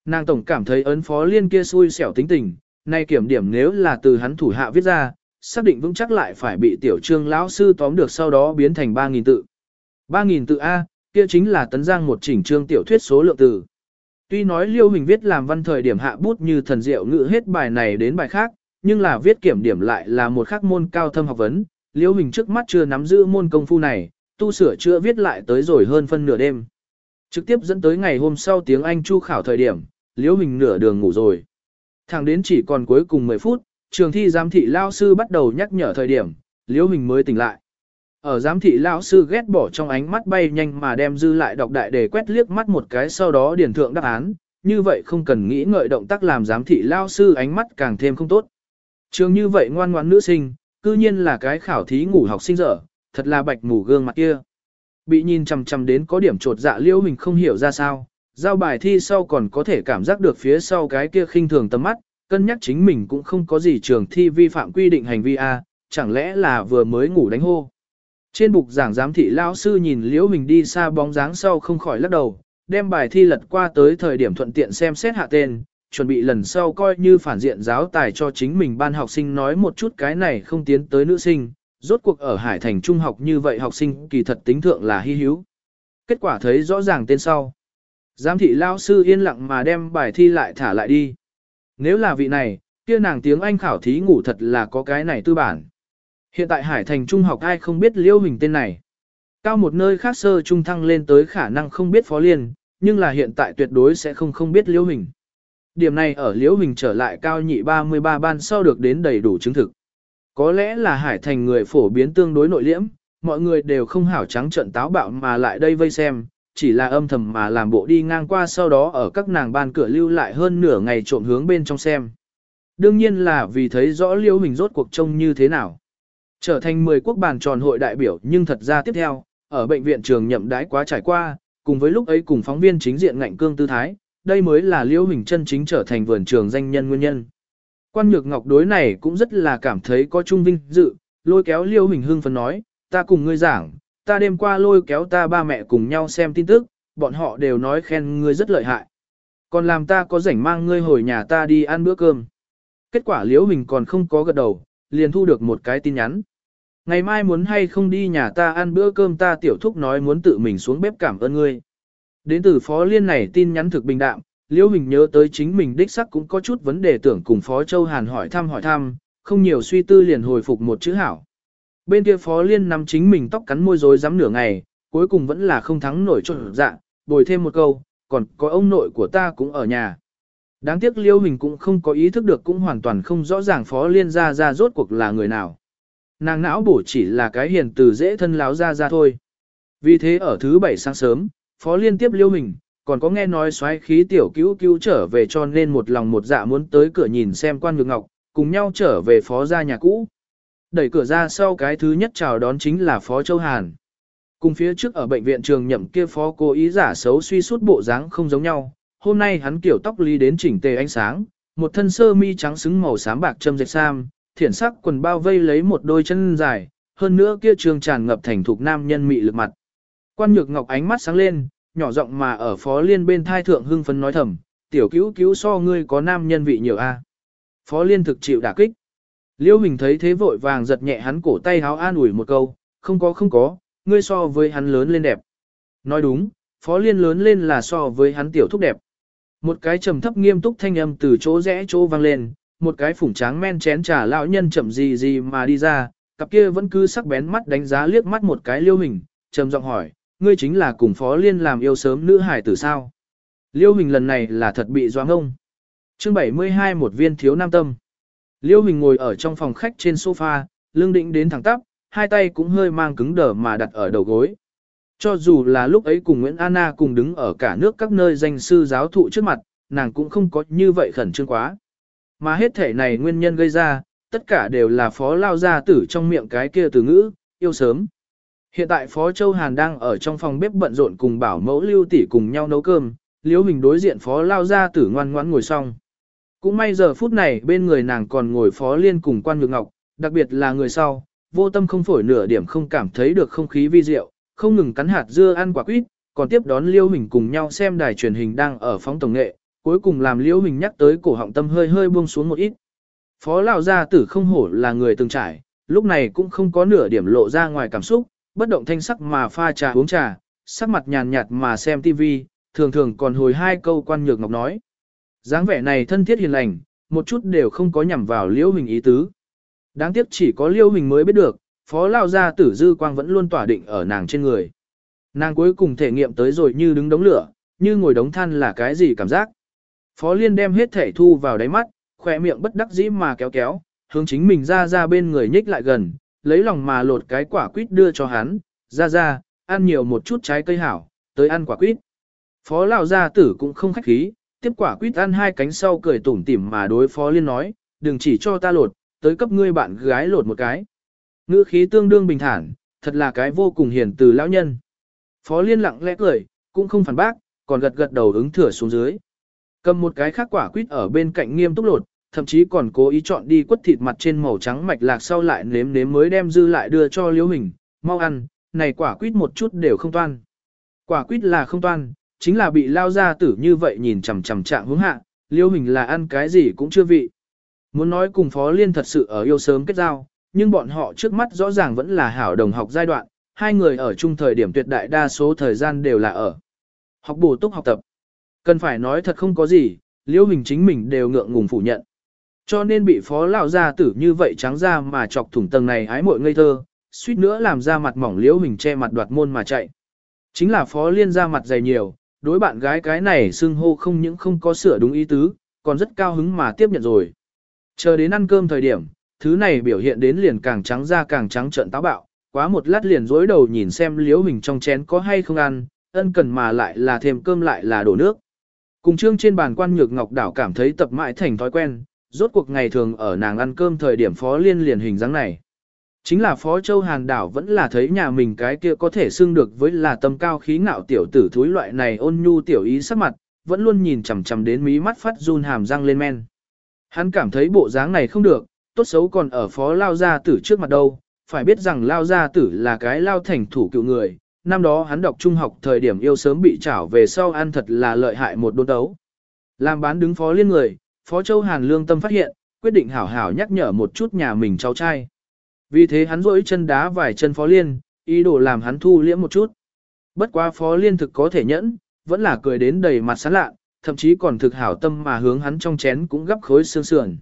Nàng tổng cảm thấy ấn phó liên kia xui xẻo tính tình, nay kiểm điểm nếu là từ hắn thủ hạ viết ra, xác định vững chắc lại phải bị tiểu trương lão sư tóm được sau đó biến thành 3.000 tự. 3.000 tự A, kia chính là tấn giang một chỉnh trương tiểu thuyết số lượng từ. Tuy nói Liêu Hình viết làm văn thời điểm hạ bút như thần diệu ngữ hết bài này đến bài khác, nhưng là viết kiểm điểm lại là một khắc môn cao thâm học vấn. Liễu Hình trước mắt chưa nắm giữ môn công phu này, tu sửa chữa viết lại tới rồi hơn phân nửa đêm. Trực tiếp dẫn tới ngày hôm sau tiếng Anh chu khảo thời điểm, Liễu Hình nửa đường ngủ rồi. Thẳng đến chỉ còn cuối cùng 10 phút, trường thi giám thị lao sư bắt đầu nhắc nhở thời điểm, Liễu Hình mới tỉnh lại. Ở giám thị lão sư ghét bỏ trong ánh mắt bay nhanh mà đem dư lại đọc đại để quét liếc mắt một cái sau đó điển thượng đáp án, như vậy không cần nghĩ ngợi động tác làm giám thị lão sư ánh mắt càng thêm không tốt. Trường như vậy ngoan ngoãn nữ sinh, cư nhiên là cái khảo thí ngủ học sinh dở, thật là bạch ngủ gương mặt kia. Bị nhìn chằm chằm đến có điểm trột dạ liễu mình không hiểu ra sao, giao bài thi sau còn có thể cảm giác được phía sau cái kia khinh thường tầm mắt, cân nhắc chính mình cũng không có gì trường thi vi phạm quy định hành vi A, chẳng lẽ là vừa mới ngủ đánh hô. Trên bục giảng giám thị lão sư nhìn Liễu mình đi xa bóng dáng sau không khỏi lắc đầu, đem bài thi lật qua tới thời điểm thuận tiện xem xét hạ tên, chuẩn bị lần sau coi như phản diện giáo tài cho chính mình ban học sinh nói một chút cái này không tiến tới nữ sinh, rốt cuộc ở Hải Thành Trung học như vậy học sinh kỳ thật tính thượng là hy hữu. Kết quả thấy rõ ràng tên sau. Giám thị lão sư yên lặng mà đem bài thi lại thả lại đi. Nếu là vị này, kia nàng tiếng Anh khảo thí ngủ thật là có cái này tư bản. Hiện tại Hải Thành Trung học ai không biết Liêu Hình tên này. Cao một nơi khác sơ trung thăng lên tới khả năng không biết Phó Liên, nhưng là hiện tại tuyệt đối sẽ không không biết Liêu Hình. Điểm này ở liễu Hình trở lại cao nhị 33 ban sau được đến đầy đủ chứng thực. Có lẽ là Hải Thành người phổ biến tương đối nội liễm, mọi người đều không hảo trắng trận táo bạo mà lại đây vây xem, chỉ là âm thầm mà làm bộ đi ngang qua sau đó ở các nàng ban cửa lưu lại hơn nửa ngày trộm hướng bên trong xem. Đương nhiên là vì thấy rõ liễu Hình rốt cuộc trông như thế nào. Trở thành 10 quốc bàn tròn hội đại biểu nhưng thật ra tiếp theo, ở bệnh viện trường nhậm đái quá trải qua, cùng với lúc ấy cùng phóng viên chính diện ngạnh cương tư thái, đây mới là liễu hình chân chính trở thành vườn trường danh nhân nguyên nhân. Quan nhược ngọc đối này cũng rất là cảm thấy có trung vinh dự, lôi kéo liễu hình hưng phấn nói, ta cùng ngươi giảng, ta đêm qua lôi kéo ta ba mẹ cùng nhau xem tin tức, bọn họ đều nói khen ngươi rất lợi hại. Còn làm ta có rảnh mang ngươi hồi nhà ta đi ăn bữa cơm. Kết quả liễu hình còn không có gật đầu, liền thu được một cái tin nhắn. Ngày mai muốn hay không đi nhà ta ăn bữa cơm ta tiểu thúc nói muốn tự mình xuống bếp cảm ơn ngươi. Đến từ phó liên này tin nhắn thực bình đạm, Liễu Hình nhớ tới chính mình đích sắc cũng có chút vấn đề tưởng cùng Phó Châu Hàn hỏi thăm hỏi thăm, không nhiều suy tư liền hồi phục một chữ hảo. bên kia Phó Liên nắm chính mình tóc cắn môi rối rắm nửa ngày, cuối cùng vẫn là không thắng nổi cho dạ, bồi thêm một câu, còn có ông nội của ta cũng ở nhà. Đáng tiếc Liêu Hình cũng không có ý thức được cũng hoàn toàn không rõ ràng Phó Liên ra ra rốt cuộc là người nào. Nàng não bổ chỉ là cái hiền từ dễ thân láo ra ra thôi. Vì thế ở thứ bảy sáng sớm, Phó Liên tiếp Liêu Hình, còn có nghe nói xoáy khí tiểu cứu cứu trở về cho nên một lòng một dạ muốn tới cửa nhìn xem quan nhược ngọc, cùng nhau trở về phó gia nhà cũ. Đẩy cửa ra sau cái thứ nhất chào đón chính là Phó Châu Hàn. Cùng phía trước ở bệnh viện trường nhậm kia phó cố ý giả xấu suy suốt bộ dáng không giống nhau, hôm nay hắn kiểu tóc ly đến chỉnh tề ánh sáng, một thân sơ mi trắng xứng màu xám bạc châm dệt sam, thiển sắc quần bao vây lấy một đôi chân dài, hơn nữa kia trường tràn ngập thành thục nam nhân mị lực mặt. Quan nhược ngọc ánh mắt sáng lên, nhỏ giọng mà ở phó liên bên thai thượng hưng phấn nói thầm, tiểu cứu cứu so ngươi có nam nhân vị nhiều a. Phó liên thực chịu đả kích. Liễu Hình thấy thế vội vàng giật nhẹ hắn cổ tay háo an ủi một câu, không có không có, ngươi so với hắn lớn lên đẹp. Nói đúng, phó liên lớn lên là so với hắn tiểu thúc đẹp. Một cái trầm thấp nghiêm túc thanh âm từ chỗ rẽ chỗ vang lên, một cái phủng tráng men chén trà lão nhân chậm gì gì mà đi ra, cặp kia vẫn cứ sắc bén mắt đánh giá liếc mắt một cái liêu hình, trầm giọng hỏi, ngươi chính là cùng phó liên làm yêu sớm nữ hải tử sao? Liêu hình lần này là thật bị doang ông. Chương 72 một viên thiếu nam tâm. Liêu hình ngồi ở trong phòng khách trên sofa, lưng định đến thẳng tắp, hai tay cũng hơi mang cứng đờ mà đặt ở đầu gối. Cho dù là lúc ấy cùng Nguyễn Anna cùng đứng ở cả nước các nơi danh sư giáo thụ trước mặt, nàng cũng không có như vậy khẩn trương quá. Mà hết thể này nguyên nhân gây ra, tất cả đều là phó lao gia tử trong miệng cái kia từ ngữ, yêu sớm. Hiện tại Phó Châu Hàn đang ở trong phòng bếp bận rộn cùng bảo mẫu lưu tỷ cùng nhau nấu cơm, Liễu hình đối diện Phó lao gia tử ngoan ngoãn ngồi xong. Cũng may giờ phút này bên người nàng còn ngồi Phó Liên cùng quan nhược ngọc, đặc biệt là người sau, vô tâm không phổi nửa điểm không cảm thấy được không khí vi diệu, không ngừng cắn hạt dưa ăn quả quýt, còn tiếp đón Liễu Hình cùng nhau xem đài truyền hình đang ở phóng tổng nghệ, cuối cùng làm Liễu Hình nhắc tới cổ họng tâm hơi hơi buông xuống một ít. Phó lão gia tử không hổ là người từng trải, lúc này cũng không có nửa điểm lộ ra ngoài cảm xúc, bất động thanh sắc mà pha trà uống trà, sắc mặt nhàn nhạt mà xem tivi, thường thường còn hồi hai câu quan nhược ngọc nói. dáng vẻ này thân thiết hiền lành, một chút đều không có nhằm vào Liêu Hình ý tứ. Đáng tiếc chỉ có Liêu Hình mới biết được, phó lao gia tử dư quang vẫn luôn tỏa định ở nàng trên người. Nàng cuối cùng thể nghiệm tới rồi như đứng đống lửa, như ngồi đống than là cái gì cảm giác. Phó liên đem hết thể thu vào đáy mắt, khỏe miệng bất đắc dĩ mà kéo kéo, hướng chính mình ra ra bên người nhích lại gần, lấy lòng mà lột cái quả quýt đưa cho hắn, ra ra, ăn nhiều một chút trái cây hảo, tới ăn quả quýt. Phó lão gia tử cũng không khách khí, tiếp quả quýt ăn hai cánh sau cười tủm tỉm mà đối phó liên nói, đừng chỉ cho ta lột, tới cấp ngươi bạn gái lột một cái. Ngữ khí tương đương bình thản, thật là cái vô cùng hiền từ lão nhân. Phó Liên lặng lẽ cười, cũng không phản bác, còn gật gật đầu ứng thừa xuống dưới. Cầm một cái khác quả quýt ở bên cạnh nghiêm túc lột, thậm chí còn cố ý chọn đi quất thịt mặt trên màu trắng mạch lạc sau lại nếm nếm mới đem dư lại đưa cho Liễu Hình, mau ăn, này quả quýt một chút đều không toan. Quả quýt là không toan, chính là bị lao ra tử như vậy nhìn chằm chằm trạng hướng hạ, Liễu Hình là ăn cái gì cũng chưa vị. Muốn nói cùng Phó Liên thật sự ở yêu sớm kết giao, nhưng bọn họ trước mắt rõ ràng vẫn là hảo đồng học giai đoạn, hai người ở chung thời điểm tuyệt đại đa số thời gian đều là ở học bổ túc học tập. Cần phải nói thật không có gì, liễu hình chính mình đều ngượng ngùng phủ nhận. Cho nên bị phó lão gia tử như vậy trắng ra mà chọc thủng tầng này ái muội ngây thơ, suýt nữa làm ra mặt mỏng liễu hình che mặt đoạt môn mà chạy. Chính là phó liên ra mặt dày nhiều, đối bạn gái cái này xưng hô không những không có sửa đúng ý tứ, còn rất cao hứng mà tiếp nhận rồi. Chờ đến ăn cơm thời điểm, thứ này biểu hiện đến liền càng trắng ra càng trắng trợn táo bạo, quá một lát liền dối đầu nhìn xem liễu hình trong chén có hay không ăn, ân cần mà lại là thêm cơm lại là đổ nước. Cùng trương trên bàn quan nhược ngọc đảo cảm thấy tập mãi thành thói quen, rốt cuộc ngày thường ở nàng ăn cơm thời điểm phó liên liền hình dáng này. Chính là phó châu hàn đảo vẫn là thấy nhà mình cái kia có thể xưng được với là tâm cao khí ngạo tiểu tử thúi loại này ôn nhu tiểu ý sắc mặt, vẫn luôn nhìn chằm chằm đến mí mắt phát run hàm răng lên men. Hắn cảm thấy bộ dáng này không được, tốt xấu còn ở phó lao gia tử trước mặt đâu, phải biết rằng lao gia tử là cái lao thành thủ cựu người, năm đó hắn đọc trung học thời điểm yêu sớm bị trảo về sau ăn thật là lợi hại một đôn đấu. Làm bán đứng phó liên người, phó châu hàn lương tâm phát hiện, quyết định hảo hảo nhắc nhở một chút nhà mình cháu trai. Vì thế hắn rỗi chân đá vài chân phó liên, ý đồ làm hắn thu liễm một chút. Bất quá phó liên thực có thể nhẫn, vẫn là cười đến đầy mặt sán lạ, thậm chí còn thực hảo tâm mà hướng hắn trong chén cũng gấp khối xương sườn.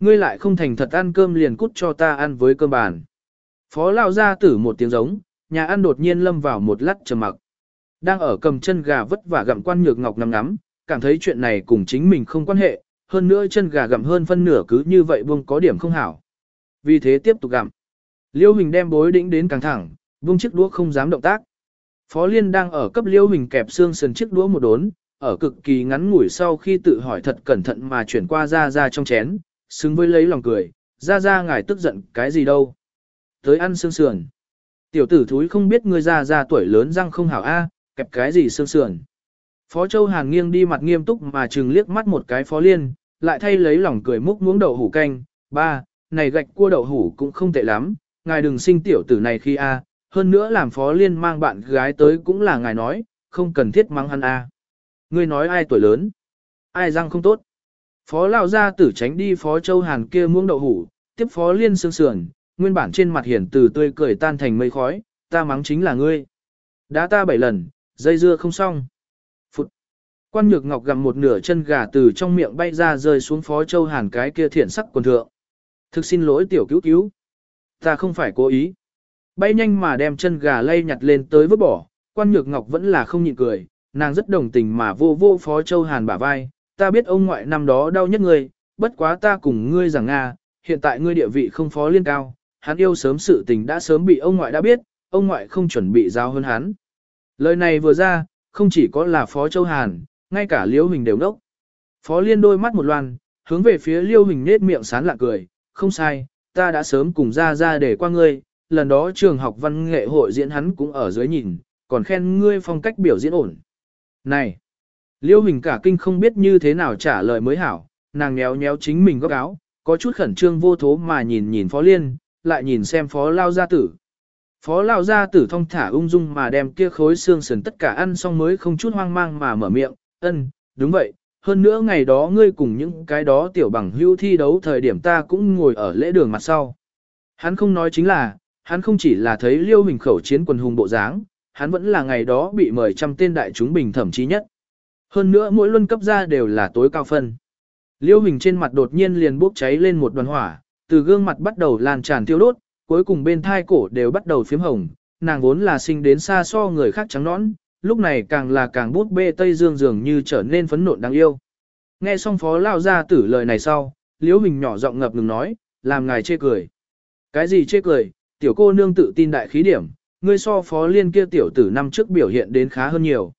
Ngươi lại không thành thật ăn cơm liền cút cho ta ăn với cơm bàn. Phó lao ra tử một tiếng giống, nhà ăn đột nhiên lâm vào một lát trầm mặc. Đang ở cầm chân gà vất vả gặm quan nhược ngọc nằm ngắm, cảm thấy chuyện này cùng chính mình không quan hệ, hơn nữa chân gà gặm hơn phân nửa cứ như vậy buông có điểm không hảo. Vì thế tiếp tục gặm. Liêu Hình đem bối đĩnh đến càng thẳng, buông chiếc đũa không dám động tác. Phó Liên đang ở cấp Liêu Hình kẹp xương sườn chiếc đũa một đốn, ở cực kỳ ngắn ngủi sau khi tự hỏi thật cẩn thận mà chuyển qua ra ra trong chén, xứng với lấy lòng cười, ra ra ngài tức giận cái gì đâu. Tới ăn xương sườn. Tiểu tử thúi không biết ngươi ra ra tuổi lớn răng không hảo a, kẹp cái gì xương sườn. Phó Châu Hàn nghiêng đi mặt nghiêm túc mà chừng liếc mắt một cái Phó Liên, lại thay lấy lòng cười múc muỗng đậu hủ canh, ba, này gạch cua đậu hủ cũng không tệ lắm, ngài đừng sinh tiểu tử này khi a, hơn nữa làm Phó Liên mang bạn gái tới cũng là ngài nói, không cần thiết mang hắn a. Ngươi nói ai tuổi lớn? Ai răng không tốt? Phó Lão gia tử tránh đi Phó Châu Hàn kia muỗng đậu hủ, tiếp Phó Liên sương sườn, nguyên bản trên mặt hiển từ tươi cười tan thành mây khói, ta mắng chính là ngươi. Đã ta bảy lần, dây dưa không xong. Quan nhược ngọc gặm một nửa chân gà từ trong miệng bay ra rơi xuống Phó Châu Hàn cái kia thiện sắc quần thượng. Thực xin lỗi tiểu cứu cứu. Ta không phải cố ý. Bay nhanh mà đem chân gà lay nhặt lên tới vứt bỏ, quan nhược ngọc vẫn là không nhịn cười, nàng rất đồng tình mà vô vô Phó Châu Hàn bả vai, ta biết ông ngoại năm đó đau nhất người, bất quá ta cùng ngươi rằng Nga, hiện tại ngươi địa vị không phó liên cao, hắn yêu sớm sự tình đã sớm bị ông ngoại đã biết, ông ngoại không chuẩn bị giao hơn hắn. Lời này vừa ra, không chỉ có là Phó Châu Hàn, ngay cả Liêu Hình đều nốc Phó Liên đôi mắt một loan, hướng về phía Liêu Hình nết miệng sán lạ cười, không sai, ta đã sớm cùng ra ra để qua ngươi, lần đó trường học văn nghệ hội diễn hắn cũng ở dưới nhìn, còn khen ngươi phong cách biểu diễn ổn. Này! Liêu Hình cả kinh không biết như thế nào trả lời mới hảo, nàng nhéo nhéo chính mình góc áo, có chút khẩn trương vô thố mà nhìn nhìn Phó Liên, lại nhìn xem Phó Lao Gia Tử. Phó Lao Gia Tử thông thả ung dung mà đem kia khối xương sườn tất cả ăn xong mới không chút hoang mang mà mở miệng, ân, đúng vậy, hơn nữa ngày đó ngươi cùng những cái đó tiểu bằng hưu thi đấu thời điểm ta cũng ngồi ở lễ đường mặt sau. Hắn không nói chính là, hắn không chỉ là thấy liêu hình khẩu chiến quần hùng bộ dáng, hắn vẫn là ngày đó bị mời trăm tên đại chúng bình thẩm chí nhất. Hơn nữa mỗi luân cấp ra đều là tối cao phân. Liêu hình trên mặt đột nhiên liền bốc cháy lên một đoàn hỏa, từ gương mặt bắt đầu lan tràn tiêu đốt, cuối cùng bên thai cổ đều bắt đầu phiếm hồng, nàng vốn là sinh đến xa so người khác trắng nõn, lúc này càng là càng bút bê Tây Dương dường như trở nên phấn nộn đáng yêu. Nghe xong phó lao ra tử lời này sau, liễu hình nhỏ giọng ngập ngừng nói, làm ngài chê cười. Cái gì chê cười, tiểu cô nương tự tin đại khí điểm, ngươi so phó liên kia tiểu tử năm trước biểu hiện đến khá hơn nhiều.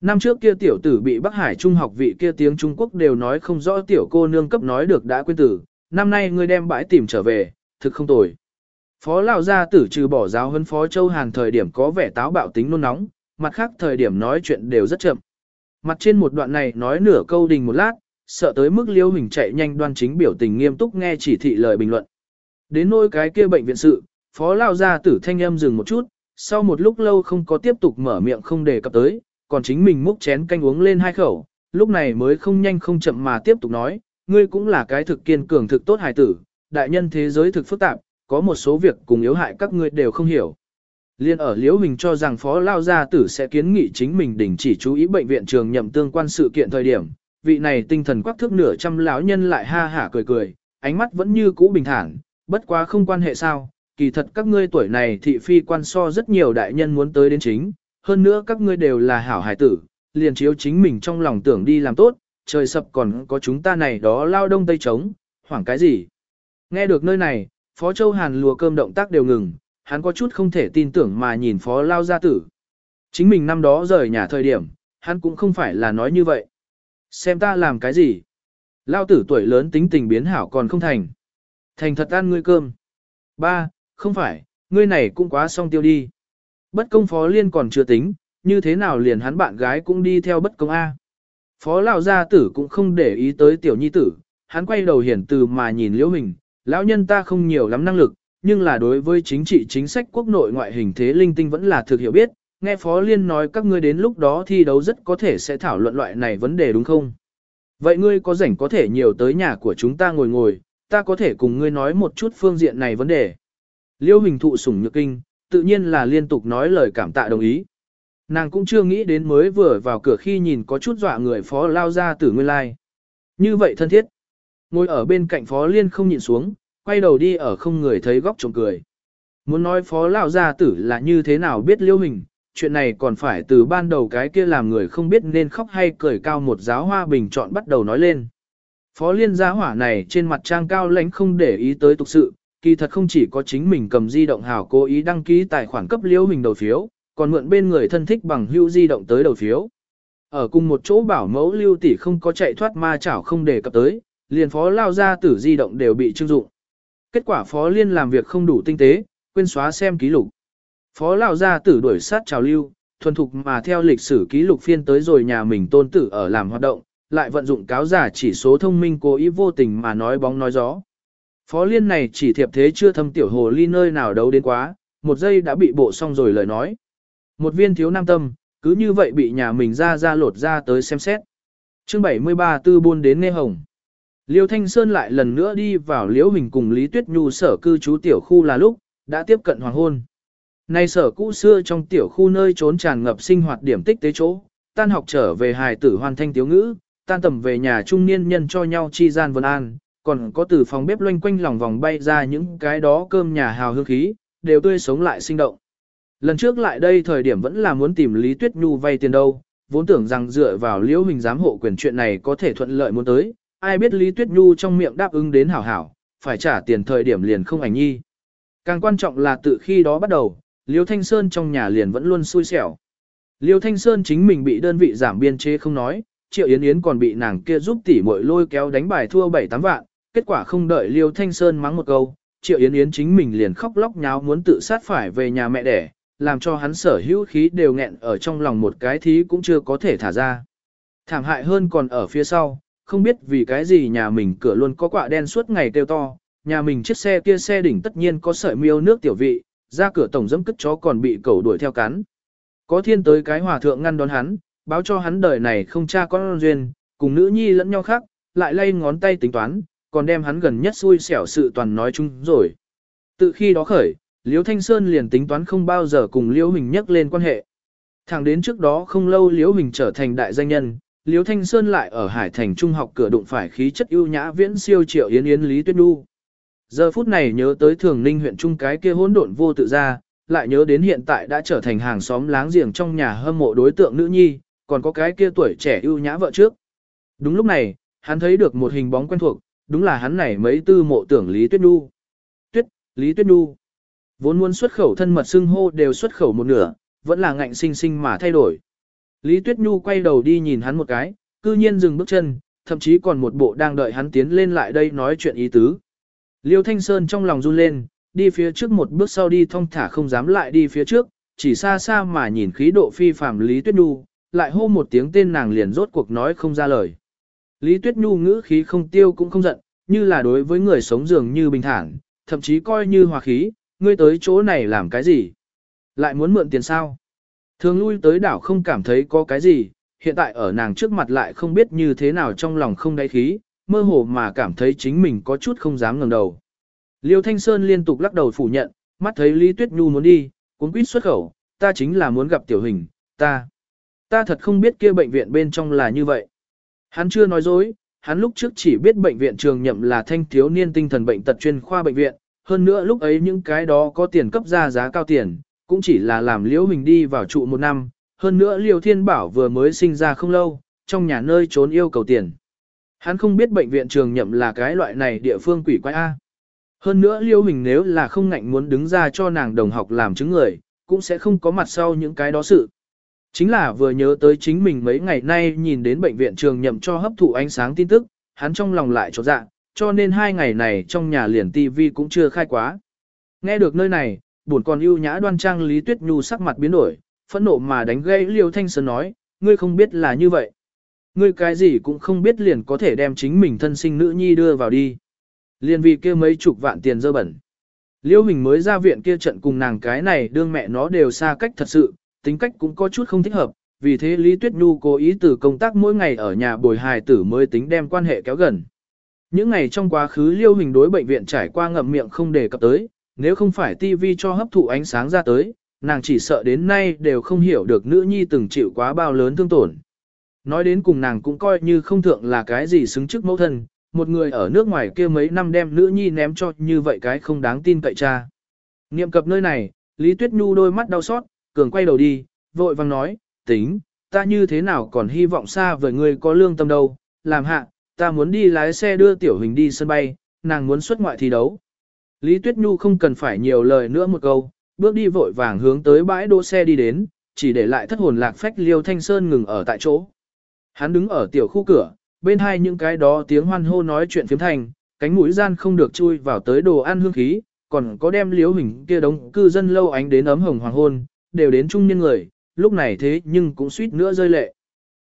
Năm trước kia tiểu tử bị Bắc Hải Trung học vị kia tiếng Trung Quốc đều nói không rõ tiểu cô nương cấp nói được đã quên tử, năm nay ngươi đem bãi tìm trở về, thực không tồi. Phó lão gia tử trừ bỏ giáo hơn phó Châu Hàn thời điểm có vẻ táo bạo tính nôn nóng, mặt khác thời điểm nói chuyện đều rất chậm. Mặt trên một đoạn này nói nửa câu đình một lát, sợ tới mức liêu hình chạy nhanh đoan chính biểu tình nghiêm túc nghe chỉ thị lời bình luận. Đến nỗi cái kia bệnh viện sự, phó lao ra tử thanh âm dừng một chút, sau một lúc lâu không có tiếp tục mở miệng không đề cập tới, còn chính mình múc chén canh uống lên hai khẩu, lúc này mới không nhanh không chậm mà tiếp tục nói, ngươi cũng là cái thực kiên cường thực tốt hài tử, đại nhân thế giới thực phức tạp, có một số việc cùng yếu hại các ngươi đều không hiểu. Liên ở Liễu Hình cho rằng Phó Lao Gia Tử sẽ kiến nghị chính mình đình chỉ chú ý bệnh viện trường nhậm tương quan sự kiện thời điểm, vị này tinh thần quắc thước nửa trăm lão nhân lại ha hả cười cười, ánh mắt vẫn như cũ bình thản, bất quá không quan hệ sao, kỳ thật các ngươi tuổi này thị phi quan so rất nhiều đại nhân muốn tới đến chính, hơn nữa các ngươi đều là hảo hải tử, liền chiếu chính mình trong lòng tưởng đi làm tốt, trời sập còn có chúng ta này đó lao đông tây trống, hoảng cái gì. Nghe được nơi này, Phó Châu Hàn lùa cơm động tác đều ngừng, hắn có chút không thể tin tưởng mà nhìn Phó Lao Gia Tử. Chính mình năm đó rời nhà thời điểm, hắn cũng không phải là nói như vậy. Xem ta làm cái gì? Lao tử tuổi lớn tính tình biến hảo còn không thành. Thành thật ăn ngươi cơm. Ba, không phải, ngươi này cũng quá song tiêu đi. Bất công Phó Liên còn chưa tính, như thế nào liền hắn bạn gái cũng đi theo bất công A. Phó Lão Gia Tử cũng không để ý tới tiểu nhi tử, hắn quay đầu hiển từ mà nhìn liễu hình, lão nhân ta không nhiều lắm năng lực, nhưng là đối với chính trị chính sách quốc nội ngoại hình thế linh tinh vẫn là thực hiểu biết, nghe Phó Liên nói các ngươi đến lúc đó thi đấu rất có thể sẽ thảo luận loại này vấn đề đúng không? Vậy ngươi có rảnh có thể nhiều tới nhà của chúng ta ngồi ngồi, ta có thể cùng ngươi nói một chút phương diện này vấn đề. Liêu hình thụ sủng nhược kinh, tự nhiên là liên tục nói lời cảm tạ đồng ý. Nàng cũng chưa nghĩ đến mới vừa vào cửa khi nhìn có chút dọa người phó lao ra tử nguyên lai. Như vậy thân thiết. Ngồi ở bên cạnh phó liên không nhìn xuống, quay đầu đi ở không người thấy góc trộm cười. Muốn nói phó lão gia tử là như thế nào biết liêu hình, chuyện này còn phải từ ban đầu cái kia làm người không biết nên khóc hay cười cao một giáo hoa bình chọn bắt đầu nói lên. Phó liên gia hỏa này trên mặt trang cao lãnh không để ý tới tục sự, kỳ thật không chỉ có chính mình cầm di động hào cố ý đăng ký tài khoản cấp liêu hình đầu phiếu, còn mượn bên người thân thích bằng hữu di động tới đầu phiếu. Ở cùng một chỗ bảo mẫu lưu tỷ không có chạy thoát ma chảo không để cập tới, liền phó lao ra tử di động đều bị trưng dụng. Kết quả phó liên làm việc không đủ tinh tế, quên xóa xem ký lục. Phó lao ra tử đuổi sát trào lưu, thuần thục mà theo lịch sử ký lục phiên tới rồi nhà mình tôn tử ở làm hoạt động, lại vận dụng cáo giả chỉ số thông minh cố ý vô tình mà nói bóng nói gió. Phó liên này chỉ thiệp thế chưa thâm tiểu hồ ly nơi nào đấu đến quá, một giây đã bị bộ xong rồi lời nói. Một viên thiếu nam tâm, cứ như vậy bị nhà mình ra ra lột ra tới xem xét. chương 73 tư buôn đến nghe hồng. Liêu Thanh Sơn lại lần nữa đi vào Liễu Hình cùng Lý Tuyết Nhu sở cư trú tiểu khu là lúc, đã tiếp cận hoàng hôn. Nay sở cũ xưa trong tiểu khu nơi trốn tràn ngập sinh hoạt điểm tích tế chỗ, tan học trở về hài tử hoàn thanh tiếu ngữ, tan tầm về nhà trung niên nhân cho nhau chi gian vân an, còn có từ phòng bếp loanh quanh lòng vòng bay ra những cái đó cơm nhà hào hương khí, đều tươi sống lại sinh động. Lần trước lại đây thời điểm vẫn là muốn tìm Lý Tuyết Nhu vay tiền đâu, vốn tưởng rằng dựa vào liễu hình giám hộ quyền chuyện này có thể thuận lợi muốn tới, ai biết Lý Tuyết Nhu trong miệng đáp ứng đến hảo hảo, phải trả tiền thời điểm liền không ảnh nhi. Càng quan trọng là từ khi đó bắt đầu, Liêu Thanh Sơn trong nhà liền vẫn luôn xui xẻo. Liêu Thanh Sơn chính mình bị đơn vị giảm biên chế không nói, Triệu Yến Yến còn bị nàng kia giúp tỉ muội lôi kéo đánh bài thua 7-8 vạn, kết quả không đợi Liêu Thanh Sơn mắng một câu, Triệu Yến Yến chính mình liền khóc lóc nháo muốn tự sát phải về nhà mẹ đẻ, làm cho hắn sở hữu khí đều nghẹn ở trong lòng một cái thí cũng chưa có thể thả ra. Thảm hại hơn còn ở phía sau, không biết vì cái gì nhà mình cửa luôn có quạ đen suốt ngày kêu to, nhà mình chiếc xe kia xe đỉnh tất nhiên có sợi miêu nước tiểu vị, ra cửa tổng dẫm cất chó còn bị cẩu đuổi theo cắn. Có thiên tới cái hòa thượng ngăn đón hắn, báo cho hắn đời này không cha con duyên, cùng nữ nhi lẫn nhau khác, lại lay ngón tay tính toán, còn đem hắn gần nhất xui xẻo sự toàn nói chung rồi. Từ khi đó khởi, Liễu Thanh Sơn liền tính toán không bao giờ cùng Liễu Hình nhắc lên quan hệ. Thẳng đến trước đó không lâu Liễu Hình trở thành đại danh nhân, Liễu Thanh Sơn lại ở Hải Thành Trung học cửa đụng phải khí chất ưu nhã viễn siêu triệu yến yến Lý Tuyết Nhu. Giờ phút này nhớ tới thường ninh huyện Trung cái kia hỗn độn vô tự ra, lại nhớ đến hiện tại đã trở thành hàng xóm láng giềng trong nhà hâm mộ đối tượng nữ nhi, còn có cái kia tuổi trẻ ưu nhã vợ trước. Đúng lúc này, hắn thấy được một hình bóng quen thuộc, đúng là hắn này mấy tư mộ tưởng Lý Tuyết Nhu. Tuyết, Lý Tuyết Nhu. Vốn muốn xuất khẩu thân mật xưng hô đều xuất khẩu một nửa, vẫn là ngạnh sinh sinh mà thay đổi. Lý Tuyết Nhu quay đầu đi nhìn hắn một cái, cư nhiên dừng bước chân, thậm chí còn một bộ đang đợi hắn tiến lên lại đây nói chuyện ý tứ. Liêu Thanh Sơn trong lòng run lên, đi phía trước một bước sau đi thong thả không dám lại đi phía trước, chỉ xa xa mà nhìn khí độ phi phàm Lý Tuyết Nhu, lại hô một tiếng tên nàng liền rốt cuộc nói không ra lời. Lý Tuyết Nhu ngữ khí không tiêu cũng không giận, như là đối với người sống dường như bình thản, thậm chí coi như hòa khí, ngươi tới chỗ này làm cái gì? Lại muốn mượn tiền sao? Thường lui tới đảo không cảm thấy có cái gì, hiện tại ở nàng trước mặt lại không biết như thế nào trong lòng không đáy khí, mơ hồ mà cảm thấy chính mình có chút không dám ngẩng đầu. Liêu Thanh Sơn liên tục lắc đầu phủ nhận, mắt thấy Lý Tuyết Nhu muốn đi, cuốn quýt xuất khẩu, ta chính là muốn gặp tiểu hình, ta. Ta thật không biết kia bệnh viện bên trong là như vậy. Hắn chưa nói dối, hắn lúc trước chỉ biết bệnh viện trường nhậm là thanh thiếu niên tinh thần bệnh tật chuyên khoa bệnh viện, hơn nữa lúc ấy những cái đó có tiền cấp ra giá cao tiền, cũng chỉ là làm liễu mình đi vào trụ một năm, hơn nữa liễu thiên bảo vừa mới sinh ra không lâu, trong nhà nơi trốn yêu cầu tiền. Hắn không biết bệnh viện trường nhậm là cái loại này địa phương quỷ quái A. Hơn nữa liễu mình nếu là không ngạnh muốn đứng ra cho nàng đồng học làm chứng người, cũng sẽ không có mặt sau những cái đó sự. Chính là vừa nhớ tới chính mình mấy ngày nay nhìn đến bệnh viện trường nhậm cho hấp thụ ánh sáng tin tức, hắn trong lòng lại trột dạ, cho nên hai ngày này trong nhà liền tivi cũng chưa khai quá. Nghe được nơi này, buồn còn ưu nhã đoan trang Lý Tuyết Nhu sắc mặt biến đổi, phẫn nộ mà đánh gây Liêu Thanh Sơn nói, ngươi không biết là như vậy. Ngươi cái gì cũng không biết liền có thể đem chính mình thân sinh nữ nhi đưa vào đi. Liền vì kia mấy chục vạn tiền dơ bẩn. Liêu Hình mới ra viện kia trận cùng nàng cái này đương mẹ nó đều xa cách thật sự, tính cách cũng có chút không thích hợp, vì thế Lý Tuyết Nhu cố ý từ công tác mỗi ngày ở nhà bồi hài tử mới tính đem quan hệ kéo gần. Những ngày trong quá khứ Liêu Hình đối bệnh viện trải qua ngậm miệng không đề cập tới, nếu không phải TV cho hấp thụ ánh sáng ra tới, nàng chỉ sợ đến nay đều không hiểu được nữ nhi từng chịu quá bao lớn thương tổn. Nói đến cùng nàng cũng coi như không thượng là cái gì xứng trước mẫu thân, một người ở nước ngoài kia mấy năm đem nữ nhi ném cho như vậy cái không đáng tin cậy cha. Niệm cập nơi này, Lý Tuyết Nhu đôi mắt đau xót, cường quay đầu đi, vội vang nói, tính, ta như thế nào còn hy vọng xa với người có lương tâm đâu, làm hạ, ta muốn đi lái xe đưa tiểu hình đi sân bay, nàng muốn xuất ngoại thi đấu. Lý Tuyết Nhu không cần phải nhiều lời nữa một câu, bước đi vội vàng hướng tới bãi đỗ xe đi đến, chỉ để lại thất hồn lạc phách Liêu Thanh Sơn ngừng ở tại chỗ. Hắn đứng ở tiểu khu cửa, bên hai những cái đó tiếng hoan hô nói chuyện phiếm thành, cánh mũi gian không được chui vào tới đồ ăn hương khí, còn có đem liếu hình kia đống cư dân lâu ánh đến ấm hồng hoàng hôn, đều đến trung niên người, lúc này thế nhưng cũng suýt nữa rơi lệ.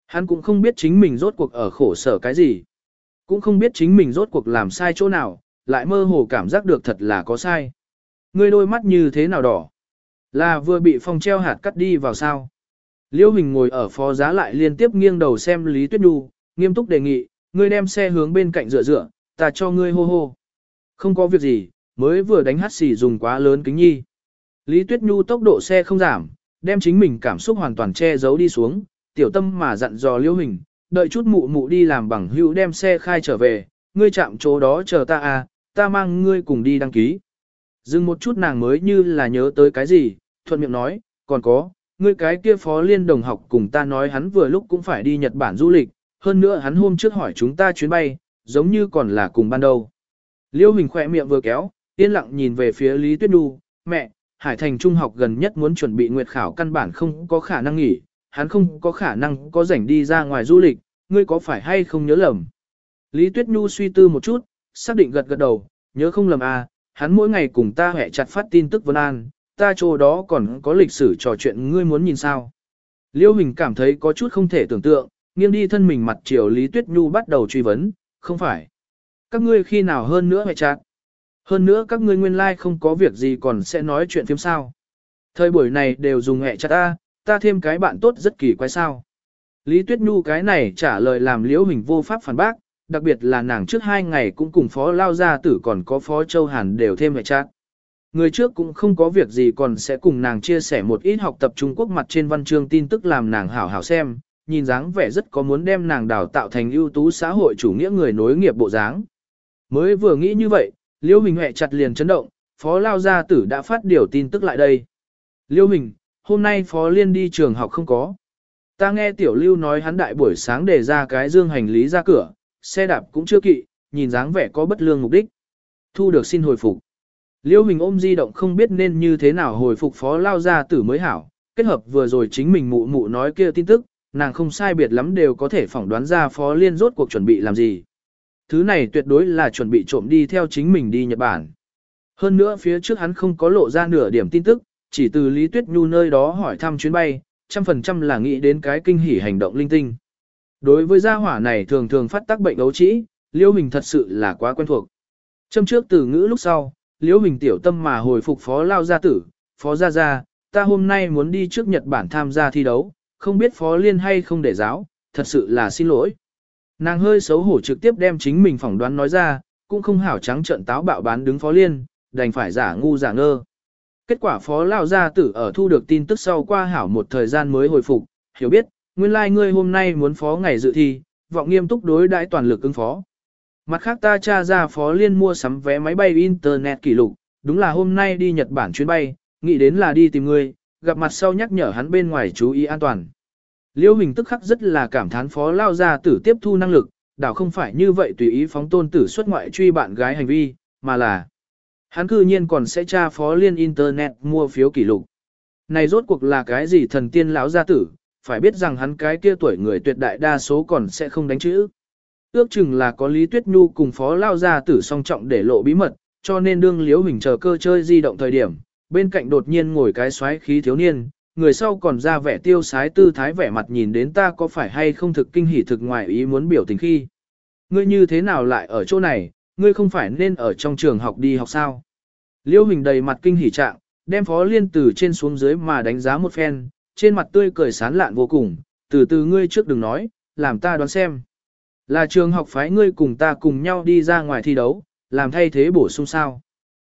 Hắn cũng không biết chính mình rốt cuộc ở khổ sở cái gì. Cũng không biết chính mình rốt cuộc làm sai chỗ nào, lại mơ hồ cảm giác được thật là có sai. Ngươi đôi mắt như thế nào đỏ? Là vừa bị phong treo hạt cắt đi vào sao? Liêu Hình ngồi ở phó giá lại liên tiếp nghiêng đầu xem Lý Tuyết Nhu, nghiêm túc đề nghị, ngươi đem xe hướng bên cạnh dựa dựa, ta cho ngươi hô hô. Không có việc gì, mới vừa đánh hát xì dùng quá lớn kính nhi. Lý Tuyết Nhu tốc độ xe không giảm, đem chính mình cảm xúc hoàn toàn che giấu đi xuống, tiểu tâm mà dặn dò Liêu Hình, đợi chút mụ mụ đi làm bằng hữu đem xe khai trở về, ngươi chạm chỗ đó chờ ta à, ta mang ngươi cùng đi đăng ký. Dừng một chút nàng mới như là nhớ tới cái gì, thuận miệng nói, còn có, ngươi cái kia phó liên đồng học cùng ta nói hắn vừa lúc cũng phải đi Nhật Bản du lịch, hơn nữa hắn hôm trước hỏi chúng ta chuyến bay, giống như còn là cùng ban đầu. Liêu Hình khỏe miệng vừa kéo, yên lặng nhìn về phía Lý Tuyết Nhu, mẹ, Hải Thành Trung học gần nhất muốn chuẩn bị nguyệt khảo căn bản không có khả năng nghỉ, hắn không có khả năng có rảnh đi ra ngoài du lịch, ngươi có phải hay không nhớ lầm. Lý Tuyết Nhu suy tư một chút, xác định gật gật đầu, nhớ không lầm à, hắn mỗi ngày cùng ta hẹ chặt phát tin tức Vân An, ta chỗ đó còn có lịch sử trò chuyện ngươi muốn nhìn sao. Liêu Hình cảm thấy có chút không thể tưởng tượng, nghiêng đi thân mình mặt chiều Lý Tuyết Nhu bắt đầu truy vấn, không phải. Các ngươi khi nào hơn nữa hẹ chặt? Hơn nữa các ngươi nguyên lai like không có việc gì còn sẽ nói chuyện phim sao. Thời buổi này đều dùng hẹ chặt ta, ta thêm cái bạn tốt rất kỳ quái sao. Lý Tuyết Nhu cái này trả lời làm Liễu Hình vô pháp phản bác, đặc biệt là nàng trước hai ngày cũng cùng Phó Lao Gia Tử còn có Phó Châu Hàn đều thêm hệ chat. Người trước cũng không có việc gì còn sẽ cùng nàng chia sẻ một ít học tập Trung Quốc mặt trên văn chương tin tức làm nàng hảo hảo xem, nhìn dáng vẻ rất có muốn đem nàng đào tạo thành ưu tú xã hội chủ nghĩa người nối nghiệp bộ dáng. Mới vừa nghĩ như vậy, Liêu Hình hệ chặt liền chấn động, Phó Lao Gia Tử đã phát điều tin tức lại đây. Liêu Hình, hôm nay Phó Liên đi trường học không có. Ta nghe Tiểu Lưu nói hắn đại buổi sáng để ra cái dương hành lý ra cửa, xe đạp cũng chưa kỵ, nhìn dáng vẻ có bất lương mục đích. Thu được xin hồi phục. Liêu Hình ôm di động không biết nên như thế nào hồi phục phó lao ra tử mới hảo, kết hợp vừa rồi chính mình mụ mụ nói kia tin tức, nàng không sai biệt lắm đều có thể phỏng đoán ra phó liên rốt cuộc chuẩn bị làm gì. Thứ này tuyệt đối là chuẩn bị trộm đi theo chính mình đi Nhật Bản. Hơn nữa phía trước hắn không có lộ ra nửa điểm tin tức, chỉ từ Lý Tuyết Nhu nơi đó hỏi thăm chuyến bay, trăm phần trăm là nghĩ đến cái kinh hỉ hành động linh tinh. Đối với gia hỏa này thường thường phát tác bệnh ấu trĩ, Liễu Hình thật sự là quá quen thuộc. Châm trước từ ngữ lúc sau, Liễu Hình tiểu tâm mà hồi phục phó lao gia tử, phó gia gia, ta hôm nay muốn đi trước Nhật Bản tham gia thi đấu, không biết phó liên hay không để giáo, thật sự là xin lỗi. Nàng hơi xấu hổ trực tiếp đem chính mình phỏng đoán nói ra, cũng không hảo trắng trận táo bạo bán đứng phó liên, đành phải giả ngu giả ngơ. Kết quả phó lao gia tử ở thu được tin tức sau qua hảo một thời gian mới hồi phục, hiểu biết, nguyên lai like ngươi hôm nay muốn phó ngày dự thi, vọng nghiêm túc đối đãi toàn lực ứng phó. Mặt khác ta tra ra phó liên mua sắm vé máy bay internet kỷ lục, đúng là hôm nay đi Nhật Bản chuyến bay, nghĩ đến là đi tìm ngươi, gặp mặt sau nhắc nhở hắn bên ngoài chú ý an toàn. Liêu Hình tức khắc rất là cảm thán phó lao gia tử tiếp thu năng lực, đảo không phải như vậy tùy ý phóng tôn tử xuất ngoại truy bạn gái hành vi, mà là Hắn cư nhiên còn sẽ tra phó liên internet mua phiếu kỷ lục. Này rốt cuộc là cái gì thần tiên lão gia tử, phải biết rằng hắn cái kia tuổi người tuyệt đại đa số còn sẽ không đánh chữ. Ước chừng là có Lý Tuyết Nhu cùng phó lao gia tử song trọng để lộ bí mật, cho nên đương liếu hình chờ cơ chơi di động thời điểm, bên cạnh đột nhiên ngồi cái xoáy khí thiếu niên, người sau còn ra vẻ tiêu sái tư thái vẻ mặt nhìn đến ta có phải hay không thực kinh hỉ thực ngoài ý muốn biểu tình khi. Ngươi như thế nào lại ở chỗ này, ngươi không phải nên ở trong trường học đi học sao. Liêu hình đầy mặt kinh hỉ trạng, đem phó liên từ trên xuống dưới mà đánh giá một phen, trên mặt tươi cười sán lạn vô cùng, từ từ ngươi trước đừng nói, làm ta đoán xem. Là trường học phái ngươi cùng ta cùng nhau đi ra ngoài thi đấu, làm thay thế bổ sung sao.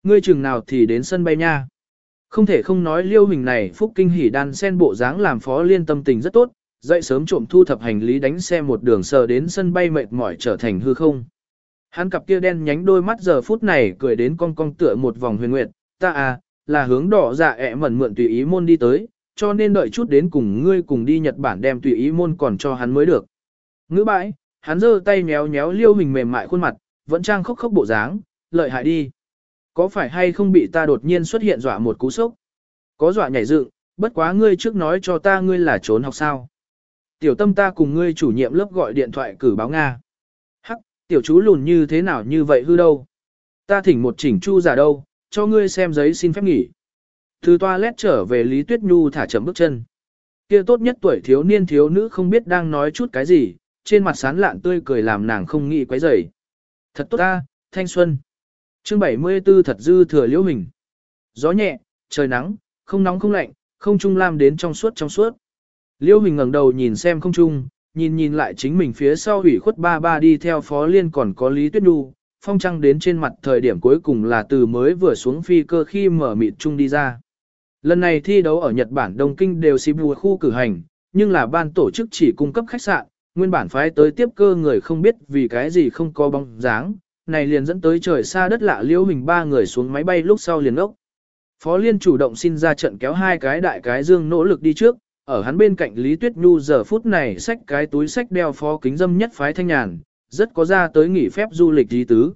Ngươi trường nào thì đến sân bay nha. Không thể không nói liêu hình này phúc kinh hỉ đan sen bộ dáng làm phó liên tâm tình rất tốt, dậy sớm trộm thu thập hành lý đánh xe một đường sờ đến sân bay mệt mỏi trở thành hư không. Hắn cặp kia đen nhánh đôi mắt giờ phút này cười đến cong cong tựa một vòng huyền nguyệt, ta à, là hướng đỏ dạ ẹ mẩn mượn tùy ý môn đi tới, cho nên đợi chút đến cùng ngươi cùng đi Nhật Bản đem tùy ý môn còn cho hắn mới được. Ngữ bãi, hắn giơ tay méo méo liêu hình mềm mại khuôn mặt, vẫn trang khóc khóc bộ dáng, lợi hại đi. Có phải hay không bị ta đột nhiên xuất hiện dọa một cú sốc? Có dọa nhảy dựng, bất quá ngươi trước nói cho ta ngươi là trốn học sao. Tiểu tâm ta cùng ngươi chủ nhiệm lớp gọi điện thoại cử báo Nga. Hắc, tiểu chú lùn như thế nào như vậy hư đâu? Ta thỉnh một chỉnh chu giả đâu, cho ngươi xem giấy xin phép nghỉ. Từ toilet trở về Lý Tuyết Nhu thả chậm bước chân. Kia tốt nhất tuổi thiếu niên thiếu nữ không biết đang nói chút cái gì, trên mặt sán lạn tươi cười làm nàng không nghĩ quấy rầy. Thật tốt ta, thanh xuân. Chương 74 thật dư thừa liễu hình. Gió nhẹ, trời nắng, không nóng không lạnh, không trung lam đến trong suốt trong suốt. Liễu hình ngẩng đầu nhìn xem không trung, nhìn nhìn lại chính mình phía sau hủy khuất ba ba đi theo phó liên còn có Lý Tuyết Nhu, phong trăng đến trên mặt thời điểm cuối cùng là từ mới vừa xuống phi cơ khi mở mịt chung đi ra. Lần này thi đấu ở Nhật Bản Đông Kinh đều Shibuya khu cử hành, nhưng là ban tổ chức chỉ cung cấp khách sạn, nguyên bản phái tới tiếp cơ người không biết vì cái gì không có bóng dáng, này liền dẫn tới trời xa đất lạ liễu hình ba người xuống máy bay lúc sau liền ốc. Phó Liên chủ động xin ra trận kéo hai cái đại cái dương nỗ lực đi trước, ở hắn bên cạnh Lý Tuyết Nhu giờ phút này xách cái túi sách đeo phó kính dâm nhất phái thanh nhàn, rất có ra tới nghỉ phép du lịch đi tứ.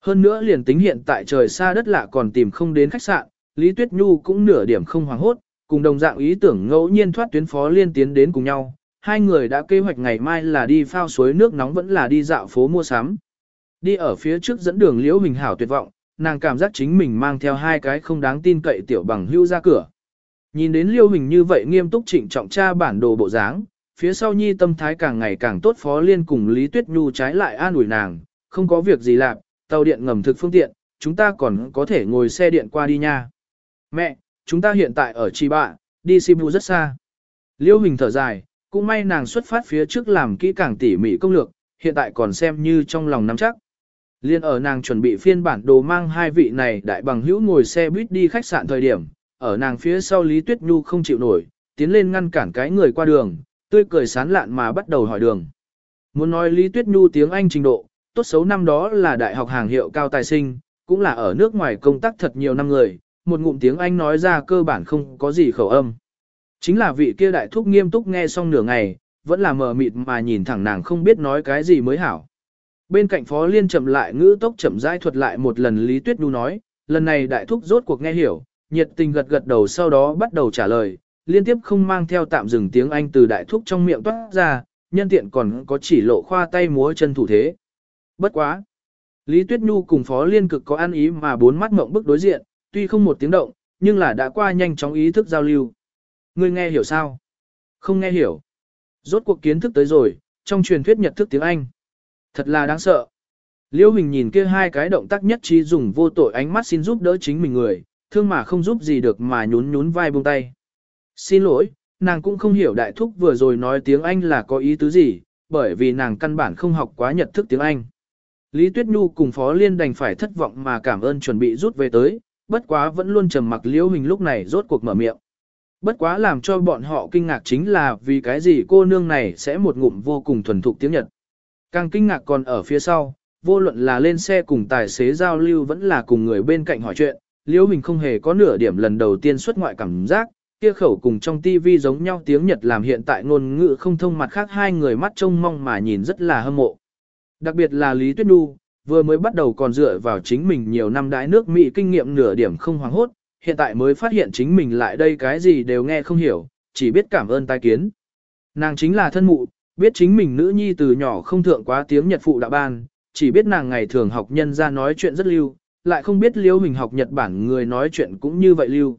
Hơn nữa liền tính hiện tại trời xa đất lạ còn tìm không đến khách sạn, Lý Tuyết Nhu cũng nửa điểm không hoảng hốt, cùng đồng dạng ý tưởng ngẫu nhiên thoát tuyến phó liên tiến đến cùng nhau. Hai người đã kế hoạch ngày mai là đi phao suối nước nóng vẫn là đi dạo phố mua sắm. Đi ở phía trước dẫn đường Liễu Hình Hảo tuyệt vọng, nàng cảm giác chính mình mang theo hai cái không đáng tin cậy tiểu bằng hưu ra cửa. Nhìn đến Liễu Hình như vậy nghiêm túc trịnh trọng tra bản đồ bộ dáng, phía sau nhi tâm thái càng ngày càng tốt phó liên cùng Lý Tuyết Nhu trái lại an ủi nàng, không có việc gì làm, tàu điện ngầm thực phương tiện, chúng ta còn có thể ngồi xe điện qua đi nha. Mẹ, chúng ta hiện tại ở Chi Bạ, đi Sibu rất xa. Liêu Hình thở dài, cũng may nàng xuất phát phía trước làm kỹ càng tỉ mỉ công lược, hiện tại còn xem như trong lòng nắm chắc. Liên ở nàng chuẩn bị phiên bản đồ mang hai vị này đại bằng hữu ngồi xe buýt đi khách sạn thời điểm, ở nàng phía sau Lý Tuyết Nhu không chịu nổi, tiến lên ngăn cản cái người qua đường, tươi cười sán lạn mà bắt đầu hỏi đường. Muốn nói Lý Tuyết Nhu tiếng Anh trình độ, tốt xấu năm đó là đại học hàng hiệu cao tài sinh, cũng là ở nước ngoài công tác thật nhiều năm người, một ngụm tiếng Anh nói ra cơ bản không có gì khẩu âm. Chính là vị kia đại thúc nghiêm túc nghe xong nửa ngày, vẫn là mờ mịt mà nhìn thẳng nàng không biết nói cái gì mới hảo. Bên cạnh Phó Liên chậm lại ngữ tốc chậm rãi thuật lại một lần Lý Tuyết Nhu nói, lần này đại thúc rốt cuộc nghe hiểu, nhiệt tình gật gật đầu sau đó bắt đầu trả lời, liên tiếp không mang theo tạm dừng tiếng Anh từ đại thúc trong miệng toát ra, nhân tiện còn có chỉ lộ khoa tay múa chân thủ thế. Bất quá. Lý Tuyết Nhu cùng Phó Liên cực có ăn ý mà bốn mắt mộng bức đối diện, tuy không một tiếng động, nhưng là đã qua nhanh chóng ý thức giao lưu. Ngươi nghe hiểu sao? Không nghe hiểu. Rốt cuộc kiến thức tới rồi, trong truyền thuyết nhật thức tiếng Anh. Thật là đáng sợ. Liêu Hình nhìn kia hai cái động tác nhất trí dùng vô tội ánh mắt xin giúp đỡ chính mình người, thương mà không giúp gì được mà nhún nhún vai buông tay. Xin lỗi, nàng cũng không hiểu đại thúc vừa rồi nói tiếng Anh là có ý tứ gì, bởi vì nàng căn bản không học quá nhật thức tiếng Anh. Lý Tuyết Nhu cùng Phó Liên đành phải thất vọng mà cảm ơn chuẩn bị rút về tới, bất quá vẫn luôn trầm mặc liễu hình lúc này rốt cuộc mở miệng. Bất quá làm cho bọn họ kinh ngạc chính là vì cái gì cô nương này sẽ một ngụm vô cùng thuần thục tiếng Nhật. Càng kinh ngạc còn ở phía sau, vô luận là lên xe cùng tài xế giao lưu vẫn là cùng người bên cạnh hỏi chuyện, liễu hình không hề có nửa điểm lần đầu tiên xuất ngoại cảm giác, kia khẩu cùng trong tivi giống nhau tiếng Nhật làm hiện tại ngôn ngữ không thông mặt khác hai người mắt trông mong mà nhìn rất là hâm mộ. Đặc biệt là Lý Tuyết Nhu, vừa mới bắt đầu còn dựa vào chính mình nhiều năm đãi nước Mỹ kinh nghiệm nửa điểm không hoàng hốt, hiện tại mới phát hiện chính mình lại đây cái gì đều nghe không hiểu, chỉ biết cảm ơn tai kiến. Nàng chính là thân mụ, biết chính mình nữ nhi từ nhỏ không thượng quá tiếng Nhật phụ đã ban, chỉ biết nàng ngày thường học nhân ra nói chuyện rất lưu, lại không biết liêu hình học Nhật Bản người nói chuyện cũng như vậy lưu.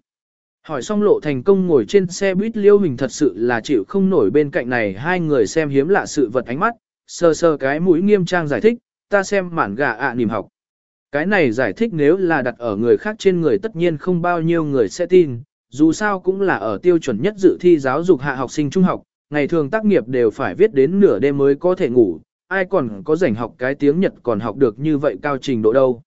Hỏi xong lộ thành công ngồi trên xe buýt liêu hình thật sự là chịu không nổi bên cạnh này hai người xem hiếm lạ sự vật ánh mắt, sờ sờ cái mũi nghiêm trang giải thích, ta xem mản gà ạ à học. Cái này giải thích nếu là đặt ở người khác trên người tất nhiên không bao nhiêu người sẽ tin, dù sao cũng là ở tiêu chuẩn nhất dự thi giáo dục hạ học sinh trung học, ngày thường tác nghiệp đều phải viết đến nửa đêm mới có thể ngủ, ai còn có rảnh học cái tiếng Nhật còn học được như vậy cao trình độ đâu.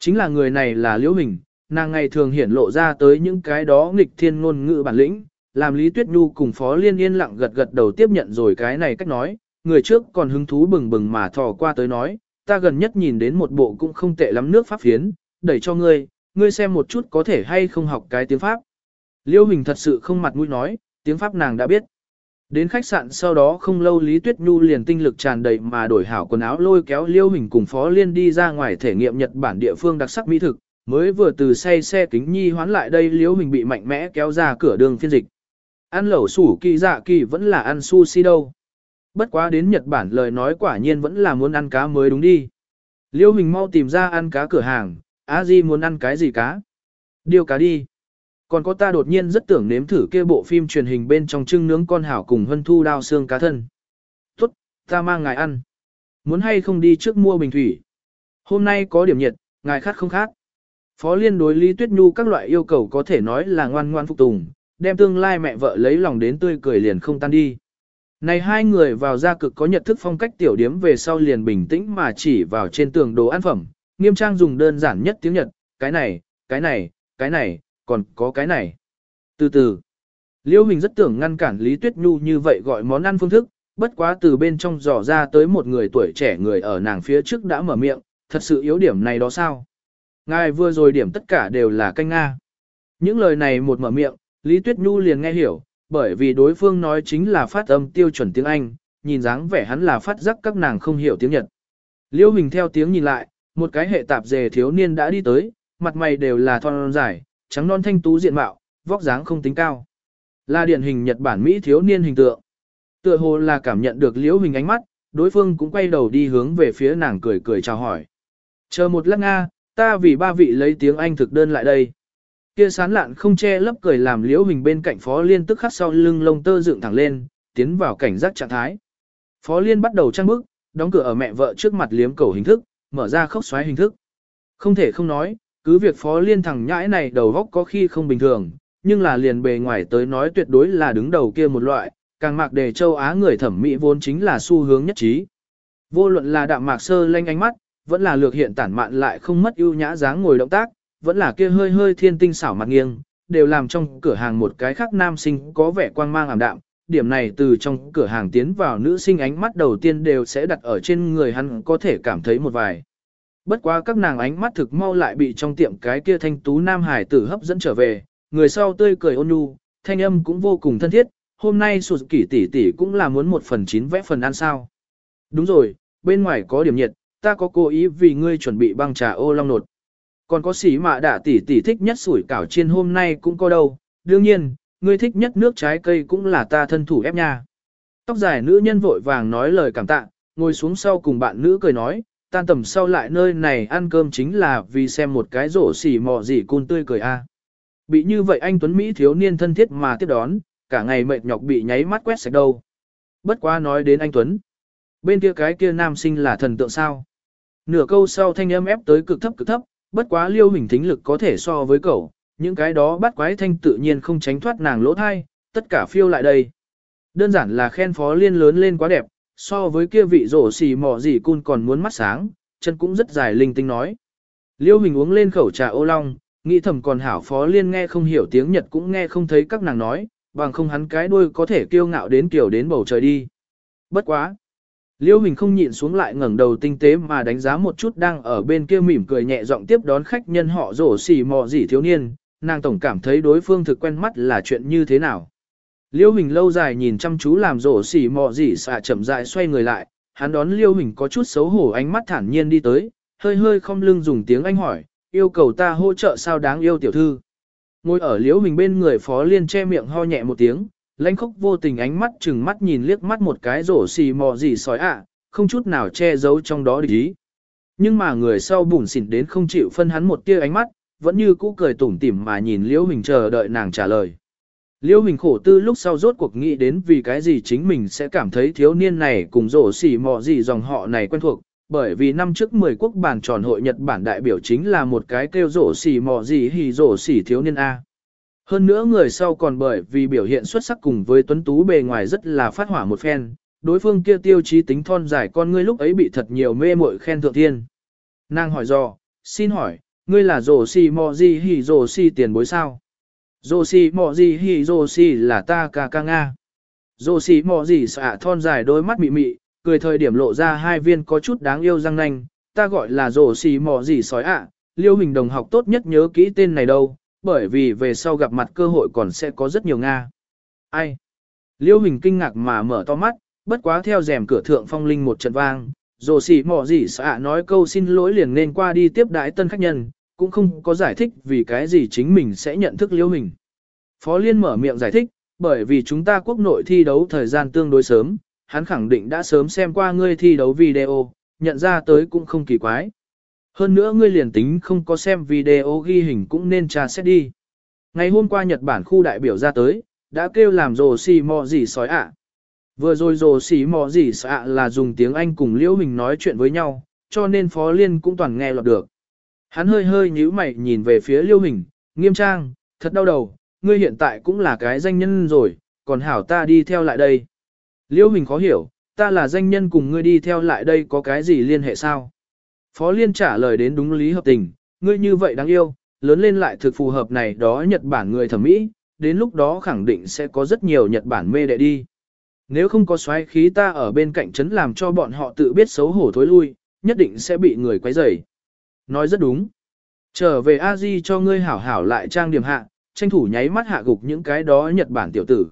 Chính là người này là Liễu Hình, nàng ngày thường hiển lộ ra tới những cái đó nghịch thiên ngôn ngữ bản lĩnh, làm Lý Tuyết Nhu cùng Phó Liên yên lặng gật gật đầu tiếp nhận rồi cái này cách nói, người trước còn hứng thú bừng bừng mà thò qua tới nói, ta gần nhất nhìn đến một bộ cũng không tệ lắm nước pháp phiến, đẩy cho ngươi, ngươi xem một chút có thể hay không học cái tiếng Pháp. Liêu Hình thật sự không mặt mũi nói, tiếng Pháp nàng đã biết. Đến khách sạn sau đó không lâu Lý Tuyết Nhu liền tinh lực tràn đầy mà đổi hảo quần áo lôi kéo Liêu Hình cùng Phó Liên đi ra ngoài thể nghiệm Nhật Bản địa phương đặc sắc mỹ thực, mới vừa từ xe xe kính nhi hoán lại đây Liêu Hình bị mạnh mẽ kéo ra cửa đường phiên dịch. Ăn lẩu sủ kỳ dạ kỳ vẫn là ăn sushi đâu. Bất quá đến Nhật Bản lời nói quả nhiên vẫn là muốn ăn cá mới đúng đi. Liêu Hình mau tìm ra ăn cá cửa hàng, A Di muốn ăn cái gì cá? Điều cá đi. Còn có ta đột nhiên rất tưởng nếm thử kia bộ phim truyền hình bên trong trưng nướng con hảo cùng hân thu đao xương cá thân. Tốt, ta mang ngài ăn. Muốn hay không đi trước mua bình thủy. Hôm nay có điểm nhiệt, ngài khát không khát. Phó liên đối Lý Tuyết Nhu các loại yêu cầu có thể nói là ngoan ngoan phục tùng, đem tương lai mẹ vợ lấy lòng đến tươi cười liền không tan đi. Này hai người vào ra cực có nhận thức phong cách tiểu điếm về sau liền bình tĩnh mà chỉ vào trên tường đồ ăn phẩm, nghiêm trang dùng đơn giản nhất tiếng Nhật, cái này, cái này, cái này, còn có cái này. Từ từ, Liêu Hình rất tưởng ngăn cản Lý Tuyết Nhu như vậy gọi món ăn phương thức, bất quá từ bên trong dò ra tới một người tuổi trẻ người ở nàng phía trước đã mở miệng, thật sự yếu điểm này đó sao? Ngài vừa rồi điểm tất cả đều là canh Nga. Những lời này một mở miệng, Lý Tuyết Nhu liền nghe hiểu, bởi vì đối phương nói chính là phát âm tiêu chuẩn tiếng Anh, nhìn dáng vẻ hắn là phát giác các nàng không hiểu tiếng Nhật. Liêu Hình theo tiếng nhìn lại, một cái hệ tạp dề thiếu niên đã đi tới, mặt mày đều là thon dài, trắng non thanh tú diện mạo, vóc dáng không tính cao. Là điển hình Nhật Bản Mỹ thiếu niên hình tượng. Tựa hồ là cảm nhận được liễu hình ánh mắt, đối phương cũng quay đầu đi hướng về phía nàng cười cười chào hỏi. Chờ một lát Nga, ta vì ba vị lấy tiếng Anh thực đơn lại đây. Kia sán lạn không che lấp cười làm liễu hình bên cạnh phó liên tức khắc sau lưng lông tơ dựng thẳng lên, tiến vào cảnh giác trạng thái. Phó liên bắt đầu trang bức, đóng cửa ở mẹ vợ trước mặt liếm cầu hình thức, mở ra khốc xoáy hình thức. Không thể không nói, cứ việc phó liên thằng nhãi này đầu góc có khi không bình thường, nhưng là liền bề ngoài tới nói tuyệt đối là đứng đầu kia một loại, càng mạc đề châu Á người thẩm mỹ vốn chính là xu hướng nhất trí. Vô luận là đạm mạc sơ lanh ánh mắt, vẫn là lược hiện tản mạn lại không mất ưu nhã dáng ngồi động tác, vẫn là kia hơi hơi thiên tinh xảo mặt nghiêng, đều làm trong cửa hàng một cái khác nam sinh có vẻ quang mang ảm đạm. Điểm này từ trong cửa hàng tiến vào nữ sinh ánh mắt đầu tiên đều sẽ đặt ở trên người hắn có thể cảm thấy một vài. Bất quá các nàng ánh mắt thực mau lại bị trong tiệm cái kia thanh tú nam hải tử hấp dẫn trở về, người sau tươi cười ôn nhu, thanh âm cũng vô cùng thân thiết, hôm nay sụt kỷ tỷ tỷ cũng là muốn một phần chín vẽ phần ăn sao. Đúng rồi, bên ngoài có điểm nhiệt, ta có cố ý vì ngươi chuẩn bị băng trà ô long nột. Còn có xỉ mạ đả tỷ tỷ thích nhất sủi cảo chiên hôm nay cũng có đâu, đương nhiên, ngươi thích nhất nước trái cây cũng là ta thân thủ ép nha. Tóc dài nữ nhân vội vàng nói lời cảm tạ, ngồi xuống sau cùng bạn nữ cười nói, tan tầm sau lại nơi này ăn cơm chính là vì xem một cái rổ xỉ mò gì cun tươi cười a. Bị như vậy anh Tuấn Mỹ thiếu niên thân thiết mà tiếp đón, cả ngày mệt nhọc bị nháy mắt quét sạch đâu. Bất quá nói đến anh Tuấn. Bên kia cái kia nam sinh là thần tượng sao. Nửa câu sau thanh âm ép tới cực thấp cực thấp, bất quá liêu hình thính lực có thể so với cậu, những cái đó bắt quái thanh tự nhiên không tránh thoát nàng lỗ thai, tất cả phiêu lại đây. Đơn giản là khen phó liên lớn lên quá đẹp, so với kia vị rổ xì mỏ gì cun còn muốn mắt sáng, chân cũng rất dài linh tinh nói. Liêu hình uống lên khẩu trà ô long, nghĩ thầm còn hảo phó liên nghe không hiểu tiếng Nhật cũng nghe không thấy các nàng nói, bằng không hắn cái đuôi có thể kiêu ngạo đến kiểu đến bầu trời đi. Bất quá. Liêu hình không nhịn xuống lại ngẩng đầu tinh tế mà đánh giá một chút đang ở bên kia mỉm cười nhẹ giọng tiếp đón khách nhân họ rổ xì mò gì thiếu niên, nàng tổng cảm thấy đối phương thực quen mắt là chuyện như thế nào. Liêu Hình lâu dài nhìn chăm chú làm rổ xỉ mò gì xạ chậm rãi xoay người lại, hắn đón Liêu Hình có chút xấu hổ ánh mắt thản nhiên đi tới, hơi hơi không lưng dùng tiếng Anh hỏi, yêu cầu ta hỗ trợ sao đáng yêu tiểu thư. Ngồi ở Liêu Hình bên người phó liên che miệng ho nhẹ một tiếng, lãnh khốc vô tình ánh mắt chừng mắt nhìn liếc mắt một cái rổ xì mò gì sói ạ, không chút nào che giấu trong đó địch ý. Nhưng mà người sau bùn xỉn đến không chịu phân hắn một tia ánh mắt, vẫn như cũ cười tủm tỉm mà nhìn Liễu Hình chờ đợi nàng trả lời. Liễu hình khổ tư lúc sau rốt cuộc nghĩ đến vì cái gì chính mình sẽ cảm thấy thiếu niên này cùng rổ xỉ mò gì dòng họ này quen thuộc, bởi vì năm trước 10 quốc bản tròn hội Nhật Bản đại biểu chính là một cái kêu rổ xỉ mò gì hì rổ xỉ thiếu niên A. Hơn nữa người sau còn bởi vì biểu hiện xuất sắc cùng với tuấn tú bề ngoài rất là phát hỏa một phen, đối phương kia tiêu chí tính thon dài con ngươi lúc ấy bị thật nhiều mê muội khen thượng thiên. Nàng hỏi dò, xin hỏi, ngươi là rổ xỉ mò gì hỉ rổ xỉ tiền bối sao? Dô xì mò gì hỉ dô xì là ta ca ca Nga. Dô xì mò gì xạ thon dài đôi mắt mị mị, cười thời điểm lộ ra hai viên có chút đáng yêu răng nanh, ta gọi là dô xì mò gì sói ạ, Liêu Hình đồng học tốt nhất nhớ kỹ tên này đâu, bởi vì về sau gặp mặt cơ hội còn sẽ có rất nhiều Nga. Ai? Liêu Hình kinh ngạc mà mở to mắt, bất quá theo rèm cửa thượng phong linh một trận vang, rồi xỉ mò gì xạ nói câu xin lỗi liền nên qua đi tiếp đái tân khách nhân, cũng không có giải thích vì cái gì chính mình sẽ nhận thức Liêu Hình. Phó Liên mở miệng giải thích, bởi vì chúng ta quốc nội thi đấu thời gian tương đối sớm, hắn khẳng định đã sớm xem qua ngươi thi đấu video, nhận ra tới cũng không kỳ quái. Hơn nữa ngươi liền tính không có xem video ghi hình cũng nên tra xét đi. Ngày hôm qua Nhật Bản khu đại biểu ra tới, đã kêu làm rồ xì mò gì sói ạ. Vừa rồi rồ xì mò gì sói ạ là dùng tiếng Anh cùng Liễu Hình nói chuyện với nhau, cho nên Phó Liên cũng toàn nghe lọt được. Hắn hơi hơi nhíu mày nhìn về phía Liễu Hình, nghiêm trang, thật đau đầu, ngươi hiện tại cũng là cái danh nhân rồi, còn hảo ta đi theo lại đây. Liễu Hình khó hiểu, ta là danh nhân cùng ngươi đi theo lại đây có cái gì liên hệ sao? Phó Liên trả lời đến đúng lý hợp tình, ngươi như vậy đáng yêu, lớn lên lại thực phù hợp này đó Nhật Bản người thẩm mỹ, đến lúc đó khẳng định sẽ có rất nhiều Nhật Bản mê đệ đi. Nếu không có xoáy khí ta ở bên cạnh chấn làm cho bọn họ tự biết xấu hổ thối lui, nhất định sẽ bị người quấy rầy. Nói rất đúng. Trở về a di cho ngươi hảo hảo lại trang điểm hạ, tranh thủ nháy mắt hạ gục những cái đó Nhật Bản tiểu tử.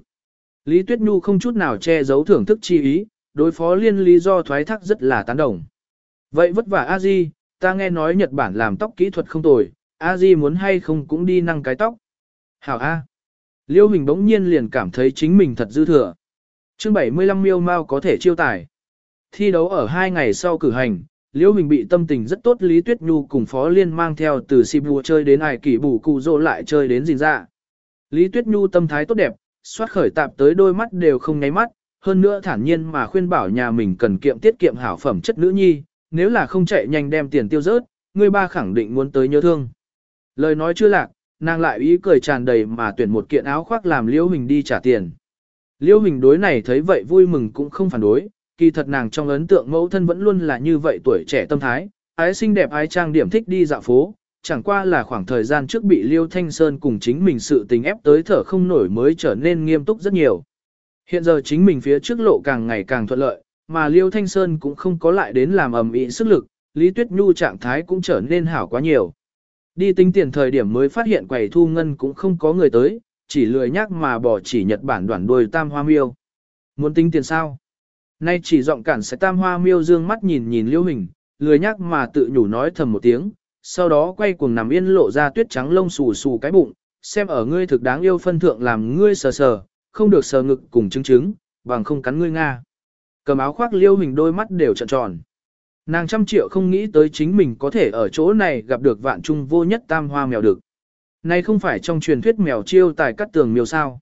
Lý Tuyết Nhu không chút nào che giấu thưởng thức chi ý, đối phó liên lý do thoái thác rất là tán đồng. Vậy vất vả a di, ta nghe nói Nhật Bản làm tóc kỹ thuật không tồi, a di muốn hay không cũng đi năng cái tóc. Hảo a. Liêu Hình bỗng nhiên liền cảm thấy chính mình thật dư thừa. Chương 75 miêu mau có thể chiêu tài. Thi đấu ở hai ngày sau cử hành, Liêu Hình bị tâm tình rất tốt Lý Tuyết Nhu cùng Phó Liên mang theo từ Sibu chơi đến Ai kỳ Bù Cụ Dô lại chơi đến Dìn Dạ. Lý Tuyết Nhu tâm thái tốt đẹp, xoát khởi tạp tới đôi mắt đều không nháy mắt, hơn nữa thản nhiên mà khuyên bảo nhà mình cần kiệm tiết kiệm hảo phẩm chất nữ nhi, nếu là không chạy nhanh đem tiền tiêu rớt, người ba khẳng định muốn tới nhớ thương. Lời nói chưa lạc, nàng lại ý cười tràn đầy mà tuyển một kiện áo khoác làm Liễu Hình đi trả tiền. Liễu Hình đối này thấy vậy vui mừng cũng không phản đối, kỳ thật nàng trong ấn tượng mẫu thân vẫn luôn là như vậy tuổi trẻ tâm thái, ái xinh đẹp ái trang điểm thích đi dạo phố, chẳng qua là khoảng thời gian trước bị Liêu Thanh Sơn cùng chính mình sự tình ép tới thở không nổi mới trở nên nghiêm túc rất nhiều. Hiện giờ chính mình phía trước lộ càng ngày càng thuận lợi, mà Liêu Thanh Sơn cũng không có lại đến làm ầm ĩ sức lực, Lý Tuyết Nhu trạng thái cũng trở nên hảo quá nhiều. Đi tính tiền thời điểm mới phát hiện quầy thu ngân cũng không có người tới, chỉ lười nhắc mà bỏ chỉ Nhật Bản đoàn đuôi tam hoa miêu. Muốn tính tiền sao? Nay chỉ giọng cản sẽ tam hoa miêu dương mắt nhìn nhìn liêu hình, lười nhắc mà tự nhủ nói thầm một tiếng, sau đó quay cuồng nằm yên lộ ra tuyết trắng lông xù xù cái bụng, xem ở ngươi thực đáng yêu phân thượng làm ngươi sờ sờ, không được sờ ngực cùng chứng chứng, bằng không cắn ngươi nga. Cầm áo khoác liêu hình đôi mắt đều trợn tròn. Nàng trăm triệu không nghĩ tới chính mình có thể ở chỗ này gặp được vạn trung vô nhất tam hoa mèo được. Này không phải trong truyền thuyết mèo chiêu tài cắt tường miêu sao.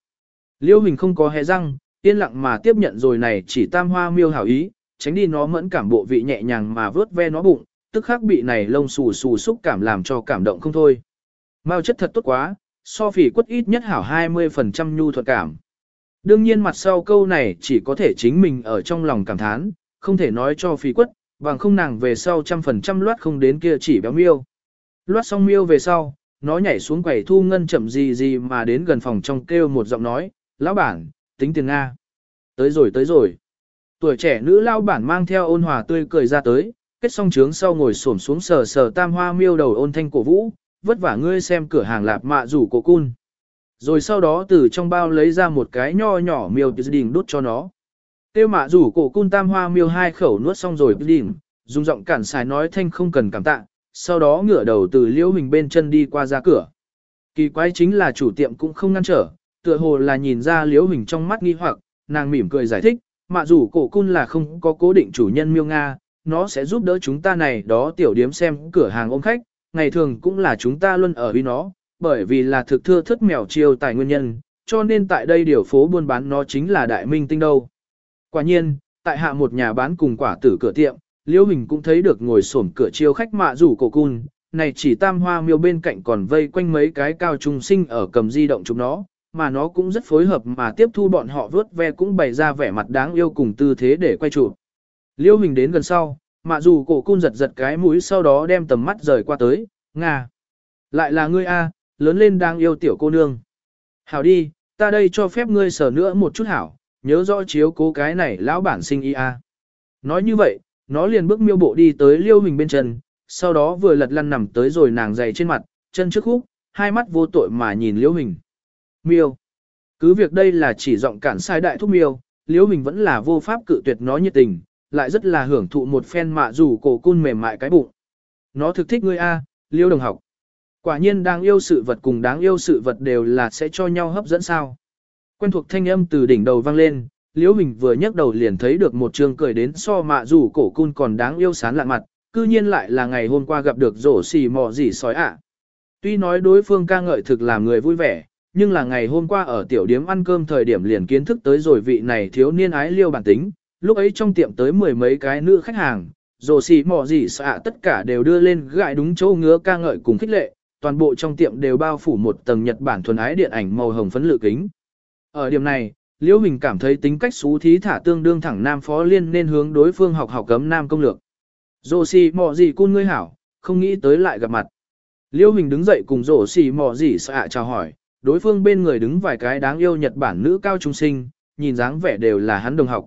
Liêu hình không có hé răng, yên lặng mà tiếp nhận rồi này chỉ tam hoa miêu hảo ý, tránh đi nó mẫn cảm bộ vị nhẹ nhàng mà vớt ve nó bụng, tức khắc bị này lông xù xù xúc cảm làm cho cảm động không thôi. Mao chất thật tốt quá, so phỉ quất ít nhất hảo 20% nhu thuật cảm. Đương nhiên mặt sau câu này chỉ có thể chính mình ở trong lòng cảm thán, không thể nói cho phí quất, bằng không nàng về sau trăm phần trăm loát không đến kia chỉ béo miêu. Loát xong miêu về sau, nó nhảy xuống quầy thu ngân chậm gì gì mà đến gần phòng trong kêu một giọng nói, lão bản, tính tiền Nga. Tới rồi tới rồi. Tuổi trẻ nữ lão bản mang theo ôn hòa tươi cười ra tới, kết xong trướng sau ngồi xổm xuống sờ sờ tam hoa miêu đầu ôn thanh cổ vũ, vất vả ngươi xem cửa hàng lạp mạ rủ cổ cun. Rồi sau đó từ trong bao lấy ra một cái nho nhỏ miêu đình đút cho nó. Tiêu mạ rủ cổ cun tam hoa miêu hai khẩu nuốt xong rồi đình, dùng giọng cản xài nói thanh không cần cảm tạ, sau đó ngửa đầu từ liễu hình bên chân đi qua ra cửa. Kỳ quái chính là chủ tiệm cũng không ngăn trở, tựa hồ là nhìn ra liễu hình trong mắt nghi hoặc, nàng mỉm cười giải thích, mạ rủ cổ cun là không có cố định chủ nhân miêu Nga, nó sẽ giúp đỡ chúng ta này đó tiểu điếm xem cửa hàng ôm khách, ngày thường cũng là chúng ta luôn ở với nó, bởi vì là thực thưa thất mèo chiêu tài nguyên nhân, cho nên tại đây điều phố buôn bán nó chính là đại minh tinh đâu. Quả nhiên, tại hạ một nhà bán cùng quả tử cửa tiệm, Liễu Hình cũng thấy được ngồi xổm cửa chiêu khách mạ rủ cổ cun, này chỉ tam hoa miêu bên cạnh còn vây quanh mấy cái cao trung sinh ở cầm di động chúng nó, mà nó cũng rất phối hợp mà tiếp thu bọn họ vớt ve cũng bày ra vẻ mặt đáng yêu cùng tư thế để quay chụp. Liễu Hình đến gần sau, mạ rủ cổ cun giật giật cái mũi sau đó đem tầm mắt rời qua tới, Nga. Lại là ngươi A, lớn lên đang yêu tiểu cô nương. Hảo đi, ta đây cho phép ngươi sở nữa một chút hảo, nhớ rõ chiếu cố cái này lão bản sinh y A. Nói như vậy, nó liền bước miêu bộ đi tới liêu hình bên chân, sau đó vừa lật lăn nằm tới rồi nàng dày trên mặt, chân trước khúc, hai mắt vô tội mà nhìn Liễu Hình. Miêu. Cứ việc đây là chỉ giọng cản sai đại thúc miêu, Liễu Hình vẫn là vô pháp cự tuyệt nó nhiệt tình, lại rất là hưởng thụ một phen mạ rủ cổ cun mềm mại cái bụng. Nó thực thích ngươi a, Liễu đồng học. Quả nhiên đáng yêu sự vật cùng đáng yêu sự vật đều là sẽ cho nhau hấp dẫn sao. Quen thuộc thanh âm từ đỉnh đầu vang lên, Liễu Hình vừa nhấc đầu liền thấy được một trường cười đến so mạ rủ cổ cun còn đáng yêu sán lạ mặt, cư nhiên lại là ngày hôm qua gặp được rổ xì mò gì sói ạ. Tuy nói đối phương ca ngợi thực làm người vui vẻ, nhưng là ngày hôm qua ở tiểu điếm ăn cơm thời điểm liền kiến thức tới rồi vị này thiếu niên ái liêu bản tính, lúc ấy trong tiệm tới mười mấy cái nữ khách hàng, rổ xì mò gì xạ tất cả đều đưa lên gại đúng chỗ ngứa ca ngợi cùng khích lệ, toàn bộ trong tiệm đều bao phủ một tầng Nhật Bản thuần ái điện ảnh màu hồng phấn lự kính. Ở điểm này, Liễu Hình cảm thấy tính cách xú thí thả tương đương thẳng nam phó liên nên hướng đối phương học học cấm nam công lược. Rồ xì mò gì cun ngươi hảo, không nghĩ tới lại gặp mặt. Liễu Hình đứng dậy cùng rổ xì mò gì xạ chào hỏi, đối phương bên người đứng vài cái đáng yêu Nhật Bản nữ cao trung sinh, nhìn dáng vẻ đều là hắn đồng học.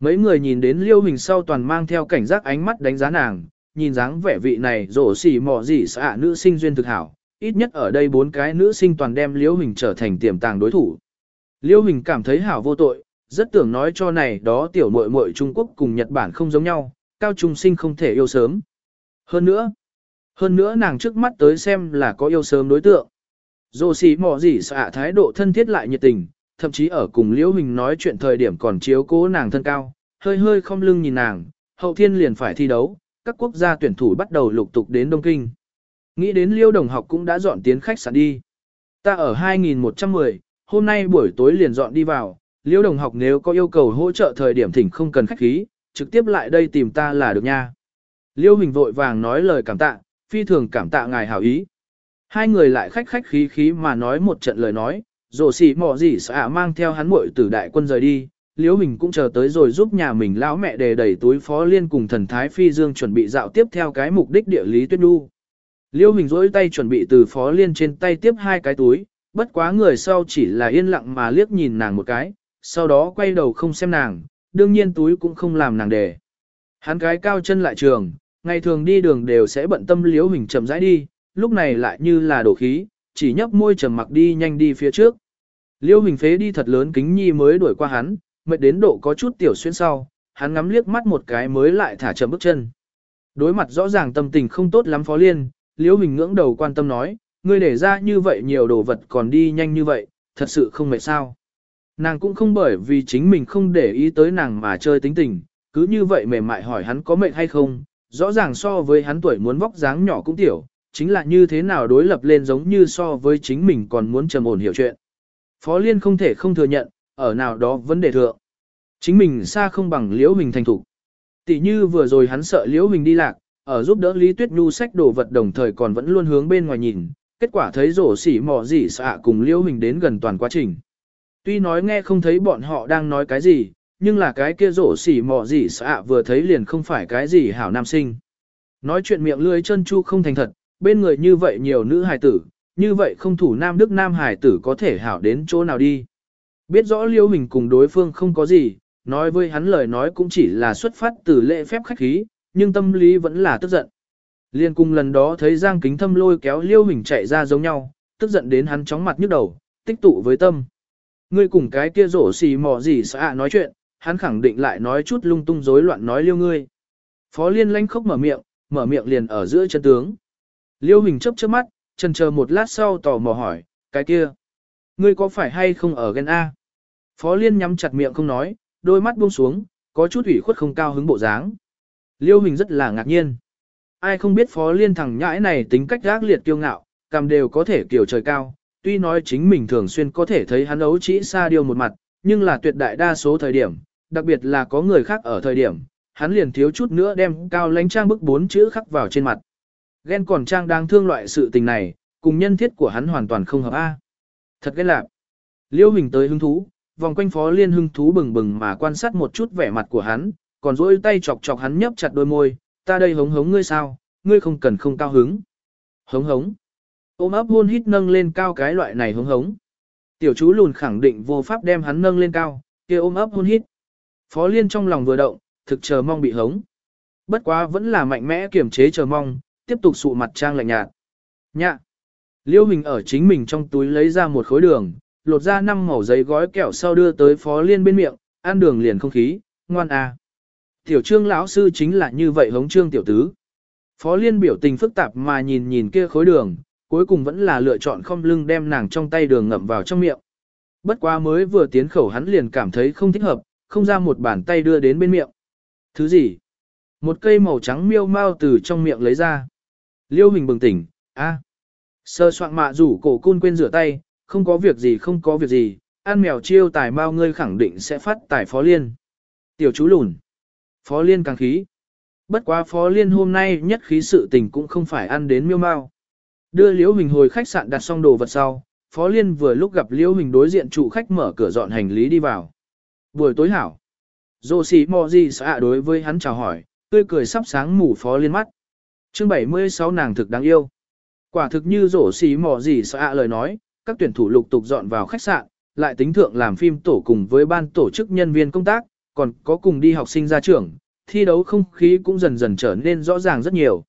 Mấy người nhìn đến Liêu Hình sau toàn mang theo cảnh giác ánh mắt đánh giá nàng, nhìn dáng vẻ vị này rổ xì mò gì xạ nữ sinh duyên thực hảo, ít nhất ở đây bốn cái nữ sinh toàn đem liễu Hình trở thành tiềm tàng đối thủ. liễu Hình cảm thấy hảo vô tội, rất tưởng nói cho này đó tiểu muội muội Trung Quốc cùng Nhật Bản không giống nhau, cao trung sinh không thể yêu sớm. Hơn nữa, hơn nữa nàng trước mắt tới xem là có yêu sớm đối tượng. Dô xì mò gì xạ thái độ thân thiết lại nhiệt tình, thậm chí ở cùng Liễu Hình nói chuyện thời điểm còn chiếu cố nàng thân cao, hơi hơi không lưng nhìn nàng, hậu thiên liền phải thi đấu, các quốc gia tuyển thủ bắt đầu lục tục đến Đông Kinh. Nghĩ đến Liêu đồng học cũng đã dọn tiến khách sạn đi. Ta ở 2110, hôm nay buổi tối liền dọn đi vào, Liêu đồng học nếu có yêu cầu hỗ trợ thời điểm thỉnh không cần khách khí, trực tiếp lại đây tìm ta là được nha. Liêu Hình vội vàng nói lời cảm tạ, phi thường cảm tạ ngài hảo ý. Hai người lại khách khách khí khí mà nói một trận lời nói, rổ xỉ mỏ gì xả mang theo hắn muội tử đại quân rời đi, Liễu Hình cũng chờ tới rồi giúp nhà mình lão mẹ đề đẩy túi phó liên cùng thần thái phi dương chuẩn bị dạo tiếp theo cái mục đích địa lý tuyết đu. Liễu Hình rỗi tay chuẩn bị từ phó liên trên tay tiếp hai cái túi, bất quá người sau chỉ là yên lặng mà liếc nhìn nàng một cái, sau đó quay đầu không xem nàng, đương nhiên túi cũng không làm nàng đề. Hắn cái cao chân lại trường, ngày thường đi đường đều sẽ bận tâm Liễu hình chậm rãi đi, lúc này lại như là đổ khí, chỉ nhấp môi trầm mặc đi nhanh đi phía trước. Liễu hình phế đi thật lớn kính nhi mới đuổi qua hắn, mệt đến độ có chút tiểu xuyên sau, hắn ngắm liếc mắt một cái mới lại thả chậm bước chân. Đối mặt rõ ràng tâm tình không tốt lắm phó liên, liễu hình ngưỡng đầu quan tâm nói, ngươi để ra như vậy nhiều đồ vật còn đi nhanh như vậy, thật sự không mệt sao. Nàng cũng không bởi vì chính mình không để ý tới nàng mà chơi tính tình, cứ như vậy mềm mại hỏi hắn có mệt hay không, rõ ràng so với hắn tuổi muốn vóc dáng nhỏ cũng tiểu, chính là như thế nào đối lập lên giống như so với chính mình còn muốn trầm ổn hiểu chuyện. Phó Liên không thể không thừa nhận, ở nào đó vấn đề thượng. Chính mình xa không bằng Liễu Hình thành thủ. Tỷ như vừa rồi hắn sợ Liễu Hình đi lạc, ở giúp đỡ Lý Tuyết Nhu sách đồ vật đồng thời còn vẫn luôn hướng bên ngoài nhìn, kết quả thấy rổ xỉ mò gì xạ cùng Liễu Hình đến gần toàn quá trình. Tuy nói nghe không thấy bọn họ đang nói cái gì, nhưng là cái kia rổ xỉ mò gì xạ vừa thấy liền không phải cái gì hảo nam sinh. Nói chuyện miệng lưỡi chân chu không thành thật, bên người như vậy nhiều nữ hài tử, như vậy không thủ nam đức nam hài tử có thể hảo đến chỗ nào đi. Biết rõ liêu hình cùng đối phương không có gì, nói với hắn lời nói cũng chỉ là xuất phát từ lễ phép khách khí, nhưng tâm lý vẫn là tức giận. Liên cùng lần đó thấy Giang Kính Thâm lôi kéo Liêu Hình chạy ra giống nhau, tức giận đến hắn chóng mặt nhức đầu, tích tụ với tâm. Ngươi cùng cái kia rổ xì mò gì xạ nói chuyện, hắn khẳng định lại nói chút lung tung rối loạn nói liêu ngươi. Phó Liên lanh khóc mở miệng, mở miệng liền ở giữa chân tướng. Liêu Hình chấp chớp mắt, chần chờ một lát sau tò mò hỏi, cái kia, ngươi có phải hay không ở gen A? Phó Liên nhắm chặt miệng không nói, đôi mắt buông xuống, có chút ủy khuất không cao hứng bộ dáng. Liêu Hình rất là ngạc nhiên. Ai không biết Phó Liên thằng nhãi này tính cách gác liệt kiêu ngạo, cầm đều có thể kiểu trời cao, tuy nói chính mình thường xuyên có thể thấy hắn ấu chỉ xa điều một mặt, nhưng là tuyệt đại đa số thời điểm, đặc biệt là có người khác ở thời điểm, hắn liền thiếu chút nữa đem cao lãnh trang bức bốn chữ khắc vào trên mặt. Ghen còn trang đang thương loại sự tình này, cùng nhân thiết của hắn hoàn toàn không hợp A. Thật ghét lạc. Liêu hình tới hứng thú, vòng quanh phó liên hưng thú bừng bừng mà quan sát một chút vẻ mặt của hắn, còn dỗi tay chọc chọc hắn nhấp chặt đôi môi, ta đây hống hống ngươi sao, ngươi không cần không cao hứng. Hống hống. Ôm ấp hôn hít nâng lên cao cái loại này hống hống. Tiểu chú lùn khẳng định vô pháp đem hắn nâng lên cao, kia ôm ấp hôn hít. Phó Liên trong lòng vừa động, thực chờ mong bị hống. Bất quá vẫn là mạnh mẽ kiềm chế chờ mong, tiếp tục sụ mặt trang lạnh nhạt. Nhạ. Liêu Hình ở chính mình trong túi lấy ra một khối đường, lột ra năm màu giấy gói kẹo sau đưa tới Phó Liên bên miệng, ăn đường liền không khí, ngoan à. Tiểu trương lão sư chính là như vậy hống trương tiểu tứ. Phó Liên biểu tình phức tạp mà nhìn nhìn kia khối đường, cuối cùng vẫn là lựa chọn không lưng đem nàng trong tay đường ngậm vào trong miệng. Bất quá mới vừa tiến khẩu hắn liền cảm thấy không thích hợp, không ra một bàn tay đưa đến bên miệng. Thứ gì? Một cây màu trắng miêu mau từ trong miệng lấy ra. Liêu Hình bừng tỉnh, a, Sơ soạn mạ rủ cổ cun quên rửa tay, không có việc gì không có việc gì, ăn mèo chiêu tài mau ngươi khẳng định sẽ phát tài phó liên. Tiểu chú lùn. Phó liên càng khí. Bất quá phó liên hôm nay nhất khí sự tình cũng không phải ăn đến miêu mau. Đưa liễu hình hồi khách sạn đặt xong đồ vật sau, phó liên vừa lúc gặp liễu hình đối diện chủ khách mở cửa dọn hành lý đi vào. Buổi tối hảo. Dô xì mò gì xạ đối với hắn chào hỏi, tươi cười sắp sáng mù phó liên mắt. chương 76 nàng thực đáng yêu. Quả thực như rổ xì mò gì xạ lời nói, các tuyển thủ lục tục dọn vào khách sạn, lại tính thượng làm phim tổ cùng với ban tổ chức nhân viên công tác, còn có cùng đi học sinh ra trường, thi đấu không khí cũng dần dần trở nên rõ ràng rất nhiều.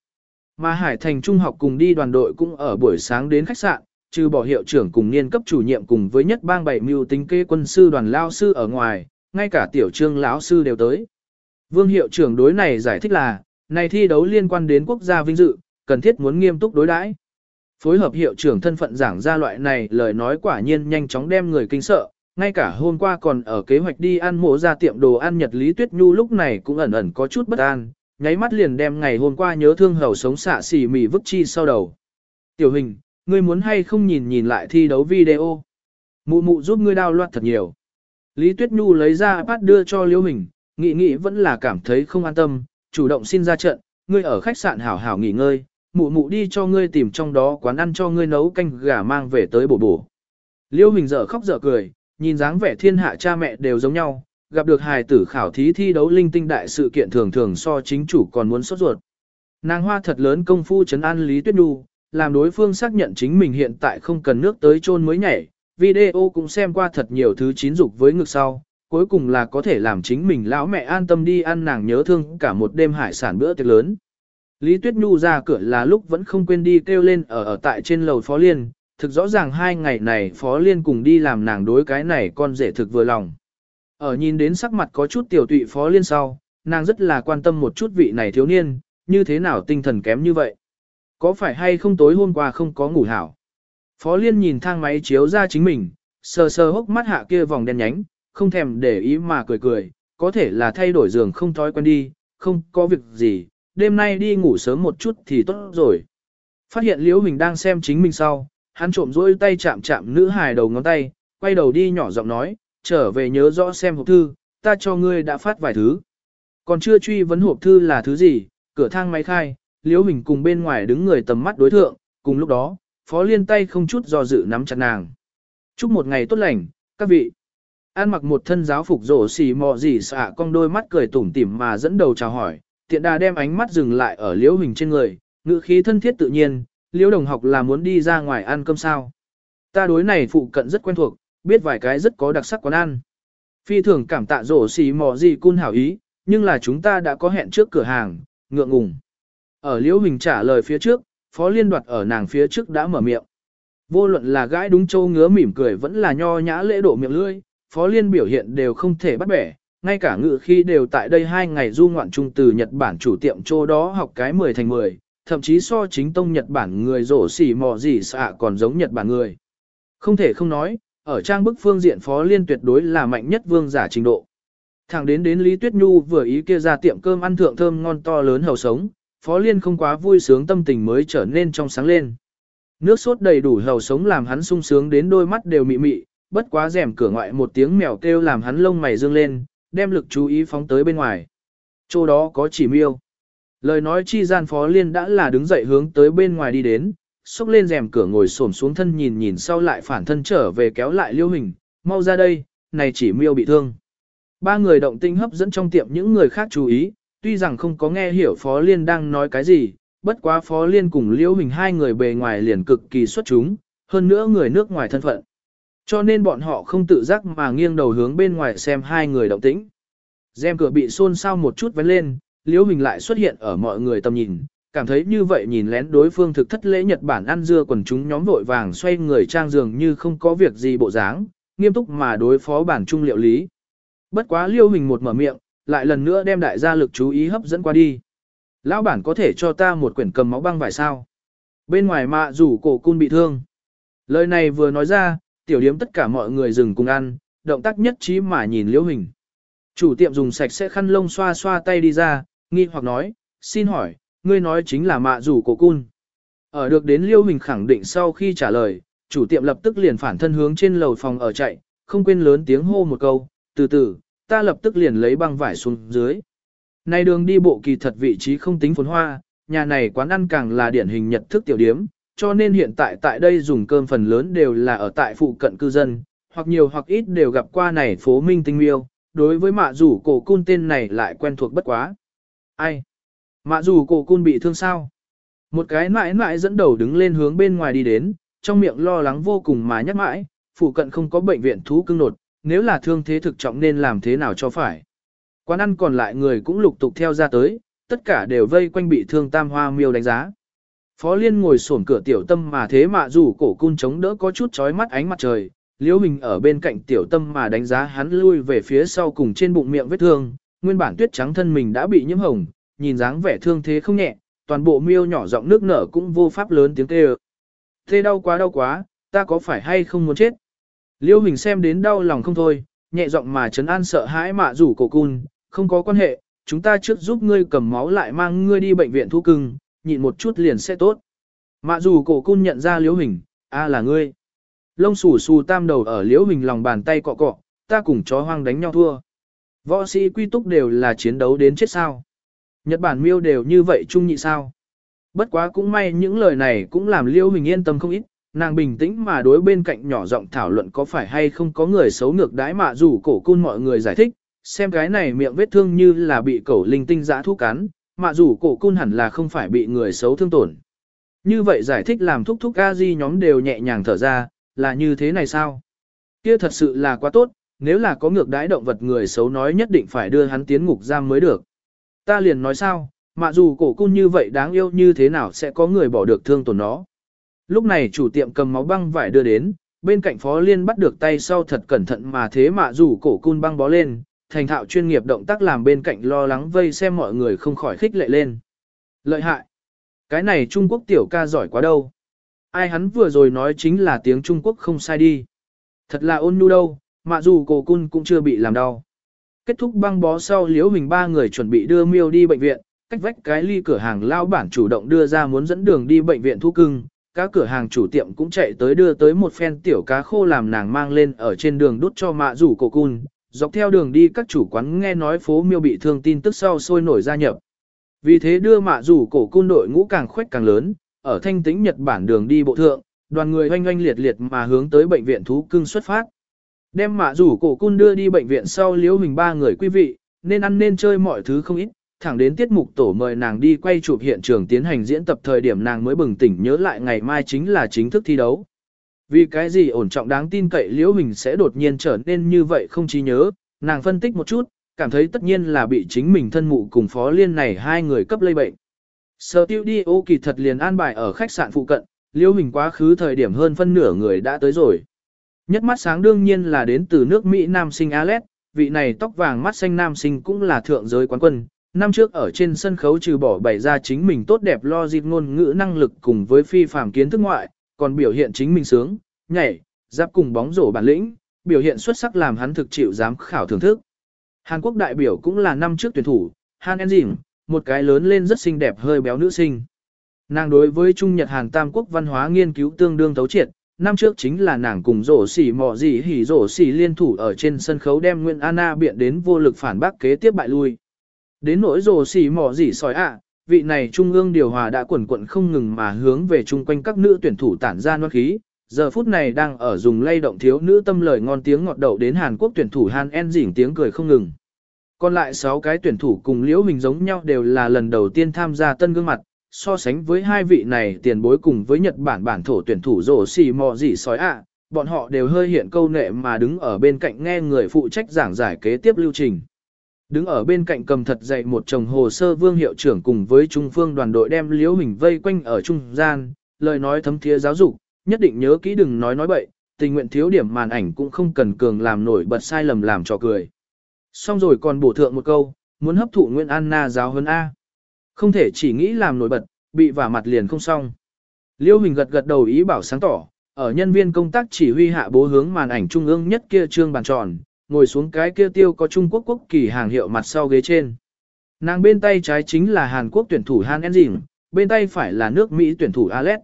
Mà Hải Thành Trung học cùng đi đoàn đội cũng ở buổi sáng đến khách sạn, trừ bỏ hiệu trưởng cùng niên cấp chủ nhiệm cùng với nhất bang bảy mưu tính kê quân sư đoàn lao sư ở ngoài, ngay cả tiểu trương lão sư đều tới. Vương hiệu trưởng đối này giải thích là, này thi đấu liên quan đến quốc gia vinh dự, cần thiết muốn nghiêm túc đối đãi. Phối hợp hiệu trưởng thân phận giảng ra loại này lời nói quả nhiên nhanh chóng đem người kinh sợ, ngay cả hôm qua còn ở kế hoạch đi ăn mộ ra tiệm đồ ăn Nhật Lý Tuyết Nhu lúc này cũng ẩn ẩn có chút bất an, nháy mắt liền đem ngày hôm qua nhớ thương hầu sống xạ xỉ mì vứt chi sau đầu. Tiểu hình, ngươi muốn hay không nhìn nhìn lại thi đấu video? Mụ mụ giúp ngươi đao loạt thật nhiều. Lý Tuyết Nhu lấy ra iPad đưa cho Liễu Hình, nghĩ nghĩ vẫn là cảm thấy không an tâm, chủ động xin ra trận, ngươi ở khách sạn hảo hảo nghỉ ngơi, mụ mụ đi cho ngươi tìm trong đó quán ăn cho ngươi nấu canh gà mang về tới bổ bổ. Liêu Hình dở khóc dở cười, nhìn dáng vẻ thiên hạ cha mẹ đều giống nhau, gặp được hài tử khảo thí thi đấu linh tinh đại sự kiện thường thường so chính chủ còn muốn sốt ruột. Nàng hoa thật lớn công phu chấn an Lý Tuyết Nhu, làm đối phương xác nhận chính mình hiện tại không cần nước tới chôn mới nhảy, video cũng xem qua thật nhiều thứ chín dục với ngực sau, cuối cùng là có thể làm chính mình lão mẹ an tâm đi ăn nàng nhớ thương cả một đêm hải sản bữa tiệc lớn. Lý Tuyết Nhu ra cửa là lúc vẫn không quên đi kêu lên ở ở tại trên lầu Phó Liên, thực rõ ràng hai ngày này Phó Liên cùng đi làm nàng đối cái này con rể thực vừa lòng. Ở nhìn đến sắc mặt có chút tiểu tụy Phó Liên sau, nàng rất là quan tâm một chút vị này thiếu niên, như thế nào tinh thần kém như vậy. Có phải hay không tối hôm qua không có ngủ hảo? Phó Liên nhìn thang máy chiếu ra chính mình, sờ sờ hốc mắt hạ kia vòng đen nhánh, không thèm để ý mà cười cười, có thể là thay đổi giường không thói quen đi, không có việc gì, đêm nay đi ngủ sớm một chút thì tốt rồi. Phát hiện Liễu Huỳnh đang xem chính mình sau, hắn trộm rỗi tay chạm chạm nữ hài đầu ngón tay, quay đầu đi nhỏ giọng nói, trở về nhớ rõ xem hộp thư, ta cho ngươi đã phát vài thứ. Còn chưa truy vấn hộp thư là thứ gì, cửa thang máy khai, Liễu Huỳnh cùng bên ngoài đứng người tầm mắt đối thượng, cùng lúc đó, Phó Liên tay không chút do dự nắm chặt nàng. Chúc một ngày tốt lành, các vị. An mặc một thân giáo phục rổ xì mò gì xạ con đôi mắt cười tủm tỉm mà dẫn đầu chào hỏi, tiện đà đem ánh mắt dừng lại ở liễu hình trên người, ngữ khí thân thiết tự nhiên, liễu đồng học là muốn đi ra ngoài ăn cơm sao. Ta đối này phụ cận rất quen thuộc, biết vài cái rất có đặc sắc quán ăn. Phi thường cảm tạ rổ xì mò gì cun hảo ý, nhưng là chúng ta đã có hẹn trước cửa hàng, ngượng ngùng. Ở liễu hình trả lời phía trước, phó liên đoạt ở nàng phía trước đã mở miệng. Vô luận là gãi đúng châu ngứa mỉm cười vẫn là nho nhã lễ độ miệng lưỡi, phó liên biểu hiện đều không thể bắt bẻ, ngay cả ngự khi đều tại đây hai ngày du ngoạn chung từ Nhật Bản chủ tiệm chỗ đó học cái 10 thành 10, thậm chí so chính tông Nhật Bản người rổ xỉ mò gì xạ còn giống Nhật Bản người. Không thể không nói, ở trang bức phương diện phó liên tuyệt đối là mạnh nhất vương giả trình độ. Thẳng đến đến Lý Tuyết Nhu vừa ý kia ra tiệm cơm ăn thượng thơm ngon to lớn hầu sống, phó liên không quá vui sướng tâm tình mới trở nên trong sáng lên. Nước sốt đầy đủ hầu sống làm hắn sung sướng đến đôi mắt đều mị mị, bất quá rèm cửa ngoại một tiếng mèo kêu làm hắn lông mày dương lên, đem lực chú ý phóng tới bên ngoài. Chỗ đó có chỉ miêu. Lời nói chi gian phó liên đã là đứng dậy hướng tới bên ngoài đi đến, xúc lên rèm cửa ngồi xổm xuống thân nhìn nhìn sau lại phản thân trở về kéo lại liêu hình, mau ra đây, này chỉ miêu bị thương. Ba người động tinh hấp dẫn trong tiệm những người khác chú ý, tuy rằng không có nghe hiểu phó liên đang nói cái gì, bất quá phó liên cùng liêu hình hai người bề ngoài liền cực kỳ xuất chúng, hơn nữa người nước ngoài thân phận. Cho nên bọn họ không tự giác mà nghiêng đầu hướng bên ngoài xem hai người động tĩnh. Xem cửa bị xôn xao một chút vén lên, Liễu Hình lại xuất hiện ở mọi người tầm nhìn, cảm thấy như vậy nhìn lén đối phương thực thất lễ Nhật Bản ăn dưa quần chúng nhóm vội vàng xoay người trang dường như không có việc gì bộ dáng, nghiêm túc mà đối phó bản trung liệu lý. Bất quá liêu hình một mở miệng, lại lần nữa đem đại gia lực chú ý hấp dẫn qua đi. Lão bản có thể cho ta một quyển cầm máu băng vải sao? Bên ngoài mạ rủ cổ cun bị thương. Lời này vừa nói ra, tiểu điếm tất cả mọi người dừng cùng ăn, động tác nhất trí mà nhìn liêu hình. Chủ tiệm dùng sạch sẽ khăn lông xoa xoa tay đi ra, nghi hoặc nói, xin hỏi, ngươi nói chính là mạ rủ cổ cun. Ở được đến liêu hình khẳng định sau khi trả lời, chủ tiệm lập tức liền phản thân hướng trên lầu phòng ở chạy, không quên lớn tiếng hô một câu, từ từ, ta lập tức liền lấy băng vải xuống dưới. Này đường đi bộ kỳ thật vị trí không tính phồn hoa, nhà này quán ăn càng là điển hình nhật thức tiểu điếm, cho nên hiện tại tại đây dùng cơm phần lớn đều là ở tại phụ cận cư dân, hoặc nhiều hoặc ít đều gặp qua này phố minh tinh miêu, đối với mạ rủ cổ cun tên này lại quen thuộc bất quá. Ai? Mạ rủ cổ cun bị thương sao? Một cái mãi mãi dẫn đầu đứng lên hướng bên ngoài đi đến, trong miệng lo lắng vô cùng mà nhắc mãi, phụ cận không có bệnh viện thú cưng nột, nếu là thương thế thực trọng nên làm thế nào cho phải. Quán ăn còn lại người cũng lục tục theo ra tới, tất cả đều vây quanh bị thương tam hoa miêu đánh giá. Phó Liên ngồi xổm cửa tiểu tâm mà thế mà dù cổ cung chống đỡ có chút chói mắt ánh mặt trời, Liễu Hình ở bên cạnh tiểu tâm mà đánh giá hắn lui về phía sau cùng trên bụng miệng vết thương, nguyên bản tuyết trắng thân mình đã bị nhiễm hồng, nhìn dáng vẻ thương thế không nhẹ, toàn bộ miêu nhỏ giọng nước nở cũng vô pháp lớn tiếng kêu. Thế đau quá đau quá, ta có phải hay không muốn chết? Liễu Hình xem đến đau lòng không thôi, nhẹ giọng mà trấn an sợ hãi mạ rủ cổ cun, không có quan hệ, chúng ta trước giúp ngươi cầm máu lại mang ngươi đi bệnh viện thu cưng, nhịn một chút liền sẽ tốt. Mạ dù cổ cun nhận ra liễu Hình, a là ngươi. Lông xù xù tam đầu ở liễu Hình lòng bàn tay cọ cọ, ta cùng chó hoang đánh nhau thua. Võ sĩ quy túc đều là chiến đấu đến chết sao. Nhật Bản miêu đều như vậy chung nhị sao. Bất quá cũng may những lời này cũng làm liễu Hình yên tâm không ít, nàng bình tĩnh mà đối bên cạnh nhỏ giọng thảo luận có phải hay không có người xấu ngược đãi mạ dù cổ cun mọi người giải thích, xem cái này miệng vết thương như là bị cẩu linh tinh giã thu cắn, mạ rủ cổ cun hẳn là không phải bị người xấu thương tổn. Như vậy giải thích làm thúc thúc a di nhóm đều nhẹ nhàng thở ra, là như thế này sao? Kia thật sự là quá tốt, nếu là có ngược đãi động vật người xấu nói nhất định phải đưa hắn tiến ngục giam mới được. Ta liền nói sao, mạ dù cổ cun như vậy đáng yêu như thế nào sẽ có người bỏ được thương tổn nó. Lúc này chủ tiệm cầm máu băng vải đưa đến, bên cạnh phó liên bắt được tay sau thật cẩn thận mà thế mạ dù cổ cun băng bó lên, thành thạo chuyên nghiệp động tác làm bên cạnh lo lắng vây xem mọi người không khỏi khích lệ lên. Lợi hại! Cái này Trung Quốc tiểu ca giỏi quá đâu. Ai hắn vừa rồi nói chính là tiếng Trung Quốc không sai đi. Thật là ôn nhu đâu, mạ dù cổ cun cũng chưa bị làm đau. Kết thúc băng bó sau liễu hình ba người chuẩn bị đưa miêu đi bệnh viện, cách vách cái ly cửa hàng lao bản chủ động đưa ra muốn dẫn đường đi bệnh viện thu cưng, các cửa hàng chủ tiệm cũng chạy tới đưa tới một phen tiểu cá khô làm nàng mang lên ở trên đường đút cho mạ rủ cổ cun, dọc theo đường đi các chủ quán nghe nói phố miêu bị thương tin tức sau sôi nổi gia nhập. Vì thế đưa mạ rủ cổ cun đội ngũ càng khuếch càng lớn, ở thanh tĩnh Nhật Bản đường đi bộ thượng, đoàn người oanh oanh liệt liệt mà hướng tới bệnh viện thú cưng xuất phát. Đem mạ rủ cổ cun đưa đi bệnh viện sau liễu hình ba người quý vị, nên ăn nên chơi mọi thứ không ít, thẳng đến tiết mục tổ mời nàng đi quay chụp hiện trường tiến hành diễn tập thời điểm nàng mới bừng tỉnh nhớ lại ngày mai chính là chính thức thi đấu. Vì cái gì ổn trọng đáng tin cậy Liễu Hình sẽ đột nhiên trở nên như vậy không trí nhớ, nàng phân tích một chút, cảm thấy tất nhiên là bị chính mình thân mụ cùng phó liên này hai người cấp lây bệnh. Sở tiêu đi ô kỳ thật liền an bài ở khách sạn phụ cận, Liễu Hình quá khứ thời điểm hơn phân nửa người đã tới rồi. Nhất mắt sáng đương nhiên là đến từ nước Mỹ nam sinh Alex, vị này tóc vàng mắt xanh nam sinh cũng là thượng giới quán quân, Năm trước ở trên sân khấu trừ bỏ bày ra chính mình tốt đẹp lo dịp ngôn ngữ năng lực cùng với phi phàm kiến thức ngoại, còn biểu hiện chính mình sướng, nhảy, giáp cùng bóng rổ bản lĩnh, biểu hiện xuất sắc làm hắn thực chịu giám khảo thưởng thức. Hàn Quốc đại biểu cũng là năm trước tuyển thủ, Han Enjin, một cái lớn lên rất xinh đẹp hơi béo nữ sinh. Nàng đối với Trung Nhật Hàn Tam Quốc văn hóa nghiên cứu tương đương thấu triệt, năm trước chính là nàng cùng rổ xỉ mò gì hỉ rổ xỉ liên thủ ở trên sân khấu đem Nguyên Anna biện đến vô lực phản bác kế tiếp bại lui. Đến nỗi rổ xỉ mò gì sói ạ, vị này trung ương điều hòa đã quẩn quẩn không ngừng mà hướng về chung quanh các nữ tuyển thủ tản ra noan khí, giờ phút này đang ở dùng lay động thiếu nữ tâm lời ngon tiếng ngọt đậu đến Hàn Quốc tuyển thủ Han En dỉn tiếng cười không ngừng. Còn lại 6 cái tuyển thủ cùng Liễu Hình giống nhau đều là lần đầu tiên tham gia tân gương mặt, so sánh với hai vị này tiền bối cùng với Nhật Bản bản thổ tuyển thủ rổ xì mò gì sói ạ, bọn họ đều hơi hiện câu nệ mà đứng ở bên cạnh nghe người phụ trách giảng giải kế tiếp lưu trình. Đứng ở bên cạnh cầm thật dậy một chồng hồ sơ vương hiệu trưởng cùng với trung phương đoàn đội đem liễu hình vây quanh ở trung gian, lời nói thấm thiế giáo dục, nhất định nhớ kỹ đừng nói nói bậy, tình nguyện thiếu điểm màn ảnh cũng không cần cường làm nổi bật sai lầm làm cho cười. Xong rồi còn bổ thượng một câu, muốn hấp thụ Nguyễn Anna giáo hơn A. Không thể chỉ nghĩ làm nổi bật, bị vả mặt liền không xong. Liêu Hình gật gật đầu ý bảo sáng tỏ, ở nhân viên công tác chỉ huy hạ bố hướng màn ảnh trung ương nhất kia trương bàn tròn, ngồi xuống cái kia tiêu có Trung Quốc quốc kỳ hàng hiệu mặt sau ghế trên. Nàng bên tay trái chính là Hàn Quốc tuyển thủ Han Enjin, bên tay phải là nước Mỹ tuyển thủ Alex.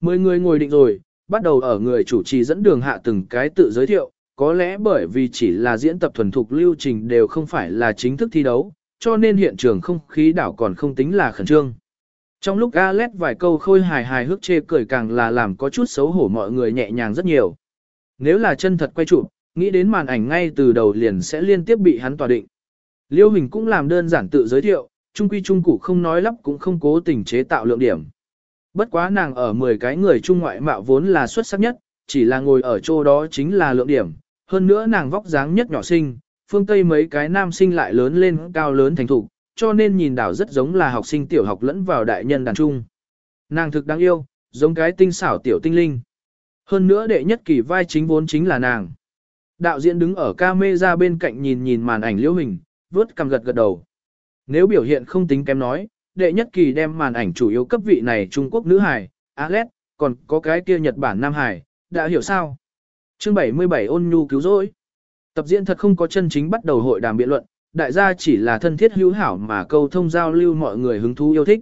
Mười người ngồi định rồi, bắt đầu ở người chủ trì dẫn đường hạ từng cái tự giới thiệu, có lẽ bởi vì chỉ là diễn tập thuần thục lưu trình đều không phải là chính thức thi đấu, cho nên hiện trường không khí đảo còn không tính là khẩn trương. Trong lúc Alex vài câu khôi hài hài hước chê cười càng là làm có chút xấu hổ mọi người nhẹ nhàng rất nhiều. Nếu là chân thật quay chụp, nghĩ đến màn ảnh ngay từ đầu liền sẽ liên tiếp bị hắn tỏa định. Liêu Hình cũng làm đơn giản tự giới thiệu, trung quy trung cụ không nói lắp cũng không cố tình chế tạo lượng điểm. Bất quá nàng ở 10 cái người trung ngoại mạo vốn là xuất sắc nhất, chỉ là ngồi ở chỗ đó chính là lượng điểm. Hơn nữa nàng vóc dáng nhất nhỏ sinh, phương Tây mấy cái nam sinh lại lớn lên cao lớn thành thục, cho nên nhìn đảo rất giống là học sinh tiểu học lẫn vào đại nhân đàn trung. Nàng thực đáng yêu, giống cái tinh xảo tiểu tinh linh. Hơn nữa đệ nhất kỳ vai chính vốn chính là nàng. Đạo diễn đứng ở camera bên cạnh nhìn nhìn màn ảnh liễu hình, vớt cầm gật gật đầu. Nếu biểu hiện không tính kém nói, đệ nhất kỳ đem màn ảnh chủ yếu cấp vị này Trung Quốc nữ hài, Alex, còn có cái kia Nhật Bản Nam Hải, đã hiểu sao? Chương 77 ôn nhu cứu rỗi. Tập diễn thật không có chân chính bắt đầu hội đàm biện luận, đại gia chỉ là thân thiết hữu hảo mà câu thông giao lưu mọi người hứng thú yêu thích.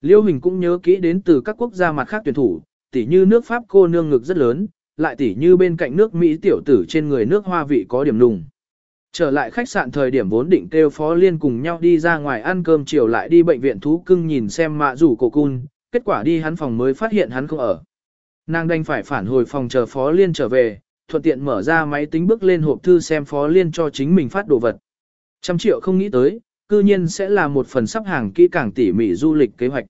Liêu Hình cũng nhớ kỹ đến từ các quốc gia mặt khác tuyển thủ, tỉ như nước Pháp cô nương ngực rất lớn, lại tỉ như bên cạnh nước Mỹ tiểu tử trên người nước hoa vị có điểm nùng. Trở lại khách sạn thời điểm vốn định kêu Phó Liên cùng nhau đi ra ngoài ăn cơm chiều lại đi bệnh viện thú cưng nhìn xem mạ rủ cổ cun, kết quả đi hắn phòng mới phát hiện hắn không ở. Nàng đành phải phản hồi phòng chờ Phó Liên trở về, thuận tiện mở ra máy tính bước lên hộp thư xem Phó Liên cho chính mình phát đồ vật. Trăm triệu không nghĩ tới, cư nhiên sẽ là một phần sắp hàng kỹ càng tỉ mỉ du lịch kế hoạch.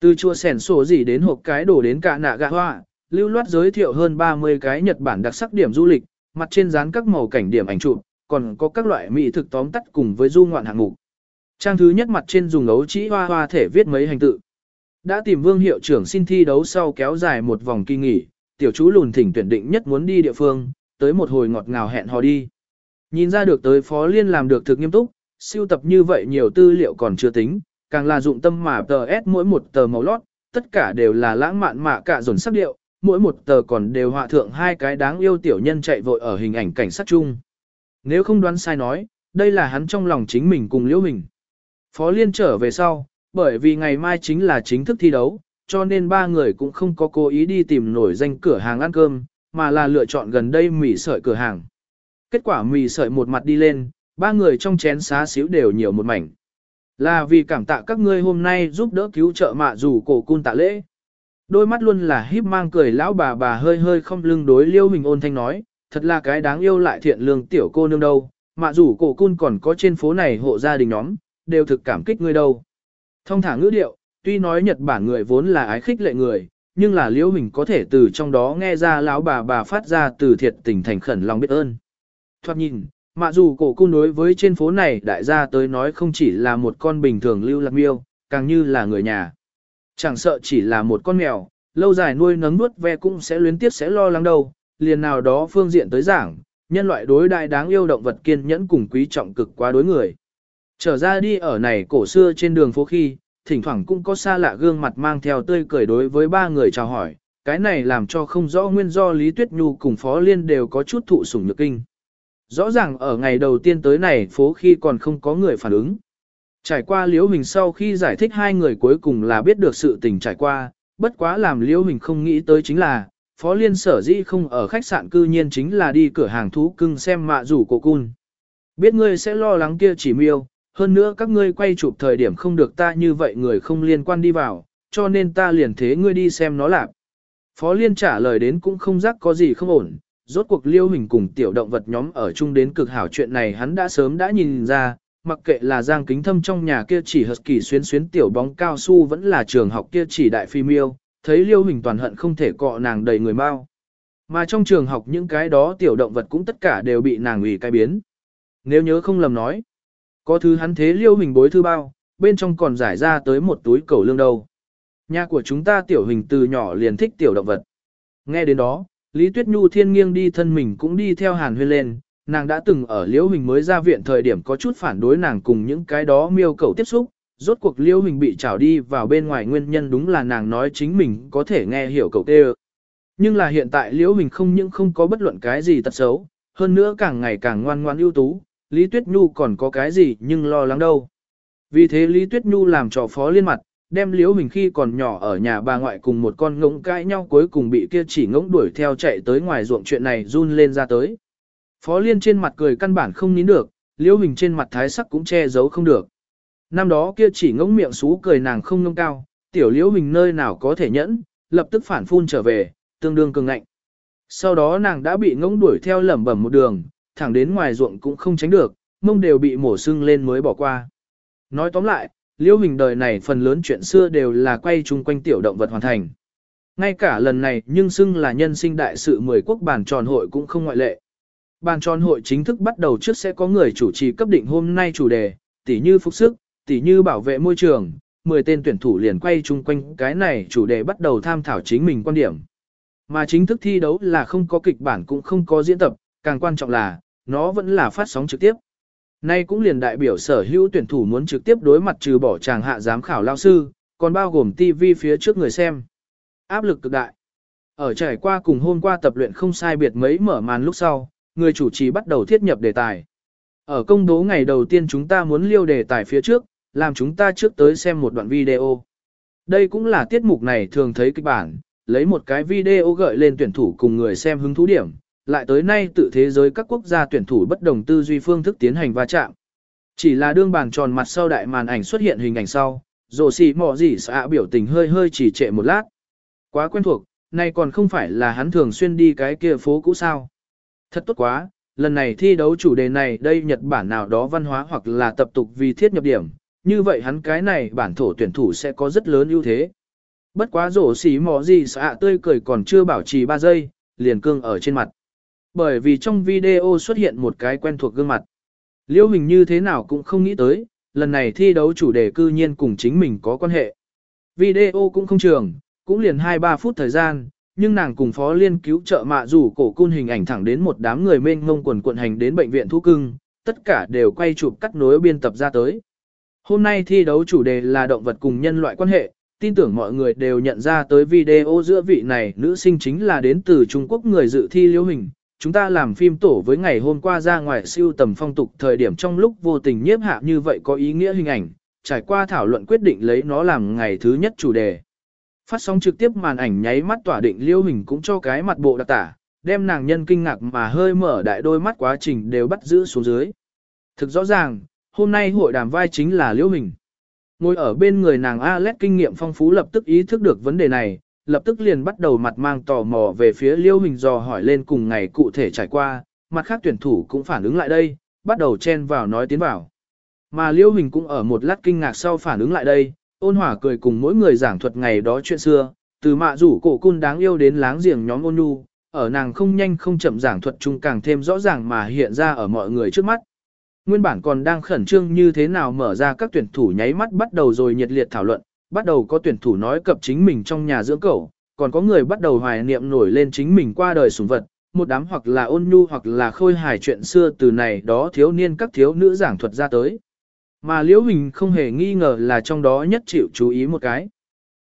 Từ chùa sẻn sổ gì đến hộp cái đồ đến cả nạ gạ hoa, lưu loát giới thiệu hơn 30 cái Nhật Bản đặc sắc điểm du lịch, mặt trên dán các màu cảnh điểm ảnh chụp, còn có các loại mỹ thực tóm tắt cùng với du ngoạn hạng mục. Trang thứ nhất mặt trên dùng ấu chỉ hoa hoa thể viết mấy hành tự. Đã tìm vương hiệu trưởng xin thi đấu sau kéo dài một vòng kỳ nghỉ, tiểu chú lùn thỉnh tuyển định nhất muốn đi địa phương, tới một hồi ngọt ngào hẹn hò đi. Nhìn ra được tới phó liên làm được thực nghiêm túc, siêu tập như vậy nhiều tư liệu còn chưa tính, càng là dụng tâm mà tờ S mỗi một tờ màu lót, tất cả đều là lãng mạn mạ cả dồn sắc điệu, mỗi một tờ còn đều họa thượng hai cái đáng yêu tiểu nhân chạy vội ở hình ảnh cảnh sát chung. Nếu không đoán sai nói, đây là hắn trong lòng chính mình cùng liễu mình. Phó Liên trở về sau, bởi vì ngày mai chính là chính thức thi đấu, cho nên ba người cũng không có cố ý đi tìm nổi danh cửa hàng ăn cơm, mà là lựa chọn gần đây mì sợi cửa hàng. Kết quả mì sợi một mặt đi lên, ba người trong chén xá xíu đều nhiều một mảnh. Là vì cảm tạ các ngươi hôm nay giúp đỡ cứu trợ mạ dù cổ cun tạ lễ. Đôi mắt luôn là híp mang cười lão bà bà hơi hơi không lưng đối liêu mình ôn thanh nói, thật là cái đáng yêu lại thiện lương tiểu cô nương đâu, Mà dù cổ cun còn có trên phố này hộ gia đình nhóm, đều thực cảm kích ngươi đâu. Thông thả ngữ điệu, tuy nói Nhật Bản người vốn là ái khích lệ người, nhưng là liễu mình có thể từ trong đó nghe ra lão bà bà phát ra từ thiệt tình thành khẩn lòng biết ơn. Thoát nhìn, mà dù cổ cung đối với trên phố này đại gia tới nói không chỉ là một con bình thường lưu lạc miêu, càng như là người nhà. Chẳng sợ chỉ là một con mèo, lâu dài nuôi nấng nuốt ve cũng sẽ luyến tiếp sẽ lo lắng đâu, liền nào đó phương diện tới giảng, nhân loại đối đại đáng yêu động vật kiên nhẫn cùng quý trọng cực quá đối người. Trở ra đi ở này cổ xưa trên đường phố khi, thỉnh thoảng cũng có xa lạ gương mặt mang theo tươi cười đối với ba người chào hỏi, cái này làm cho không rõ nguyên do Lý Tuyết Nhu cùng Phó Liên đều có chút thụ sủng nhược kinh. Rõ ràng ở ngày đầu tiên tới này phố khi còn không có người phản ứng. Trải qua Liễu Hình sau khi giải thích hai người cuối cùng là biết được sự tình trải qua, bất quá làm Liễu Hình không nghĩ tới chính là, Phó Liên sở dĩ không ở khách sạn cư nhiên chính là đi cửa hàng thú cưng xem mạ rủ cổ cun. Biết ngươi sẽ lo lắng kia chỉ miêu, hơn nữa các ngươi quay chụp thời điểm không được ta như vậy người không liên quan đi vào, cho nên ta liền thế ngươi đi xem nó lạc. Phó Liên trả lời đến cũng không rắc có gì không ổn, rốt cuộc liêu hình cùng tiểu động vật nhóm ở chung đến cực hảo chuyện này hắn đã sớm đã nhìn ra, mặc kệ là giang kính thâm trong nhà kia chỉ hợp kỳ xuyến xuyến tiểu bóng cao su vẫn là trường học kia chỉ đại phi miêu, thấy liêu hình toàn hận không thể cọ nàng đầy người mau. Mà trong trường học những cái đó tiểu động vật cũng tất cả đều bị nàng ủy cai biến. Nếu nhớ không lầm nói, Có thứ hắn thế liêu hình bối thư bao, bên trong còn giải ra tới một túi cầu lương đâu. Nhà của chúng ta tiểu hình từ nhỏ liền thích tiểu động vật. Nghe đến đó, Lý Tuyết Nhu thiên nghiêng đi thân mình cũng đi theo hàn huyên lên, nàng đã từng ở liễu Huỳnh mới ra viện thời điểm có chút phản đối nàng cùng những cái đó miêu cầu tiếp xúc, rốt cuộc liễu Huỳnh bị trảo đi vào bên ngoài nguyên nhân đúng là nàng nói chính mình có thể nghe hiểu cậu tê Nhưng là hiện tại liễu Huỳnh không những không có bất luận cái gì tật xấu, hơn nữa càng ngày càng ngoan ngoan ưu tú, Lý Tuyết Nhu còn có cái gì nhưng lo lắng đâu. Vì thế Lý Tuyết Nhu làm trò phó liên mặt, đem liễu Huỳnh khi còn nhỏ ở nhà bà ngoại cùng một con ngỗng cãi nhau cuối cùng bị kia chỉ ngỗng đuổi theo chạy tới ngoài ruộng chuyện này run lên ra tới. Phó liên trên mặt cười căn bản không nín được, liễu hình trên mặt thái sắc cũng che giấu không được. Năm đó kia chỉ ngỗng miệng xú cười nàng không nâng cao, tiểu liễu hình nơi nào có thể nhẫn, lập tức phản phun trở về, tương đương cường ngạnh. Sau đó nàng đã bị ngỗng đuổi theo lẩm bẩm một đường, thẳng đến ngoài ruộng cũng không tránh được, mông đều bị mổ sưng lên mới bỏ qua. Nói tóm lại, liễu hình đời này phần lớn chuyện xưa đều là quay chung quanh tiểu động vật hoàn thành. Ngay cả lần này nhưng xưng là nhân sinh đại sự 10 quốc bản tròn hội cũng không ngoại lệ. Bàn tròn hội chính thức bắt đầu trước sẽ có người chủ trì cấp định hôm nay chủ đề, tỉ như phục sức, tỉ như bảo vệ môi trường, 10 tên tuyển thủ liền quay chung quanh cái này chủ đề bắt đầu tham thảo chính mình quan điểm. Mà chính thức thi đấu là không có kịch bản cũng không có diễn tập, càng quan trọng là, nó vẫn là phát sóng trực tiếp. Nay cũng liền đại biểu sở hữu tuyển thủ muốn trực tiếp đối mặt trừ bỏ chàng hạ giám khảo lao sư, còn bao gồm TV phía trước người xem. Áp lực cực đại. Ở trải qua cùng hôm qua tập luyện không sai biệt mấy mở màn lúc sau, người chủ trì bắt đầu thiết nhập đề tài. Ở công bố ngày đầu tiên chúng ta muốn liêu đề tài phía trước, làm chúng ta trước tới xem một đoạn video. Đây cũng là tiết mục này thường thấy kịch bản, lấy một cái video gợi lên tuyển thủ cùng người xem hứng thú điểm, lại tới nay tự thế giới các quốc gia tuyển thủ bất đồng tư duy phương thức tiến hành va chạm. Chỉ là đương bàn tròn mặt sau đại màn ảnh xuất hiện hình ảnh sau, rồ xì mò gì xạ biểu tình hơi hơi chỉ trệ một lát. Quá quen thuộc, nay còn không phải là hắn thường xuyên đi cái kia phố cũ sao. Thật tốt quá, lần này thi đấu chủ đề này đây Nhật Bản nào đó văn hóa hoặc là tập tục vì thiết nhập điểm, như vậy hắn cái này bản thổ tuyển thủ sẽ có rất lớn ưu thế. Bất quá rổ xí mò gì xạ tươi cười còn chưa bảo trì 3 giây, liền cương ở trên mặt. Bởi vì trong video xuất hiện một cái quen thuộc gương mặt. Liêu hình như thế nào cũng không nghĩ tới, lần này thi đấu chủ đề cư nhiên cùng chính mình có quan hệ. Video cũng không trường, cũng liền 2-3 phút thời gian, nhưng nàng cùng phó liên cứu trợ mạ rủ cổ cun hình ảnh thẳng đến một đám người mênh mông quần quận hành đến bệnh viện thú cưng, tất cả đều quay chụp cắt nối biên tập ra tới. Hôm nay thi đấu chủ đề là động vật cùng nhân loại quan hệ, tin tưởng mọi người đều nhận ra tới video giữa vị này nữ sinh chính là đến từ Trung Quốc người dự thi liễu hình. Chúng ta làm phim tổ với ngày hôm qua ra ngoài siêu tầm phong tục thời điểm trong lúc vô tình nhiếp hạ như vậy có ý nghĩa hình ảnh, trải qua thảo luận quyết định lấy nó làm ngày thứ nhất chủ đề. Phát sóng trực tiếp màn ảnh nháy mắt tỏa định liêu hình cũng cho cái mặt bộ đặc tả, đem nàng nhân kinh ngạc mà hơi mở đại đôi mắt quá trình đều bắt giữ xuống dưới. Thực rõ ràng, hôm nay hội đàm vai chính là liêu hình. Ngồi ở bên người nàng Alex kinh nghiệm phong phú lập tức ý thức được vấn đề này, lập tức liền bắt đầu mặt mang tò mò về phía liêu hình dò hỏi lên cùng ngày cụ thể trải qua, mặt khác tuyển thủ cũng phản ứng lại đây, bắt đầu chen vào nói tiến vào. Mà liêu hình cũng ở một lát kinh ngạc sau phản ứng lại đây, ôn hòa cười cùng mỗi người giảng thuật ngày đó chuyện xưa, từ mạ rủ cổ cun đáng yêu đến láng giềng nhóm ôn nhu, ở nàng không nhanh không chậm giảng thuật chung càng thêm rõ ràng mà hiện ra ở mọi người trước mắt. Nguyên bản còn đang khẩn trương như thế nào mở ra các tuyển thủ nháy mắt bắt đầu rồi nhiệt liệt thảo luận, bắt đầu có tuyển thủ nói cập chính mình trong nhà dưỡng cẩu, còn có người bắt đầu hoài niệm nổi lên chính mình qua đời sủng vật, một đám hoặc là ôn nhu hoặc là khôi hài chuyện xưa từ này đó thiếu niên các thiếu nữ giảng thuật ra tới. Mà Liễu Hình không hề nghi ngờ là trong đó nhất chịu chú ý một cái.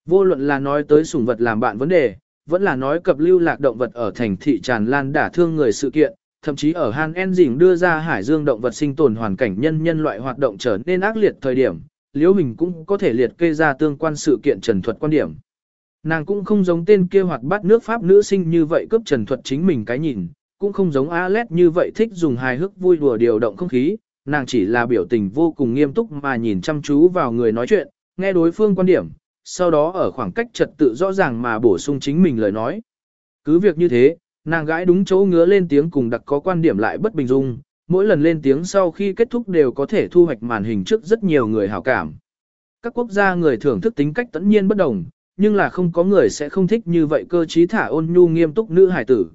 Vô luận là nói tới sủng vật làm bạn vấn đề, vẫn là nói cập lưu lạc động vật ở thành thị tràn lan đả thương người sự kiện, thậm chí ở Han En Dĩnh đưa ra hải dương động vật sinh tồn hoàn cảnh nhân nhân loại hoạt động trở nên ác liệt thời điểm, Liễu Hình cũng có thể liệt kê ra tương quan sự kiện trần thuật quan điểm. Nàng cũng không giống tên kia hoạt bắt nước Pháp nữ sinh như vậy cướp trần thuật chính mình cái nhìn, cũng không giống Alex như vậy thích dùng hài hước vui đùa điều động không khí, nàng chỉ là biểu tình vô cùng nghiêm túc mà nhìn chăm chú vào người nói chuyện, nghe đối phương quan điểm, sau đó ở khoảng cách trật tự rõ ràng mà bổ sung chính mình lời nói. Cứ việc như thế, nàng gái đúng chỗ ngứa lên tiếng cùng đặc có quan điểm lại bất bình dung, mỗi lần lên tiếng sau khi kết thúc đều có thể thu hoạch màn hình trước rất nhiều người hảo cảm. Các quốc gia người thưởng thức tính cách tẫn nhiên bất đồng, nhưng là không có người sẽ không thích như vậy cơ trí thả ôn nhu nghiêm túc nữ hải tử.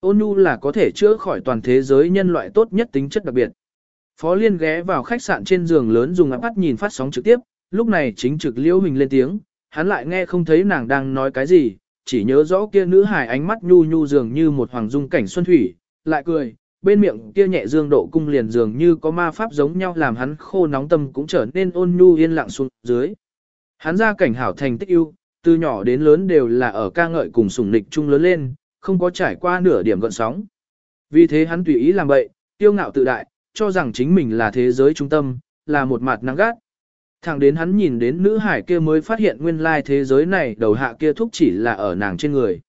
Ôn nhu là có thể chữa khỏi toàn thế giới nhân loại tốt nhất tính chất đặc biệt. Phó Liên ghé vào khách sạn trên giường lớn dùng áp bắt nhìn phát sóng trực tiếp, lúc này chính trực Liễu Hình lên tiếng, hắn lại nghe không thấy nàng đang nói cái gì, chỉ nhớ rõ kia nữ hài ánh mắt nhu nhu dường như một hoàng dung cảnh xuân thủy, lại cười, bên miệng kia nhẹ dương độ cung liền dường như có ma pháp giống nhau làm hắn khô nóng tâm cũng trở nên ôn nhu yên lặng xuống dưới. Hắn ra cảnh hảo thành tích ưu, từ nhỏ đến lớn đều là ở ca ngợi cùng sủng nịch chung lớn lên, không có trải qua nửa điểm gợn sóng. Vì thế hắn tùy ý làm bậy, tiêu ngạo tự đại, cho rằng chính mình là thế giới trung tâm, là một mặt nắng gắt. Thẳng đến hắn nhìn đến nữ hải kia mới phát hiện nguyên lai thế giới này đầu hạ kia thúc chỉ là ở nàng trên người.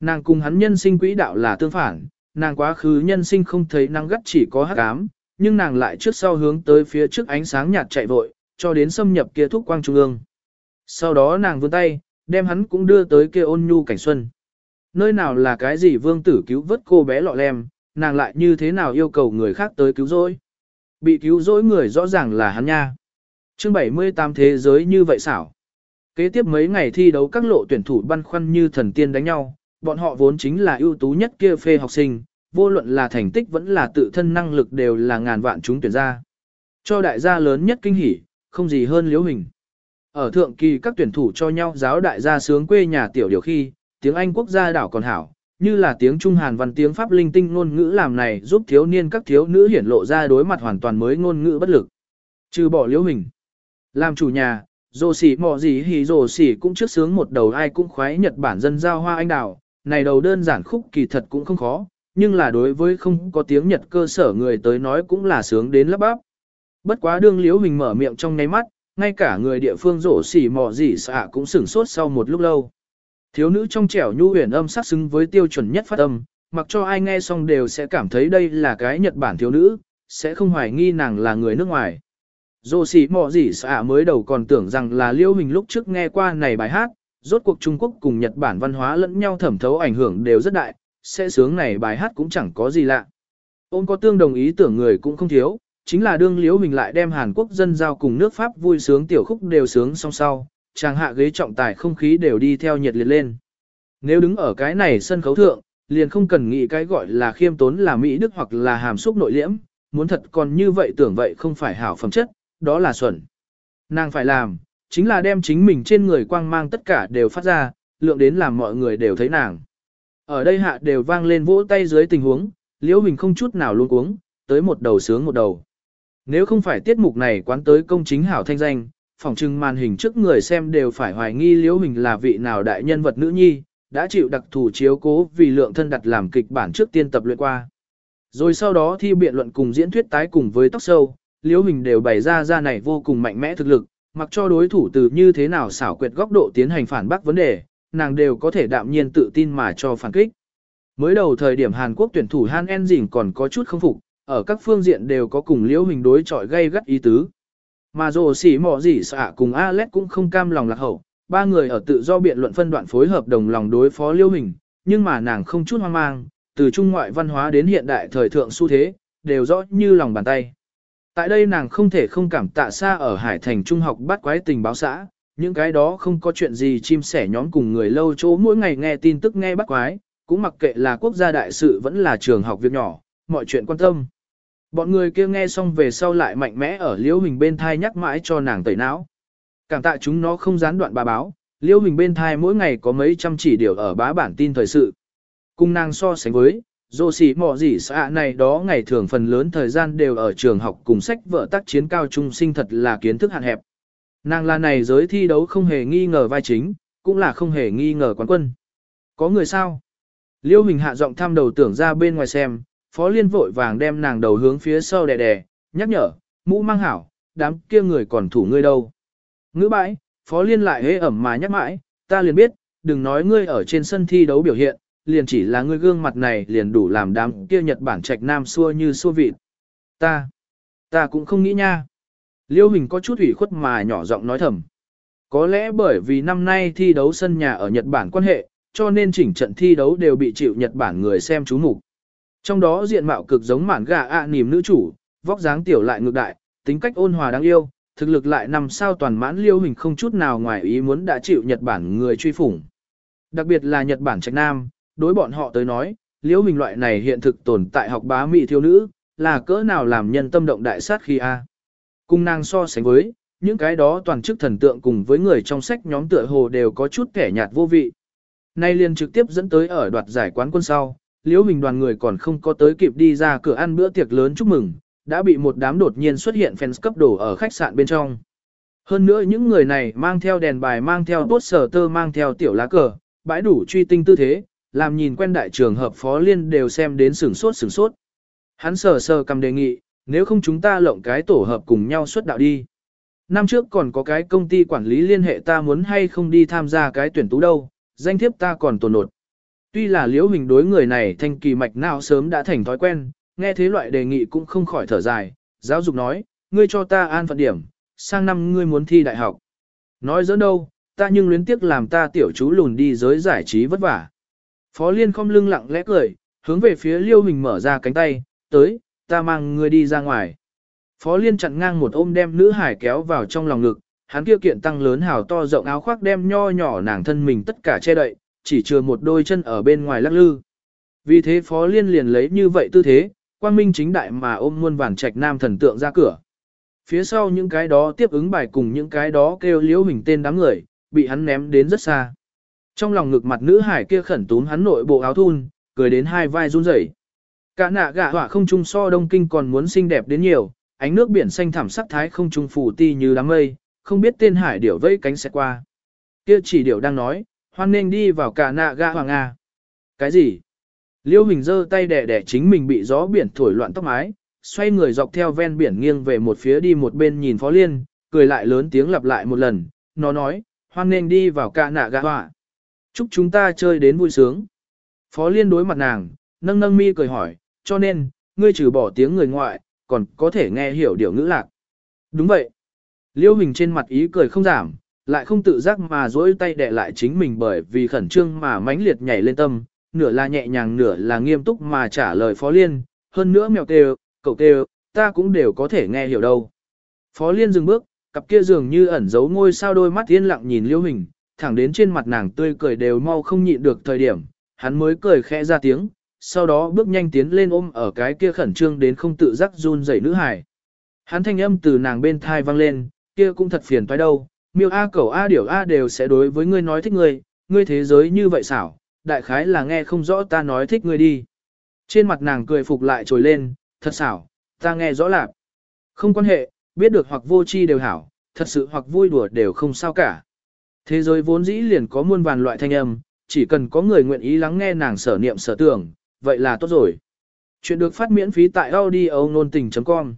Nàng cùng hắn nhân sinh quỹ đạo là tương phản, nàng quá khứ nhân sinh không thấy nắng gắt chỉ có hắc ám, nhưng nàng lại trước sau hướng tới phía trước ánh sáng nhạt chạy vội, cho đến xâm nhập kia thúc quang trung ương. Sau đó nàng vươn tay, đem hắn cũng đưa tới kia ôn nhu cảnh xuân. Nơi nào là cái gì vương tử cứu vớt cô bé lọ lem, nàng lại như thế nào yêu cầu người khác tới cứu rỗi. Bị cứu rỗi người rõ ràng là hắn nha. Chương 78 thế giới như vậy xảo. Kế tiếp mấy ngày thi đấu các lộ tuyển thủ băn khoăn như thần tiên đánh nhau, bọn họ vốn chính là ưu tú nhất kia phê học sinh, vô luận là thành tích vẫn là tự thân năng lực đều là ngàn vạn chúng tuyển ra. Cho đại gia lớn nhất kinh hỉ, không gì hơn liễu hình. Ở thượng kỳ các tuyển thủ cho nhau giáo đại gia sướng quê nhà tiểu điều khi, tiếng Anh quốc gia đảo còn hảo, như là tiếng Trung Hàn văn tiếng Pháp linh tinh ngôn ngữ làm này giúp thiếu niên các thiếu nữ hiển lộ ra đối mặt hoàn toàn mới ngôn ngữ bất lực. Trừ bỏ liễu hình. Làm chủ nhà, Dồ xỉ mò gì hì dồ xỉ cũng trước sướng một đầu ai cũng khoái Nhật Bản dân giao hoa anh đào, này đầu đơn giản khúc kỳ thật cũng không khó, nhưng là đối với không có tiếng Nhật cơ sở người tới nói cũng là sướng đến lấp bắp. Bất quá đương liễu hình mở miệng trong nháy mắt, ngay cả người địa phương rổ xỉ mò gì xạ cũng sửng sốt sau một lúc lâu. Thiếu nữ trong trẻo nhu huyền âm sắc xứng với tiêu chuẩn nhất phát âm, mặc cho ai nghe xong đều sẽ cảm thấy đây là cái Nhật Bản thiếu nữ, sẽ không hoài nghi nàng là người nước ngoài. Dô xỉ mò gì xạ mới đầu còn tưởng rằng là liêu hình lúc trước nghe qua này bài hát, rốt cuộc Trung Quốc cùng Nhật Bản văn hóa lẫn nhau thẩm thấu ảnh hưởng đều rất đại, sẽ sướng này bài hát cũng chẳng có gì lạ. Ôn có tương đồng ý tưởng người cũng không thiếu, chính là đương Liêu hình lại đem Hàn Quốc dân giao cùng nước Pháp vui sướng tiểu khúc đều sướng song sau, chàng hạ ghế trọng tài không khí đều đi theo nhiệt liệt lên. Nếu đứng ở cái này sân khấu thượng, liền không cần nghĩ cái gọi là khiêm tốn là Mỹ Đức hoặc là hàm xúc nội liễm, muốn thật còn như vậy tưởng vậy không phải hảo phẩm chất, đó là xuẩn. Nàng phải làm, chính là đem chính mình trên người quang mang tất cả đều phát ra, lượng đến làm mọi người đều thấy nàng. Ở đây hạ đều vang lên vỗ tay dưới tình huống, liễu hình không chút nào luôn cuống, tới một đầu sướng một đầu. Nếu không phải tiết mục này quán tới công chính hảo thanh danh, phỏng chừng màn hình trước người xem đều phải hoài nghi liễu hình là vị nào đại nhân vật nữ nhi, đã chịu đặc thù chiếu cố vì lượng thân đặt làm kịch bản trước tiên tập luyện qua. Rồi sau đó thi biện luận cùng diễn thuyết tái cùng với tóc sâu, liễu hình đều bày ra ra này vô cùng mạnh mẽ thực lực, mặc cho đối thủ từ như thế nào xảo quyệt góc độ tiến hành phản bác vấn đề, nàng đều có thể đạm nhiên tự tin mà cho phản kích. Mới đầu thời điểm Hàn Quốc tuyển thủ Han En Dình còn có chút không phục, ở các phương diện đều có cùng liễu hình đối chọi gây gắt ý tứ. Mà rồ xỉ mỏ gì xạ cùng Alex cũng không cam lòng lạc hậu, ba người ở tự do biện luận phân đoạn phối hợp đồng lòng đối phó liêu hình, nhưng mà nàng không chút hoang mang, từ trung ngoại văn hóa đến hiện đại thời thượng xu thế, đều rõ như lòng bàn tay. Tại đây nàng không thể không cảm tạ xa ở Hải Thành Trung học bắt quái tình báo xã, những cái đó không có chuyện gì chim sẻ nhóm cùng người lâu chỗ mỗi ngày nghe tin tức nghe bắt quái, cũng mặc kệ là quốc gia đại sự vẫn là trường học việc nhỏ, mọi chuyện quan tâm. Bọn người kia nghe xong về sau lại mạnh mẽ ở liễu hình bên thai nhắc mãi cho nàng tẩy não. Cảm tạ chúng nó không gián đoạn bà báo, liễu hình bên thai mỗi ngày có mấy trăm chỉ điều ở bá bản tin thời sự. Cùng nàng so sánh với, dô xỉ mò gì xạ này đó ngày thường phần lớn thời gian đều ở trường học cùng sách vợ tác chiến cao trung sinh thật là kiến thức hạn hẹp. Nàng là này giới thi đấu không hề nghi ngờ vai chính, cũng là không hề nghi ngờ quán quân. Có người sao? Liêu hình hạ giọng thăm đầu tưởng ra bên ngoài xem, phó liên vội vàng đem nàng đầu hướng phía sau đè đè, nhắc nhở, mũ mang hảo, đám kia người còn thủ ngươi đâu. Ngữ bãi, phó liên lại hế ẩm mà nhắc mãi, ta liền biết, đừng nói ngươi ở trên sân thi đấu biểu hiện, liền chỉ là ngươi gương mặt này liền đủ làm đám kia Nhật Bản trạch nam xua như xua vịt. Ta, ta cũng không nghĩ nha. Liêu Hình có chút ủy khuất mà nhỏ giọng nói thầm. Có lẽ bởi vì năm nay thi đấu sân nhà ở Nhật Bản quan hệ, cho nên chỉnh trận thi đấu đều bị chịu Nhật Bản người xem chú mục. Trong đó diện mạo cực giống mản gà ạ à nìm nữ chủ, vóc dáng tiểu lại ngược đại, tính cách ôn hòa đáng yêu, thực lực lại nằm sao toàn mãn liêu hình không chút nào ngoài ý muốn đã chịu Nhật Bản người truy phủng. Đặc biệt là Nhật Bản trạch nam, đối bọn họ tới nói, liêu hình loại này hiện thực tồn tại học bá mỹ thiếu nữ, là cỡ nào làm nhân tâm động đại sát khi a. Cung nàng so sánh với, những cái đó toàn chức thần tượng cùng với người trong sách nhóm tựa hồ đều có chút kẻ nhạt vô vị. Nay liền trực tiếp dẫn tới ở đoạt giải quán quân sau, Liễu hình đoàn người còn không có tới kịp đi ra cửa ăn bữa tiệc lớn chúc mừng, đã bị một đám đột nhiên xuất hiện fans cấp đổ ở khách sạn bên trong. Hơn nữa những người này mang theo đèn bài mang theo tốt sở tơ mang theo tiểu lá cờ, bãi đủ truy tinh tư thế, làm nhìn quen đại trường hợp phó liên đều xem đến sửng sốt sửng sốt. Hắn sờ sờ cầm đề nghị, nếu không chúng ta lộng cái tổ hợp cùng nhau xuất đạo đi. Năm trước còn có cái công ty quản lý liên hệ ta muốn hay không đi tham gia cái tuyển tú đâu, danh thiếp ta còn tồn nột. Tuy là liễu hình đối người này thanh kỳ mạch nào sớm đã thành thói quen, nghe thế loại đề nghị cũng không khỏi thở dài, giáo dục nói, ngươi cho ta an phận điểm, sang năm ngươi muốn thi đại học. Nói dỡ đâu, ta nhưng luyến tiếc làm ta tiểu chú lùn đi giới giải trí vất vả. Phó Liên không lưng lặng lẽ cười, hướng về phía Liêu Hình mở ra cánh tay, tới, ta mang ngươi đi ra ngoài. Phó Liên chặn ngang một ôm đem nữ hải kéo vào trong lòng ngực, hắn kia kiện tăng lớn hào to rộng áo khoác đem nho nhỏ nàng thân mình tất cả che đậy, chỉ chừa một đôi chân ở bên ngoài lắc lư. Vì thế Phó Liên liền lấy như vậy tư thế, quang minh chính đại mà ôm muôn vàn trạch nam thần tượng ra cửa. Phía sau những cái đó tiếp ứng bài cùng những cái đó kêu liễu hình tên đám người, bị hắn ném đến rất xa. Trong lòng ngực mặt nữ hải kia khẩn túm hắn nội bộ áo thun, cười đến hai vai run rẩy. Cả nạ gạ hỏa không trung so đông kinh còn muốn xinh đẹp đến nhiều, ánh nước biển xanh thảm sắc thái không trung phủ ti như đám mây, không biết tên hải điểu vẫy cánh sẽ qua. Kia chỉ điểu đang nói, hoan nên đi vào cả nạ gạ hoàng A. Cái gì? Liêu Hình giơ tay đẻ đẻ chính mình bị gió biển thổi loạn tóc mái, xoay người dọc theo ven biển nghiêng về một phía đi một bên nhìn Phó Liên, cười lại lớn tiếng lặp lại một lần, nó nói, hoan nên đi vào cả nạ gạ hỏa. Chúc chúng ta chơi đến vui sướng. Phó Liên đối mặt nàng, nâng nâng mi cười hỏi, cho nên, ngươi trừ bỏ tiếng người ngoại, còn có thể nghe hiểu điều ngữ lạc. Đúng vậy. Liêu Hình trên mặt ý cười không giảm, lại không tự giác mà dỗi tay đè lại chính mình bởi vì khẩn trương mà mãnh liệt nhảy lên tâm, nửa là nhẹ nhàng nửa là nghiêm túc mà trả lời Phó Liên, hơn nữa mèo kêu, cậu kêu, ta cũng đều có thể nghe hiểu đâu. Phó Liên dừng bước, cặp kia dường như ẩn giấu ngôi sao đôi mắt yên lặng nhìn Liêu Hình, thẳng đến trên mặt nàng tươi cười đều mau không nhịn được thời điểm, hắn mới cười khẽ ra tiếng, sau đó bước nhanh tiến lên ôm ở cái kia khẩn trương đến không tự giác run rẩy nữ hải. Hắn thanh âm từ nàng bên thai vang lên, kia cũng thật phiền toái đâu, miêu A cẩu A điểu A đều sẽ đối với ngươi nói thích ngươi, ngươi thế giới như vậy xảo, đại khái là nghe không rõ ta nói thích ngươi đi. Trên mặt nàng cười phục lại trồi lên, thật xảo, ta nghe rõ lạc. Không quan hệ, biết được hoặc vô chi đều hảo, thật sự hoặc vui đùa đều không sao cả. Thế giới vốn dĩ liền có muôn vàn loại thanh âm, chỉ cần có người nguyện ý lắng nghe nàng sở niệm sở tưởng, vậy là tốt rồi. Chuyện được phát miễn phí tại audio nôn tình.com